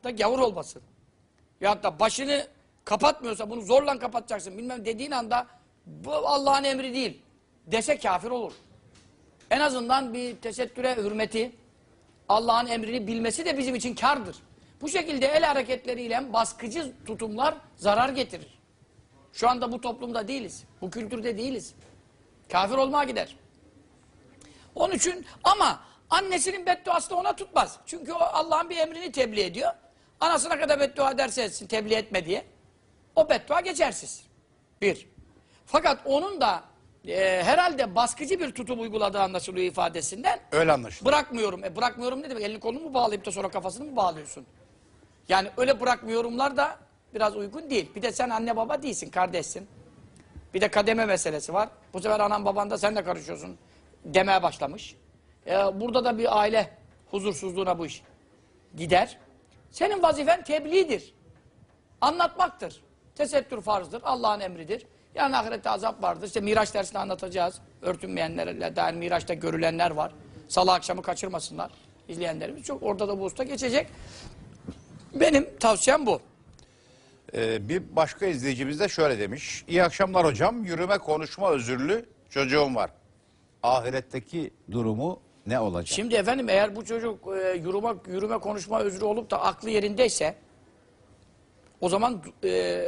Da gavur olmasın. Ya da başını kapatmıyorsa bunu zorla kapatacaksın bilmem dediğin anda bu Allah'ın emri değil dese kafir olur. En azından bir tesettüre hürmeti Allah'ın emrini bilmesi de bizim için kardır. Bu şekilde el hareketleriyle baskıcı tutumlar zarar getirir. Şu anda bu toplumda değiliz. Bu kültürde değiliz. Kafir olmaya gider. Onun için ama annesinin bedduası da ona tutmaz. Çünkü o Allah'ın bir emrini tebliğ ediyor. Anasına kadar beddua ederse etsin tebliğ etme diye. O beddua geçersiz. Bir. Fakat onun da e, herhalde baskıcı bir tutum uyguladığı anlaşılıyor ifadesinden. Öyle anlaşılıyor. Bırakmıyorum. E bırakmıyorum ne demek? Elini kolunu mu bağlayıp da sonra kafasını mı bağlıyorsun? Yani öyle bırakmıyorumlar da biraz uygun değil. Bir de sen anne baba değilsin, kardeşsin. Bir de kademe meselesi var. Bu sefer anan baban da sen de karışıyorsun demeye başlamış. E, burada da bir aile huzursuzluğuna bu iş gider. Senin vazifen tebliğdir. Anlatmaktır. Tesettür farzdır. Allah'ın emridir. Yarın ahirette azap vardır. İşte Miraç dersinde anlatacağız. Örtünmeyenlerle dair Miraç'ta görülenler var. Salı akşamı kaçırmasınlar izleyenlerimiz. Çok orada da bu usta geçecek. Benim tavsiyem bu. Ee, bir başka izleyicimiz de şöyle demiş. İyi akşamlar hocam. Yürüme konuşma özürlü çocuğum var. Ahiretteki durumu ne olacak? Şimdi efendim eğer bu çocuk e, yürüme, yürüme konuşma özrü olup da aklı yerindeyse o zaman e,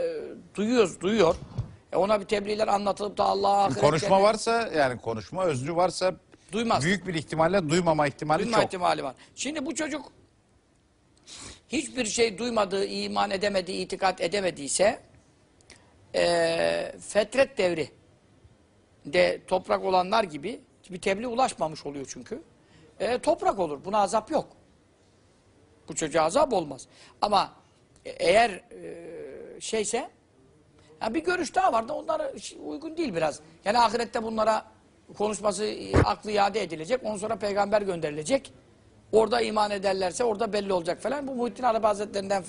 duyuyoruz, duyuyor. E, ona bir tebliğler anlatılıp da Allah'a ahiret konuşma varsa yani konuşma özrü varsa Duymaz. büyük bir ihtimalle duymama ihtimali Duyma çok. ihtimali var. Şimdi bu çocuk hiçbir şey duymadığı, iman edemediği, itikat edemediyse eee fetret devri de toprak olanlar gibi bir tebliğ ulaşmamış oluyor çünkü. Eee, toprak olur. Buna azap yok. Bu çocuğa azap olmaz. Ama e- eğer eee, şeyse ya bir görüş daha var da onlara uygun değil biraz. Yani ahirette bunlara konuşması e, aklı iade edilecek. Ondan sonra peygamber gönderilecek. Orada iman ederlerse orada belli olacak falan. Bu Muhittin Arabi Hazretlerinden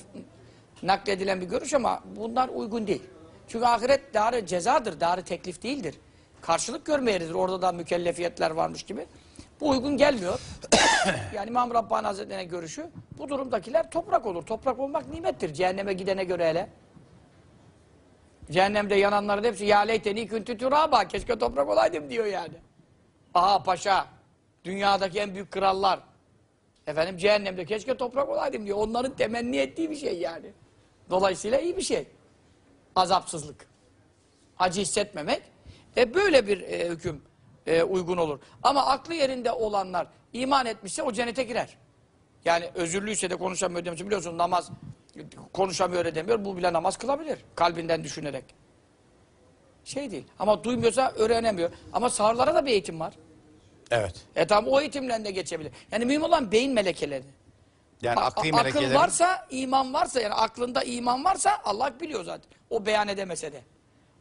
nakledilen bir görüş ama bunlar uygun değil. Çünkü ahiret darı cezadır, darı teklif değildir. Karşılık görme yeridir. Orada da mükellefiyetler varmış gibi. Bu uygun gelmiyor. yani İmam Rabbani Hazretleri'nin görüşü bu durumdakiler toprak olur. Toprak olmak nimettir. Cehenneme gidene göre hele. Cehennemde yananların hepsi ya leyteni küntü turaba keşke toprak olaydım diyor yani. Aha paşa dünyadaki en büyük krallar efendim cehennemde keşke toprak olaydım diyor. Onların temenni ettiği bir şey yani. Dolayısıyla iyi bir şey. Azapsızlık. Acı hissetmemek. E böyle bir e, hüküm e, uygun olur. Ama aklı yerinde olanlar iman etmişse o cennete girer. Yani özürlüyse de konuşamıyor demiştim. Biliyorsun namaz konuşamıyor edemiyor. Bu bile namaz kılabilir. Kalbinden düşünerek. Şey değil. Ama duymuyorsa öğrenemiyor. Ama sağırlara da bir eğitim var. Evet. E tamam o eğitimle de geçebilir. Yani mühim olan beyin melekeleri. Yani akli melekelerin Akıl varsa, iman varsa yani aklında iman varsa Allah biliyor zaten. O beyan edemese de.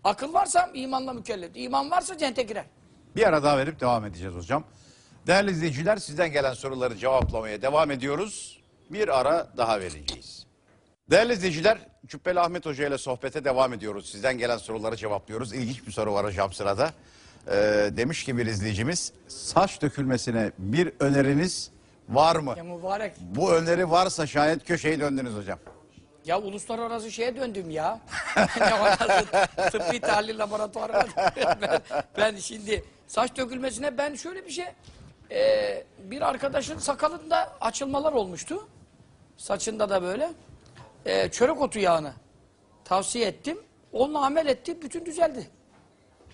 Akıl varsa imanla mükellef. İman varsa cennete girer. bir ara daha verip devam edeceğiz hocam. Değerli izleyiciler sizden gelen soruları cevaplamaya devam ediyoruz. Bir ara daha vereceğiz. Değerli izleyiciler Cübbeli Ahmet Hoca ile sohbete devam ediyoruz. Sizden gelen soruları cevaplıyoruz. İlginç bir soru var hocam sırada. Ee, demiş ki bir izleyicimiz saç dökülmesine bir öneriniz var mı? Ya mübarek. Bu öneri varsa şayet köşeyi döndünüz hocam. Ya uluslararası şeye döndüm ya. ne orası? Tıbbi tahlil laboratuvarına ben, ben şimdi saç dökülmesine ben şöyle bir şey e, bir arkadaşın sakalında açılmalar olmuştu. Saçında da böyle. E, çörek otu yağını tavsiye ettim. Onunla amel etti. Bütün düzeldi.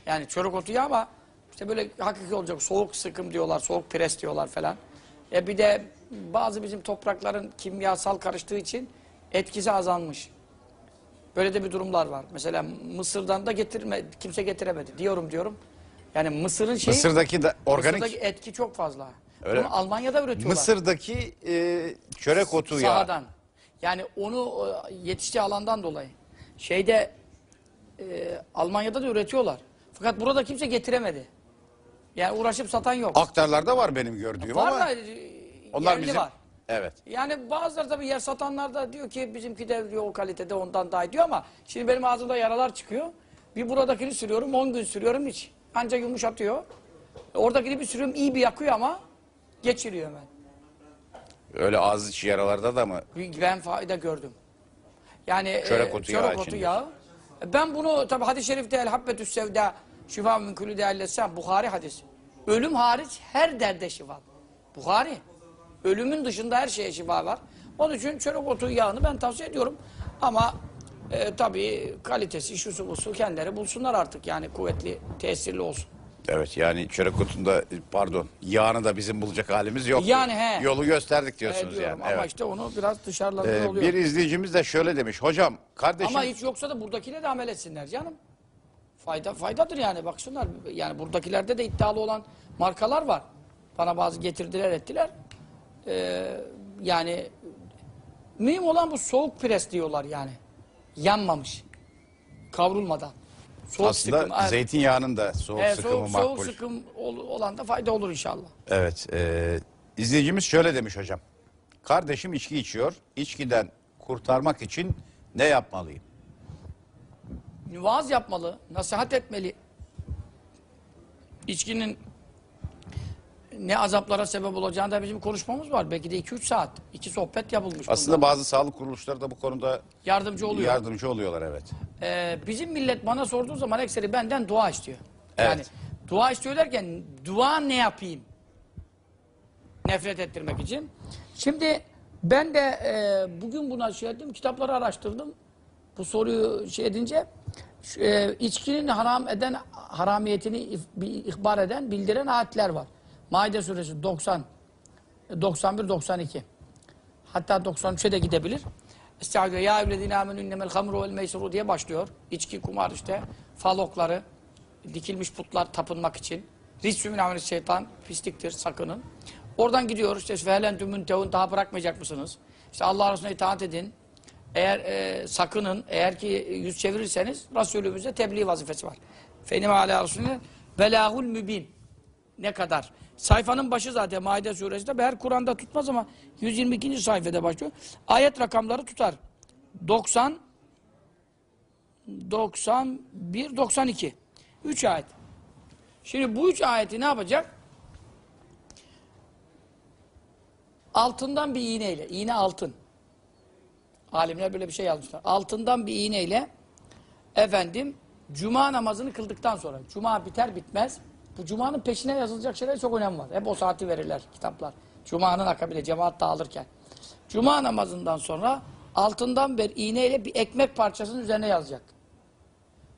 Yani çörek otu yağı ama işte böyle hakiki olacak. Soğuk sıkım diyorlar. Soğuk pres diyorlar falan. E bir de bazı bizim toprakların kimyasal karıştığı için etkisi azalmış. Böyle de bir durumlar var. Mesela Mısır'dan da getirme, kimse getiremedi. Diyorum diyorum. Yani Mısır'ın şeyi... Mısır'daki de organik Mısır'daki etki çok fazla. Öyle Bunu? Almanya'da üretiyorlar. Mısır'daki e, çörek otu yağı. Sahadan. Yani onu e, yetiştiği alandan dolayı. Şeyde e, Almanya'da da üretiyorlar. Fakat burada kimse getiremedi. Yani uğraşıp satan yok. Aktarlarda var benim gördüğüm var ama da e, onlar bizim var. Evet. Yani bazıları tabii yer satanlar da diyor ki bizimki de diyor o kalitede ondan daha iyi diyor ama şimdi benim ağzımda yaralar çıkıyor. Bir buradakini sürüyorum 10 gün sürüyorum hiç. Ancak yumuşatıyor. E, Oradakini bir sürüyorum iyi bir yakıyor ama geçiriyor hemen. Öyle ağız içi yaralarda da mı? Ben fayda gördüm. Yani Çörek e, otu çörek yağı otu yağı. E, Ben bunu tabi hadis-i şerifte el habbetü sevda şifa min kulü değerlesem Bukhari hadis. Ölüm hariç her derde şifa. Bukhari. Ölümün dışında her şeye şifa var. Onun için çörek otu yağını ben tavsiye ediyorum. Ama e, tabii kalitesi, şusu busu kendileri bulsunlar artık. Yani kuvvetli, tesirli olsun. Evet yani çörek otunda pardon yağını da bizim bulacak halimiz yok. Yani he. Yolu gösterdik E, diyorsunuz diyorum. yani. Ama Evet. işte onu biraz dışarılarda Ee, oluyor. bir izleyicimiz de şöyle demiş. Hocam kardeşim Ama hiç yoksa da buradakiler de amel etsinler canım. Fayda faydadır yani baksınlar. Yani buradakilerde de iddialı olan markalar var. Bana bazı getirdiler ettiler. Ee, yani mühim olan bu soğuk pres diyorlar yani. Yanmamış. Kavrulmadan. Soğuk aslında sıkım. evet. zeytinyağının da soğuk Evet, sıkımı soğuk, makbul. soğuk sıkım ol- olan da fayda olur inşallah. Evet. E, izleyicimiz şöyle demiş hocam. Kardeşim içki içiyor. İçkiden kurtarmak için ne yapmalıyım? vaaz yapmalı, nasihat etmeli. İçkinin ne azaplara sebep olacağında bizim konuşmamız var. Belki de 2-3 saat. iki sohbet yapılmış. Aslında bunda. bazı sağlık kuruluşları da bu konuda yardımcı oluyor. yardımcı oluyorlar evet. Ee, bizim millet bana sorduğu zaman ekseri benden dua istiyor. Yani Evet. dua istiyor derken dua ne yapayım? Nefret ettirmek için. Şimdi ben de e, bugün buna şey ettim, kitapları araştırdım. Bu soruyu şey edince e, içkinin haram eden haramiyetini bir ihbar eden, bildiren ayetler var. Maide suresi 90 91 92. Hatta 93'e de gidebilir. Estağfirullah ya evledine amenü innemel hamru vel meysru diye başlıyor. İçki, kumar işte, falokları, dikilmiş putlar tapınmak için. Rissü min ameli şeytan, pisliktir, sakının. Oradan gidiyor işte fehelentü müntehun daha bırakmayacak mısınız? İşte Allah Resulüne itaat edin. Eğer e, sakının, eğer ki yüz çevirirseniz Resulümüzde tebliğ vazifesi var. Fenim ala Resulüne belâhul mübin. Ne kadar? Sayfanın başı zaten Maide suresinde. Her Kur'an'da tutmaz ama 122. sayfada başlıyor. Ayet rakamları tutar. 90 91 92. 3 ayet. Şimdi bu üç ayeti ne yapacak? Altından bir iğneyle. iğne altın. Alimler böyle bir şey yazmışlar. Altından bir iğneyle efendim cuma namazını kıldıktan sonra cuma biter bitmez bu cumanın peşine yazılacak şeyler çok önemli var. Hep o saati verirler kitaplar. Cumanın akabinde cemaat dağılırken. Cuma namazından sonra altından bir iğneyle bir ekmek parçasının üzerine yazacak.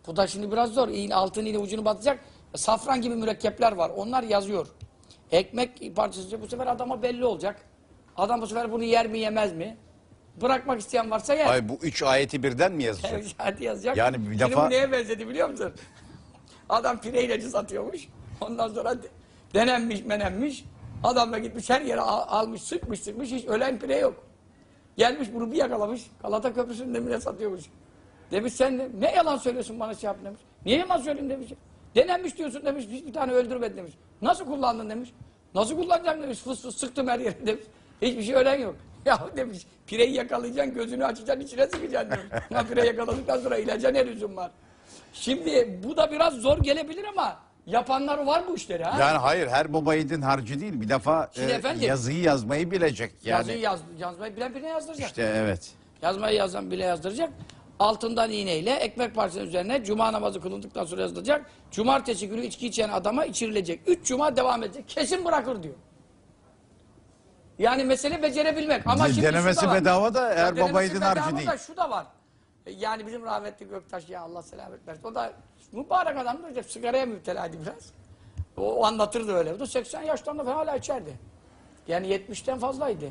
Bu da şimdi biraz zor. İğne, altın iğne ucunu batacak. Safran gibi mürekkepler var. Onlar yazıyor. Ekmek parçası bu sefer adama belli olacak. Adam bu sefer bunu yer mi yemez mi? Bırakmak isteyen varsa yer. Ay bu üç ayeti birden mi yazacak? Yazacak. Yani bir Şimdi defa- bu neye benzedi biliyor musun? Adam pire ilacı satıyormuş. Ondan sonra de- denenmiş menenmiş. Adam da gitmiş her yere al- almış sıkmış sıkmış hiç ölen pire yok. Gelmiş bunu bir yakalamış. Galata Köprüsü'nün demine satıyormuş. Demiş sen de, ne yalan söylüyorsun bana şey yap demiş. Niye yalan söyleyeyim demiş. Denenmiş diyorsun demiş. Hiç bir tane öldürmedi demiş. Nasıl kullandın demiş. Nasıl kullanacağım demiş. Fıs fıs sıktım her yere demiş. Hiçbir şey ölen yok. Ya demiş pireyi yakalayacaksın gözünü açacaksın içine sıkacaksın demiş. Ya pire yakaladıktan sonra ilaca ne lüzum var. Şimdi bu da biraz zor gelebilir ama yapanlar var bu işleri ha. Yani hayır her baba yiğidin harcı değil. Bir defa Şimdi e, efendim- yazıyı yazmayı bilecek. Yani Yazıyı yaz, yazmayı bilen birine yazdıracak. işte evet. Yazmayı yazan bile yazdıracak. Altından iğneyle ekmek parçasının üzerine cuma namazı kılındıktan sonra yazılacak. Cumartesi günü içki içen adama içirilecek. Üç cuma devam edecek. Kesin bırakır diyor. Yani mesele becerebilmek. Ama şimdi denemesi şu da var. bedava da eğer babayiğidin harcı değil. da şu da var. E, Yani bizim rahmetli Göktaş ya Allah selamet versin. O da mübarek adamdı. işte Sigaraya müptelaydı biraz. O, anlatırdı öyle. O da 80 yaşlarında falan hala içerdi. Yani 70'ten fazlaydı.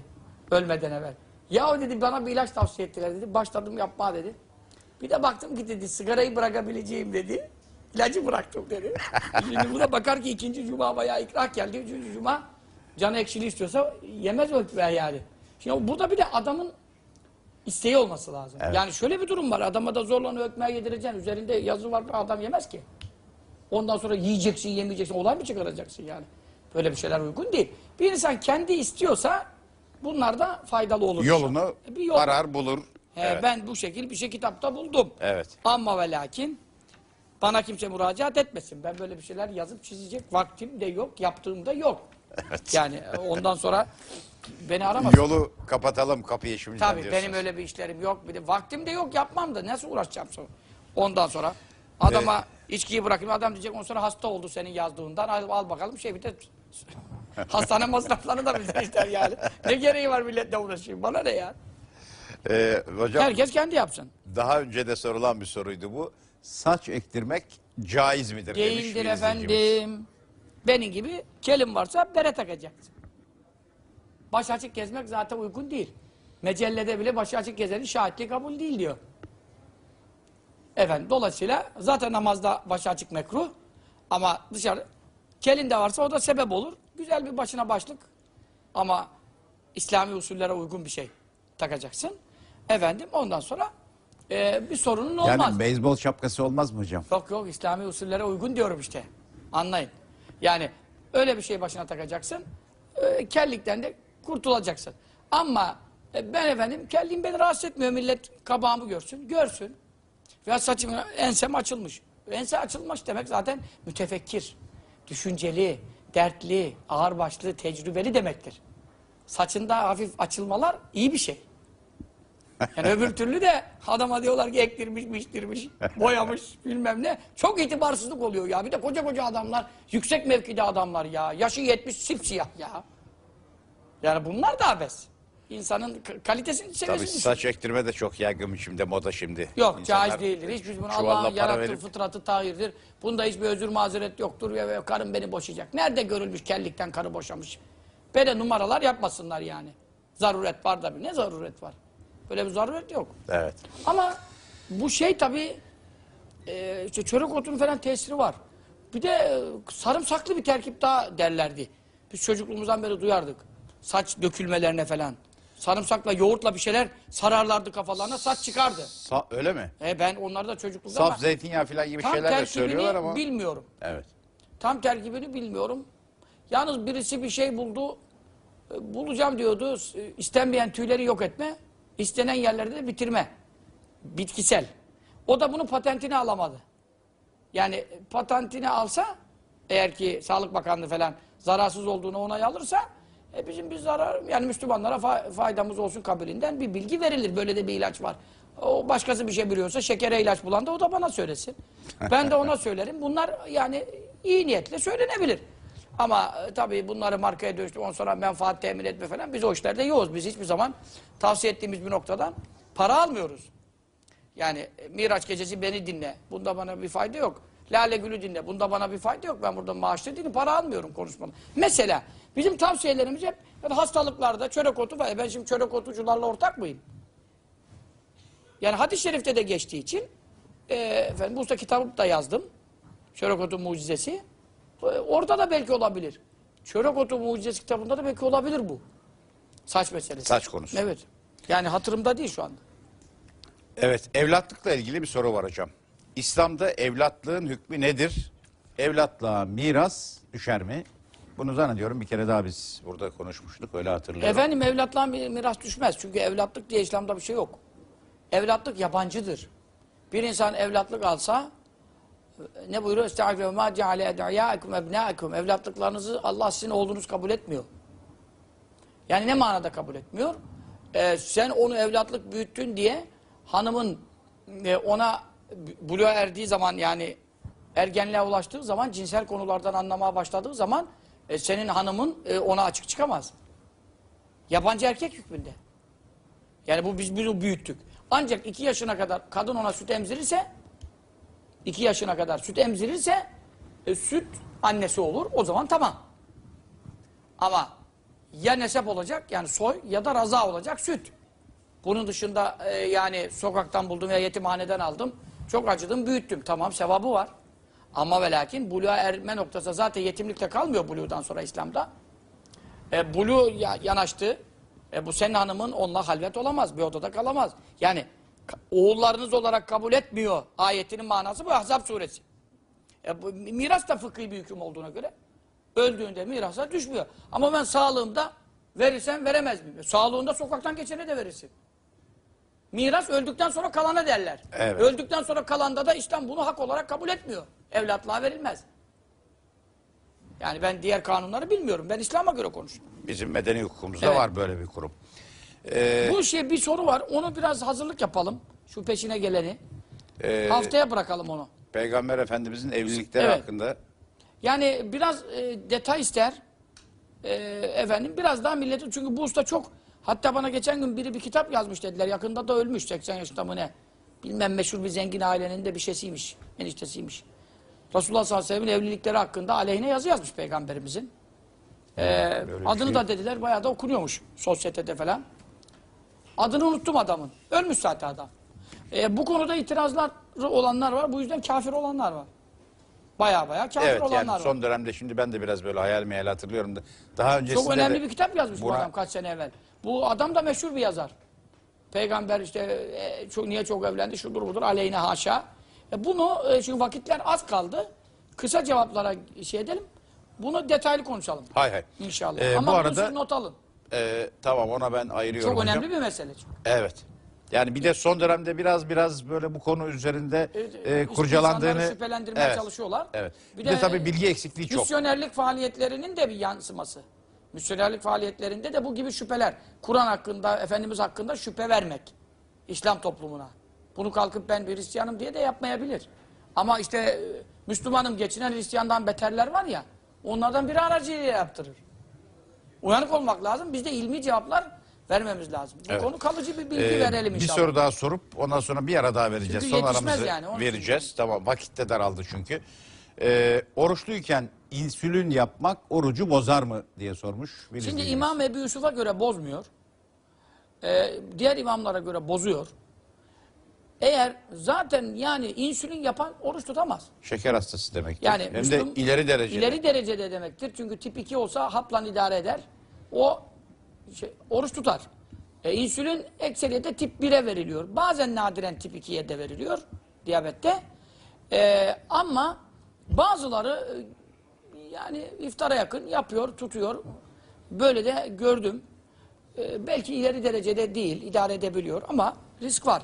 Ölmeden evvel. Ya dedi bana bir ilaç tavsiye ettiler dedi. Başladım yapma dedi. Bir de baktım ki dedi sigarayı bırakabileceğim dedi. İlacı bıraktım dedi. Şimdi bu da bakar ki ikinci cuma bayağı ikrah geldi. Üçüncü cuma canı ekşili istiyorsa yemez o yani. Şimdi burada bir de adamın isteği olması lazım. Evet. Yani şöyle bir durum var. Adama da zorla ökmeğe yedireceksin. Üzerinde yazı var adam yemez ki. Ondan sonra yiyeceksin, yemeyeceksin. Olay mı çıkaracaksın yani? Böyle bir şeyler uygun değil. Bir insan kendi istiyorsa bunlar da faydalı olur. Yolunu Bir yol. arar bulur. He, Evet. Ben bu şekil bir şey kitapta buldum. Evet. Ama ve lakin bana kimse müracaat etmesin. Ben böyle bir şeyler yazıp çizecek vaktim de yok, yaptığım da yok. Evet. Yani e, ondan sonra beni aramasın. Yolu kapatalım kapıyı şimdiden Tabii diyorsunuz. benim öyle bir işlerim yok. Bir de vaktim de yok yapmam da nasıl uğraşacağım sonra. Ondan sonra adama içkiyi bırakayım adam diyecek ondan sonra hasta oldu senin yazdığından al, al bakalım şey bir de hastane masraflarını da bizden ister yani. Ne gereği var milletle uğraşayım bana ne ya. Ee, hocam Herkes kendi yapsın. daha önce de sorulan bir soruydu bu. Saç ektirmek caiz midir Değildir efendim. Benim gibi kelim varsa bere takacaksın. Baş açık gezmek zaten uygun değil. Mecellede bile başı açık gezenin şahitliği kabul değil diyor. Efendim dolayısıyla zaten namazda başı açık mekruh. Ama dışarı kelin de varsa o da sebep olur. Güzel bir başına başlık. Ama İslami usullere uygun bir şey takacaksın. Efendim ondan sonra e, bir sorunun olmaz. Yani beyzbol şapkası olmaz mı hocam? Yok yok İslami usullere uygun diyorum işte. Anlayın. Yani öyle bir şey başına takacaksın. e, kellikten de kurtulacaksın. Ama e, ben efendim kelliğim beni rahatsız etmiyor. Millet kabağımı görsün. Görsün. Veya saçım ensem açılmış. Ense açılmış demek zaten mütefekkir, düşünceli, dertli, ağırbaşlı, tecrübeli demektir. Saçında hafif açılmalar iyi bir şey. Yani öbür türlü de adama diyorlar ki ektirmiş, biçtirmiş, boyamış bilmem ne. Çok itibarsızlık oluyor ya. Bir de koca koca adamlar, yüksek mevkide adamlar ya. Yaşı 70 simsiyah ya. Yani bunlar da abes. İnsanın kalitesini Tabii seviyesini düşün. saç ektirme de çok yaygın şimdi moda şimdi. Yok İnsanlar caiz değildir. Hiç biz bunu Allah'ın yarattığı verip- fıtratı tahirdir. Bunda hiçbir özür mazeret yoktur ve, ve karım beni boşayacak. Nerede görülmüş kellikten karı boşamış? Böyle numaralar yapmasınlar yani. Zaruret var da bir. Ne zaruret var? Böyle bir zaruret yok. Evet. Ama bu şey tabii e, işte çörek otunun falan tesiri var. Bir de e, sarımsaklı bir terkip daha derlerdi. Biz çocukluğumuzdan beri duyardık. Saç dökülmelerine falan. Sarımsakla yoğurtla bir şeyler sararlardı kafalarına saç çıkardı. Sa- öyle mi? E ben onları da çocuklukta Saf ama zeytinyağı falan gibi tam şeyler de terkibini söylüyorlar ama. bilmiyorum. Evet. Tam terkibini bilmiyorum. Yalnız birisi bir şey buldu. E, Bulacağım diyordu. E, İstenmeyen tüyleri yok etme. istenen yerlerde de bitirme. Bitkisel. O da bunun patentini alamadı. Yani patentini alsa eğer ki Sağlık Bakanlığı falan zararsız olduğunu onay alırsa e bizim bir zarar yani Müslümanlara fa- faydamız olsun kabilinden bir bilgi verilir. Böyle de bir ilaç var. O başkası bir şey biliyorsa şekere ilaç bulan da o da bana söylesin. Ben de ona söylerim. Bunlar yani iyi niyetle söylenebilir. Ama e, tabii bunları markaya dönüştürüp ondan sonra menfaat temin etme falan biz o işlerde yoğuz. Biz hiçbir zaman tavsiye ettiğimiz bir noktadan para almıyoruz. Yani e, Miraç gecesi beni dinle. Bunda bana bir fayda yok. Lale Gül'ü dinle. Bunda bana bir fayda yok. Ben burada maaşlı değilim. Para almıyorum konuşmada. Mesela bizim tavsiyelerimiz hep hastalıklarda çörek otu var. E Ben şimdi çörek otucularla ortak mıyım? Yani hadis-i şerifte de geçtiği için e, efendim bu usta kitabı da yazdım. Çörek otu mucizesi. E, orada da belki olabilir. Çörek otu mucizesi kitabında da belki olabilir bu. Saç meselesi. Saç konusu. Evet. Yani hatırımda değil şu anda. Evet, evlatlıkla ilgili bir soru var hocam. İslam'da evlatlığın hükmü nedir? Evlatlığa miras düşer mi? Bunu zannediyorum bir kere daha biz burada konuşmuştuk, öyle hatırlıyorum. Efendim evlatlığa mi- miras düşmez. Çünkü evlatlık diye İslam'da bir şey yok. Evlatlık yabancıdır. Bir insan evlatlık alsa e, ne buyuruyor? Estağfirullah ma ceale ed'iyâekum ebnâekum. Evlatlıklarınızı Allah sizin olduğunuz kabul etmiyor. Yani ne manada kabul etmiyor? Ee, sen onu evlatlık büyüttün diye hanımın e, ona buluğa erdiği zaman yani ergenliğe ulaştığı zaman cinsel konulardan anlamaya başladığı zaman e, senin hanımın e, ona açık çıkamaz. Yabancı erkek hükmünde. Yani bu biz bunu büyüttük. Ancak iki yaşına kadar kadın ona süt emzirirse iki yaşına kadar süt emzirirse e, süt annesi olur. O zaman tamam. Ama ya nesep olacak yani soy ya da raza olacak süt. Bunun dışında e, yani sokaktan buldum ya yetimhaneden aldım. Çok acıdım büyüttüm. Tamam sevabı var. Ama ve lakin buluğa erme noktası zaten yetimlikte kalmıyor buluğdan sonra İslam'da. E, buluğ ya- yanaştı. E, bu senin hanımın onunla halvet olamaz. Bir odada kalamaz. Yani oğullarınız olarak kabul etmiyor. Ayetinin manası bu Ahzab suresi. E, bu, miras da fıkhi bir hüküm olduğuna göre öldüğünde mirasa düşmüyor. Ama ben sağlığımda verirsem veremez miyim? E, Sağlığında sokaktan geçene de verirsin. Miras öldükten sonra kalana derler. Evet. Öldükten sonra kalanda da İslam bunu hak olarak kabul etmiyor. Evlatlığa verilmez. Yani ben diğer kanunları bilmiyorum. Ben İslam'a göre konuşuyorum. Bizim medeni hukukumuzda Evet. var böyle bir kurum. Ee, Bu şey bir soru var. Onu biraz hazırlık yapalım. Şu peşine geleni. e, Haftaya bırakalım onu. Peygamber Efendimizin evlilikleri Evet. hakkında Yani biraz e, detay ister. E, efendim biraz daha milleti çünkü bu usta çok hatta bana geçen gün biri bir kitap yazmış dediler. Yakında da ölmüş 80 yaşında mı ne? Bilmem meşhur bir zengin ailenin de bir şeysiymiş. Eniştesiymiş. Resulullah sallallahu aleyhi ve sellem'in evlilikleri hakkında aleyhine yazı yazmış peygamberimizin. E, Böyle bir adını şey. da dediler bayağı da okunuyormuş sosyetede falan. Adını unuttum adamın. Ölmüş zaten adam. E, bu konuda itirazları olanlar var. Bu yüzden kafir olanlar var. Baya baya kafir Evet olanlar yani var. son dönemde şimdi ben de biraz böyle hayal meyal hatırlıyorum da daha öncesinde Çok önemli de bir kitap yazmış bu buna- adam kaç sene evvel. Bu adam da meşhur bir yazar. Peygamber işte e, çok, niye çok evlendi şudur budur aleyhine haşa. E, bunu e, çünkü vakitler az kaldı. Kısa cevaplara şey edelim. Bunu detaylı konuşalım. Hay hay. İnşallah. Ee, Ama bu arada not alın. e, tamam ona ben ayırıyorum Çok hocam. önemli bir mesele çünkü. Evet. Yani bir de son dönemde biraz biraz böyle bu konu üzerinde e, İşte kurcalandığını şüphelendirmeye Evet. çalışıyorlar. Evet. Bir, de, tabii bilgi eksikliği çok. Misyonerlik faaliyetlerinin de bir yansıması. Misyonerlik faaliyetlerinde de bu gibi şüpheler. Kur'an hakkında, Efendimiz hakkında şüphe vermek. İslam toplumuna. Bunu kalkıp ben bir Hristiyanım diye de yapmayabilir. Ama işte e, Müslümanım geçinen Hristiyandan beterler var ya, onlardan biri aracıyla yaptırır. Uyanık olmak lazım. Biz de ilmi cevaplar vermemiz lazım. Bu Evet. konu kalıcı bir bilgi Ee, verelim bir inşallah. soru daha sorup ondan sonra bir ara daha vereceğiz. Çünkü Son aramızı yani, onun için. vereceğiz. Tamam vakitte daraldı çünkü. Ee, oruçluyken insülin yapmak orucu bozar mı diye sormuş. bir Şimdi izleyicimiz. İmam Ebu Yusuf'a göre bozmuyor. Ee, diğer imamlara göre bozuyor. Eğer zaten yani insülin yapan oruç tutamaz. Şeker hastası demektir. Yani Hem Müslüm- de ileri derecede. İleri derecede demektir. Çünkü tip 2 olsa hapla idare eder. O şey, oruç tutar. E, insülin ekseriyete tip 1'e veriliyor. Bazen nadiren tip 2'ye de veriliyor diyabette. E, ama bazıları yani iftara yakın yapıyor, tutuyor. Böyle de gördüm. E, belki ileri derecede değil, idare edebiliyor ama risk var.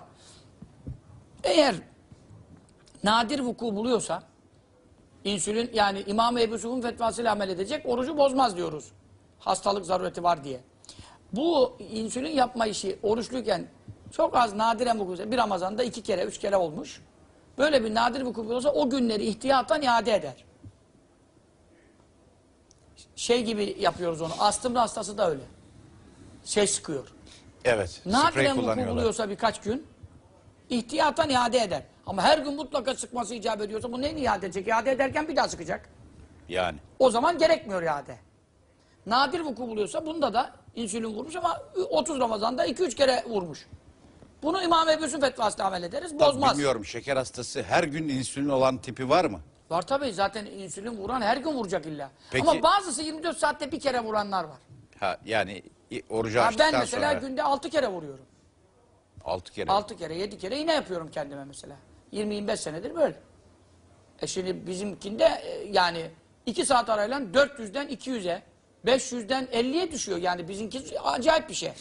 Eğer nadir vuku buluyorsa insülin yani İmam-ı Ebu Yusuf'un fetvasıyla amel edecek orucu bozmaz diyoruz. Hastalık zarureti var diye. Bu insülin yapma işi oruçluyken çok az nadiren vuku bir Ramazan'da iki kere üç kere olmuş. Böyle bir nadir vuku olsa o günleri ihtiyattan iade eder. Şey gibi yapıyoruz onu. Astım hastası da öyle. Şey sıkıyor. Evet. Nadiren vuku buluyorsa birkaç gün ihtiyatan iade eder. Ama her gün mutlaka sıkması icap ediyorsa bu neyin iade edecek? İade ederken bir daha sıkacak. Yani. O zaman gerekmiyor iade. Nadir vuku buluyorsa bunda da insülin vurmuş ama 30 Ramazan'da 2-3 kere vurmuş. Bunu İmam Ebu Yusuf fetvasıyla amel ederiz. Bozmaz. Bilmiyorum şeker hastası her gün insülin olan tipi var mı? Var tabii zaten insülin vuran her gün vuracak illa. Peki- Ama bazısı 24 saatte bir kere vuranlar var. Ha yani i- orucu Ha, açtıktan ben mesela sonra günde 6 kere vuruyorum. 6 kere. 6 kere 7 kere yine yapıyorum kendime mesela. 20-25 senedir böyle. E şimdi bizimkinde e, yani 2 saat arayla 400'den 200'e 500'den 50'ye düşüyor. Yani bizimki acayip bir şey.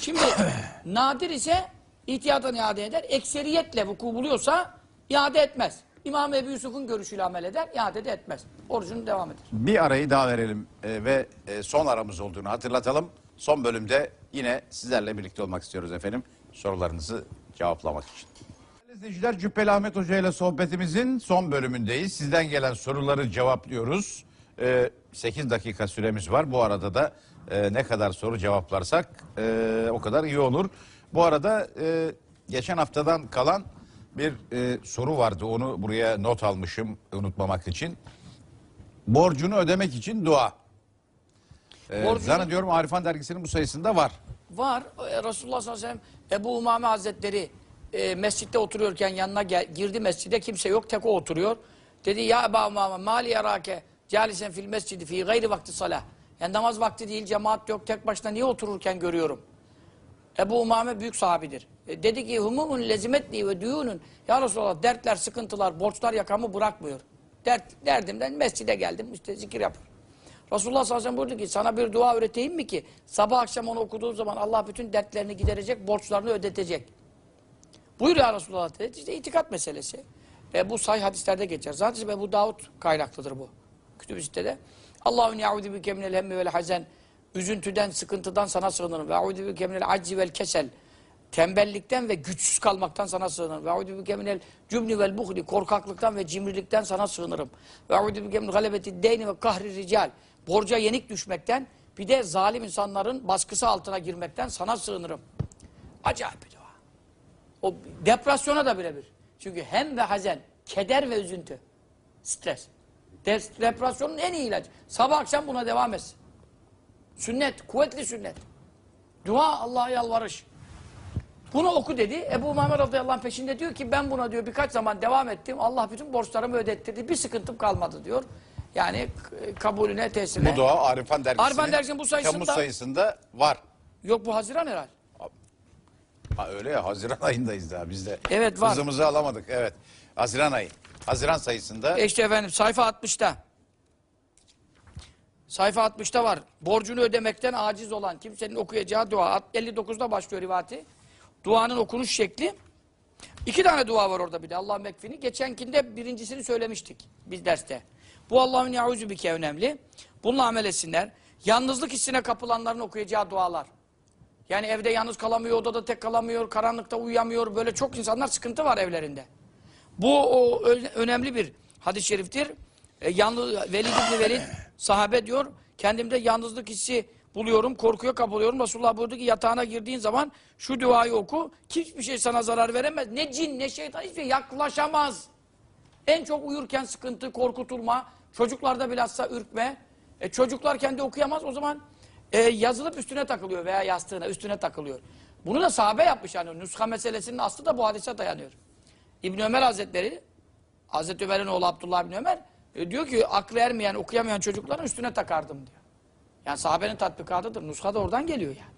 Şimdi nadir ise ihtiyatan iade eder. Ekseriyetle vuku buluyorsa iade etmez. İmam Ebu Yusuf'un görüşüyle amel eder, iade de etmez. Orucunu devam eder. Bir arayı daha verelim e, ve e, son aramız olduğunu hatırlatalım. Son bölümde yine sizlerle birlikte olmak istiyoruz efendim. Sorularınızı cevaplamak için. İzleyiciler Cübbeli Ahmet Hoca ile sohbetimizin son bölümündeyiz. Sizden gelen soruları cevaplıyoruz. E, 8 dakika süremiz var. Bu arada da e, ne kadar soru cevaplarsak e, o kadar iyi olur. Bu arada e, geçen haftadan kalan bir e, soru vardı. Onu buraya not almışım unutmamak için. Borcunu ödemek için dua. Ee, Borcunu- Zannediyorum Arifan dergisinin bu sayısında var. Var. E, Resulullah sallallahu aleyhi ve sellem Ebu Umame Hazretleri e, mescitte oturuyorken yanına gel, girdi mescide kimse yok tek o oturuyor. Dedi ya Ebu Umame mali yarake calisen fil mescidi fi gayri vakti salah. Yani namaz vakti değil cemaat yok tek başına niye otururken görüyorum. Ebu Umame büyük sahabidir. E, dedi ki humumun lezimetli ve düğünün ya Resulallah dertler, sıkıntılar, borçlar yakamı bırakmıyor. Dert, derdimden mescide geldim işte zikir yapıyorum. Resulullah sallallahu aleyhi ve sellem buyurdu ki sana bir dua öğreteyim mi ki sabah akşam onu okuduğun zaman Allah bütün dertlerini giderecek, borçlarını ödetecek. Buyur ya Resulullah dedi. İşte itikat meselesi. E, bu sahih hadislerde geçer. Zaten Ebu Davud kaynaklıdır bu. Kütüb-i Sitte'de. Allahümme ya'udu bike minel hemmi vel hazen. Üzüntüden, sıkıntıdan sana sığınırım. Ve a'udu bike minel aczi vel kesel. Tembellikten ve güçsüz kalmaktan sana sığınırım. Ve a'udu bike minel cübni vel buhli. Korkaklıktan ve cimrilikten sana sığınırım. Ve a'udu bike minel galebeti deyni ve kahri rical. Borca yenik düşmekten bir de zalim insanların baskısı altına girmekten sana sığınırım. Acayip bir dua. O depresyona da birebir. Çünkü hem ve hazen, keder ve üzüntü, stres. De- depresyonun en iyi ilacı. Sabah akşam buna devam etsin. Sünnet, kuvvetli sünnet. Dua Allah'a yalvarış. Bunu oku dedi. Ebu Muhammed radıyallahu anh peşinde diyor ki ben buna diyor birkaç zaman devam ettim. Allah bütün borçlarımı ödettirdi. Bir sıkıntım kalmadı diyor. Yani kabulüne, tesirine. Bu dua Arifan dergisinin, Arifan dergisinin bu sayısında- Temmuz sayısında var. Yok bu Haziran herhal. Ha, öyle ya Haziran ayındayız daha biz de. Evet, var. Hızımızı alamadık evet. Haziran ayı. Haziran sayısında E işte efendim sayfa 60'ta. Sayfa 60'ta var. Borcunu ödemekten aciz olan kimsenin okuyacağı dua. 59'da başlıyor rivati. Duanın okunuş şekli. İki tane dua var orada bir de Allah mekfini. Geçenkinde birincisini söylemiştik biz derste. Bu Allah'ın yauzu bike önemli. Bununla amel etsinler. Yalnızlık hissine kapılanların okuyacağı dualar. Yani evde yalnız kalamıyor, odada tek kalamıyor, karanlıkta uyuyamıyor. Böyle çok insanlar sıkıntı var evlerinde. Bu o, önemli bir hadis-i şeriftir. E, yalnız, Velid İbni Velid sahabe diyor, kendimde yalnızlık hissi buluyorum, korkuya kapılıyorum. Resulullah buyurdu ki yatağına girdiğin zaman şu duayı oku, hiçbir şey sana zarar veremez. Ne cin, ne şeytan hiçbir şey yaklaşamaz. En çok uyurken sıkıntı, korkutulma, çocuklarda bilhassa ürkme. E, çocuklar kendi okuyamaz o zaman e, yazılıp üstüne takılıyor veya yastığına üstüne takılıyor. Bunu da sahabe yapmış yani. Nuska meselesinin aslı da bu hadise dayanıyor. İbn Ömer Hazretleri, Hazreti Ömer'in oğlu Abdullah bin Ömer e, diyor ki aklı ermeyen, okuyamayan çocukların üstüne takardım diyor. Yani sahabenin tatbikatıdır. Nuska da oradan geliyor yani.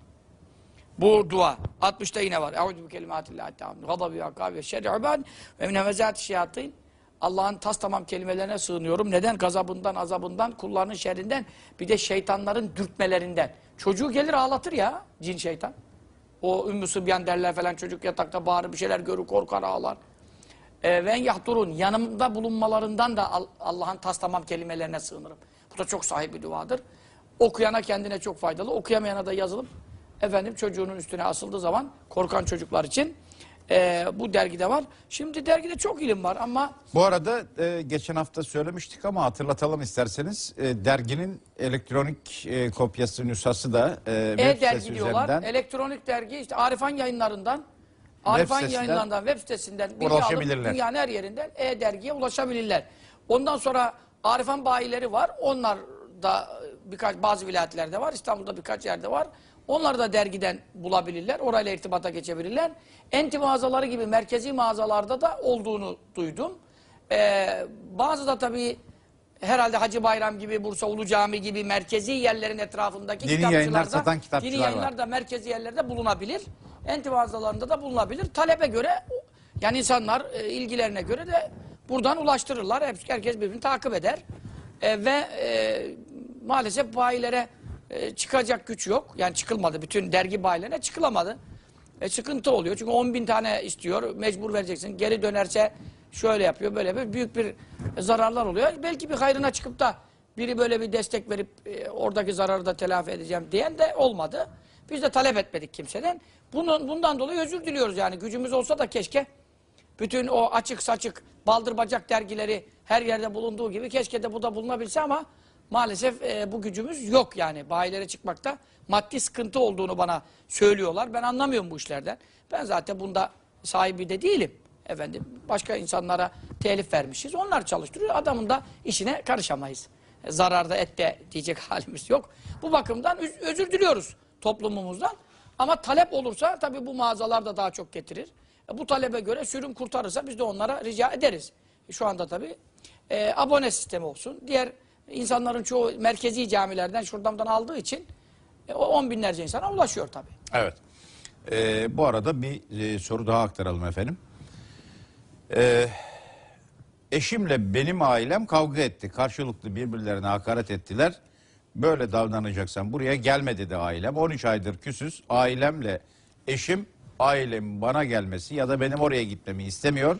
Bu dua. 60'ta yine var. Eûzü bi kelimatillahi ta'am. Gadabi akabi ve şerri ibad ve min şeyatin. Allah'ın tas tamam kelimelerine sığınıyorum. Neden? Gazabından, azabından, kullarının şerrinden, bir de şeytanların dürtmelerinden. Çocuğu gelir ağlatır ya, cin şeytan. O ümmü sıbyan derler falan çocuk yatakta bağırır bir şeyler görür, korkar ağlar. E, ve yahturun yanımda bulunmalarından da Al- Allah'ın tas tamam kelimelerine sığınırım. Bu da çok sahip bir duadır. Okuyana kendine çok faydalı, okuyamayana da yazılıp efendim çocuğunun üstüne asıldığı zaman korkan çocuklar için e, bu dergide var. Şimdi dergide çok ilim var ama Bu arada e, geçen hafta söylemiştik ama hatırlatalım isterseniz. E, derginin elektronik e, kopyası, nüshası da e, web sitesi e-dergi diyorlar. üzerinden Elektronik dergi işte Arifan yayınlarından Arifan sitesinden yayınlarından web sitesinden bilgi alıp ulaşabilirler. dünyanın her yerinden e-dergiye ulaşabilirler. Ondan sonra Arifan bayileri var. Onlar da birkaç bazı vilayetlerde var. İstanbul'da birkaç yerde var. Onlar da dergiden bulabilirler. Orayla irtibata geçebilirler. Enti mağazaları gibi merkezi mağazalarda da olduğunu duydum. Ee, bazı da tabii herhalde Hacı Bayram gibi, Bursa Ulu Cami gibi merkezi yerlerin etrafındaki Yeni yayınlar satan kitapçılar yeni yayınlar var. da merkezi yerlerde bulunabilir. Enti mağazalarında da bulunabilir. Talebe göre yani insanlar e, ilgilerine göre de buradan ulaştırırlar. Hep, herkes birbirini takip eder. E, ve e, maalesef bayilere e, çıkacak güç yok. Yani çıkılmadı. Bütün dergi bayilerine çıkılamadı. E, sıkıntı oluyor. Çünkü 10 bin tane istiyor. Mecbur vereceksin. Geri dönerse şöyle yapıyor. Böyle bir büyük bir zararlar oluyor. Belki bir hayrına çıkıp da biri böyle bir destek verip e, oradaki zararı da telafi edeceğim diyen de olmadı. Biz de talep etmedik kimseden. Bunun, bundan dolayı özür diliyoruz yani. Gücümüz olsa da keşke bütün o açık saçık baldır bacak dergileri her yerde bulunduğu gibi keşke de bu da bulunabilse ama maalesef e, bu gücümüz yok yani. Bayilere çıkmakta maddi sıkıntı olduğunu bana söylüyorlar. Ben anlamıyorum bu işlerden. Ben zaten bunda sahibi de değilim. Efendim başka insanlara telif vermişiz. Onlar çalıştırıyor. Adamın da işine karışamayız. E, Zararda ette diyecek halimiz yok. Bu bakımdan özür diliyoruz toplumumuzdan. Ama talep olursa tabii bu mağazalar da daha çok getirir. E, bu talebe göre sürüm kurtarırsa biz de onlara rica ederiz. E, Şu anda tabii e, abone sistemi olsun. Diğer insanların çoğu merkezi camilerden şuradan aldığı için e, on binlerce insana ulaşıyor tabii. Evet. Ee, bu arada bir e, soru daha aktaralım efendim. Ee, eşimle benim ailem kavga etti. Karşılıklı birbirlerine hakaret ettiler. Böyle davranacaksan buraya gelme dedi ailem. 13 aydır küsüz. Ailemle eşim ailem bana gelmesi ya da benim oraya gitmemi istemiyor.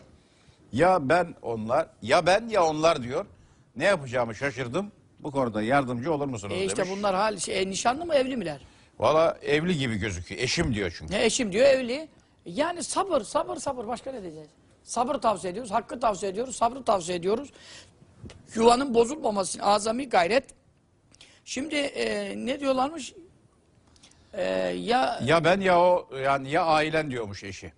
Ya ben onlar ya ben ya onlar diyor. Ne yapacağımı şaşırdım. Bu konuda yardımcı olur musunuz E işte demiş. bunlar hal şey, e, nişanlı mı evli miler? Valla evli gibi gözüküyor. Eşim diyor çünkü. Ne eşim diyor evli. Yani sabır, sabır, sabır. Başka ne diyeceğiz? Sabır tavsiye ediyoruz, hakkı tavsiye ediyoruz, sabrı tavsiye ediyoruz. Yuvanın bozulmaması azami gayret. Şimdi e, ne diyorlarmış? E, ya Ya ben ya o yani ya ailen diyormuş eşi.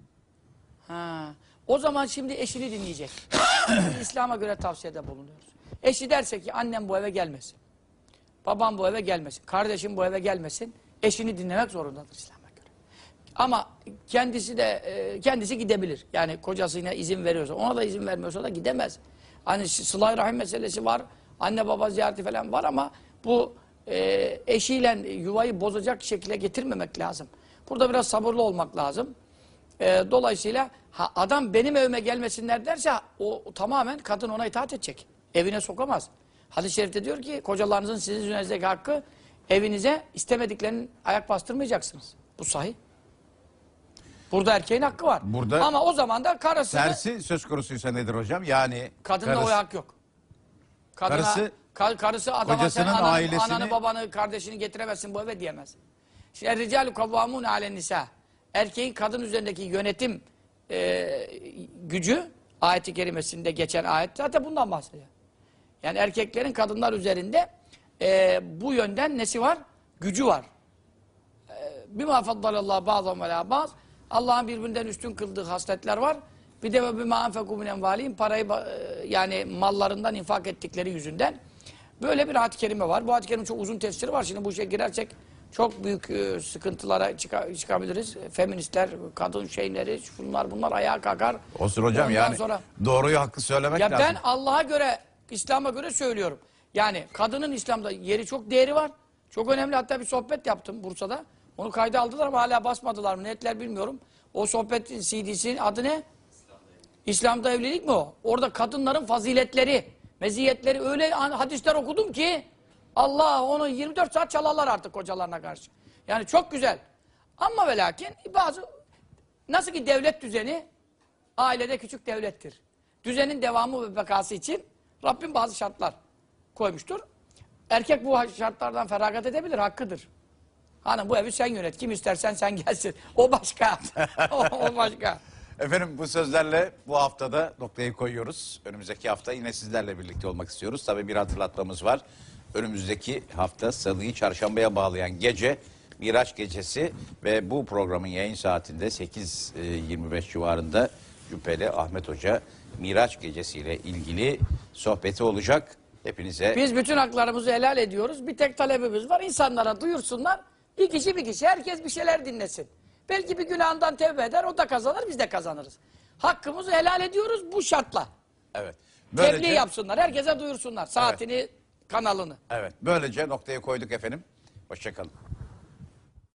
ha, o zaman şimdi eşini dinleyecek. İslam'a göre tavsiyede bulunuyoruz. Eşi derse ki annem bu eve gelmesin. Babam bu eve gelmesin. Kardeşim bu eve gelmesin. Eşini dinlemek zorundadır İslam'a göre. Ama kendisi de e, kendisi gidebilir. Yani kocasına izin veriyorsa, ona da izin vermiyorsa da gidemez. Hani sıla rahim meselesi var. Anne baba ziyareti falan var ama bu e, eşiyle yuvayı bozacak şekilde getirmemek lazım. Burada biraz sabırlı olmak lazım. E, dolayısıyla adam benim evime gelmesinler derse o tamamen kadın ona itaat edecek. Evine sokamaz. Hadis-i şerifte diyor ki kocalarınızın sizin üzerinizdeki hakkı evinize istemediklerinin ayak bastırmayacaksınız. Bu sahih. Burada erkeğin hakkı var. Burada- Ama o zaman da karısını Tersi söz konusuysa nedir hocam? Yani kadında o hak yok. Kadına, Karısı- ka- karısı adama kocasının sen ananı, ailesini- ananı babanı kardeşini getiremezsin bu eve diyemez. Şimdi ricalu kavvamun alen nisa. Erkeğin kadın üzerindeki yönetim e, gücü ayeti kerimesinde geçen ayet zaten bundan bahsediyor. Yani erkeklerin kadınlar üzerinde e, bu yönden nesi var? Gücü var. Bima faddalallahu ba'dhum ala ba'd. Allah'ın birbirinden üstün kıldığı hasletler var. Bir de ve bima enfeku min envalihim parayı e, yani mallarından infak ettikleri yüzünden. Böyle bir ayet-i kerime var. Bu ayet-i kerimenin çok uzun tefsiri var. Şimdi bu işe girersek çok büyük e, sıkıntılara çıka- çıkabiliriz. Feministler, kadın şeyleri, bunlar bunlar ayağa kalkar. Olsun hocam Ondan yani sonra- doğruyu hakkı söylemek ya lazım. ben Allah'a göre, İslam'a göre söylüyorum. Yani kadının İslam'da yeri çok değeri var. Çok önemli. Hatta bir sohbet yaptım Bursa'da. Onu kayda aldılar ama hala basmadılar mı? Netler bilmiyorum. O sohbetin CD'sinin adı ne? İslam'da evlilik mi o? Orada kadınların faziletleri, meziyetleri öyle hadisler okudum ki Allah onu 24 saat çalarlar artık kocalarına karşı. Yani çok güzel. Ama ve lakin bazı nasıl ki devlet düzeni ailede küçük devlettir. Düzenin devamı ve bekası için Rabbim bazı şartlar koymuştur. Erkek bu şartlardan feragat edebilir, hakkıdır. Hanım bu evi sen yönet, kim istersen sen gelsin. O başka, o, başka. Efendim bu sözlerle bu haftada noktayı koyuyoruz. Önümüzdeki hafta yine sizlerle birlikte olmak istiyoruz. Tabii bir hatırlatmamız var. Önümüzdeki hafta salıyı çarşambaya bağlayan gece Miraç gecesi ve bu programın yayın saatinde 8.25 civarında Cübbeli Ahmet Hoca Miraç gecesiyle ilgili sohbeti olacak. Hepinize Biz bütün haklarımızı helal ediyoruz. Bir tek talebimiz var. İnsanlara duyursunlar. Bir kişi bir kişi. Herkes bir şeyler dinlesin. Belki bir günahından tevbe eder. O da kazanır. Biz de kazanırız. Hakkımızı helal ediyoruz bu şartla. evet. Tebliğ yapsınlar. Herkese duyursunlar. Saatini, kanalını. Evet. Böylece noktayı koyduk efendim. Hoşçakalın.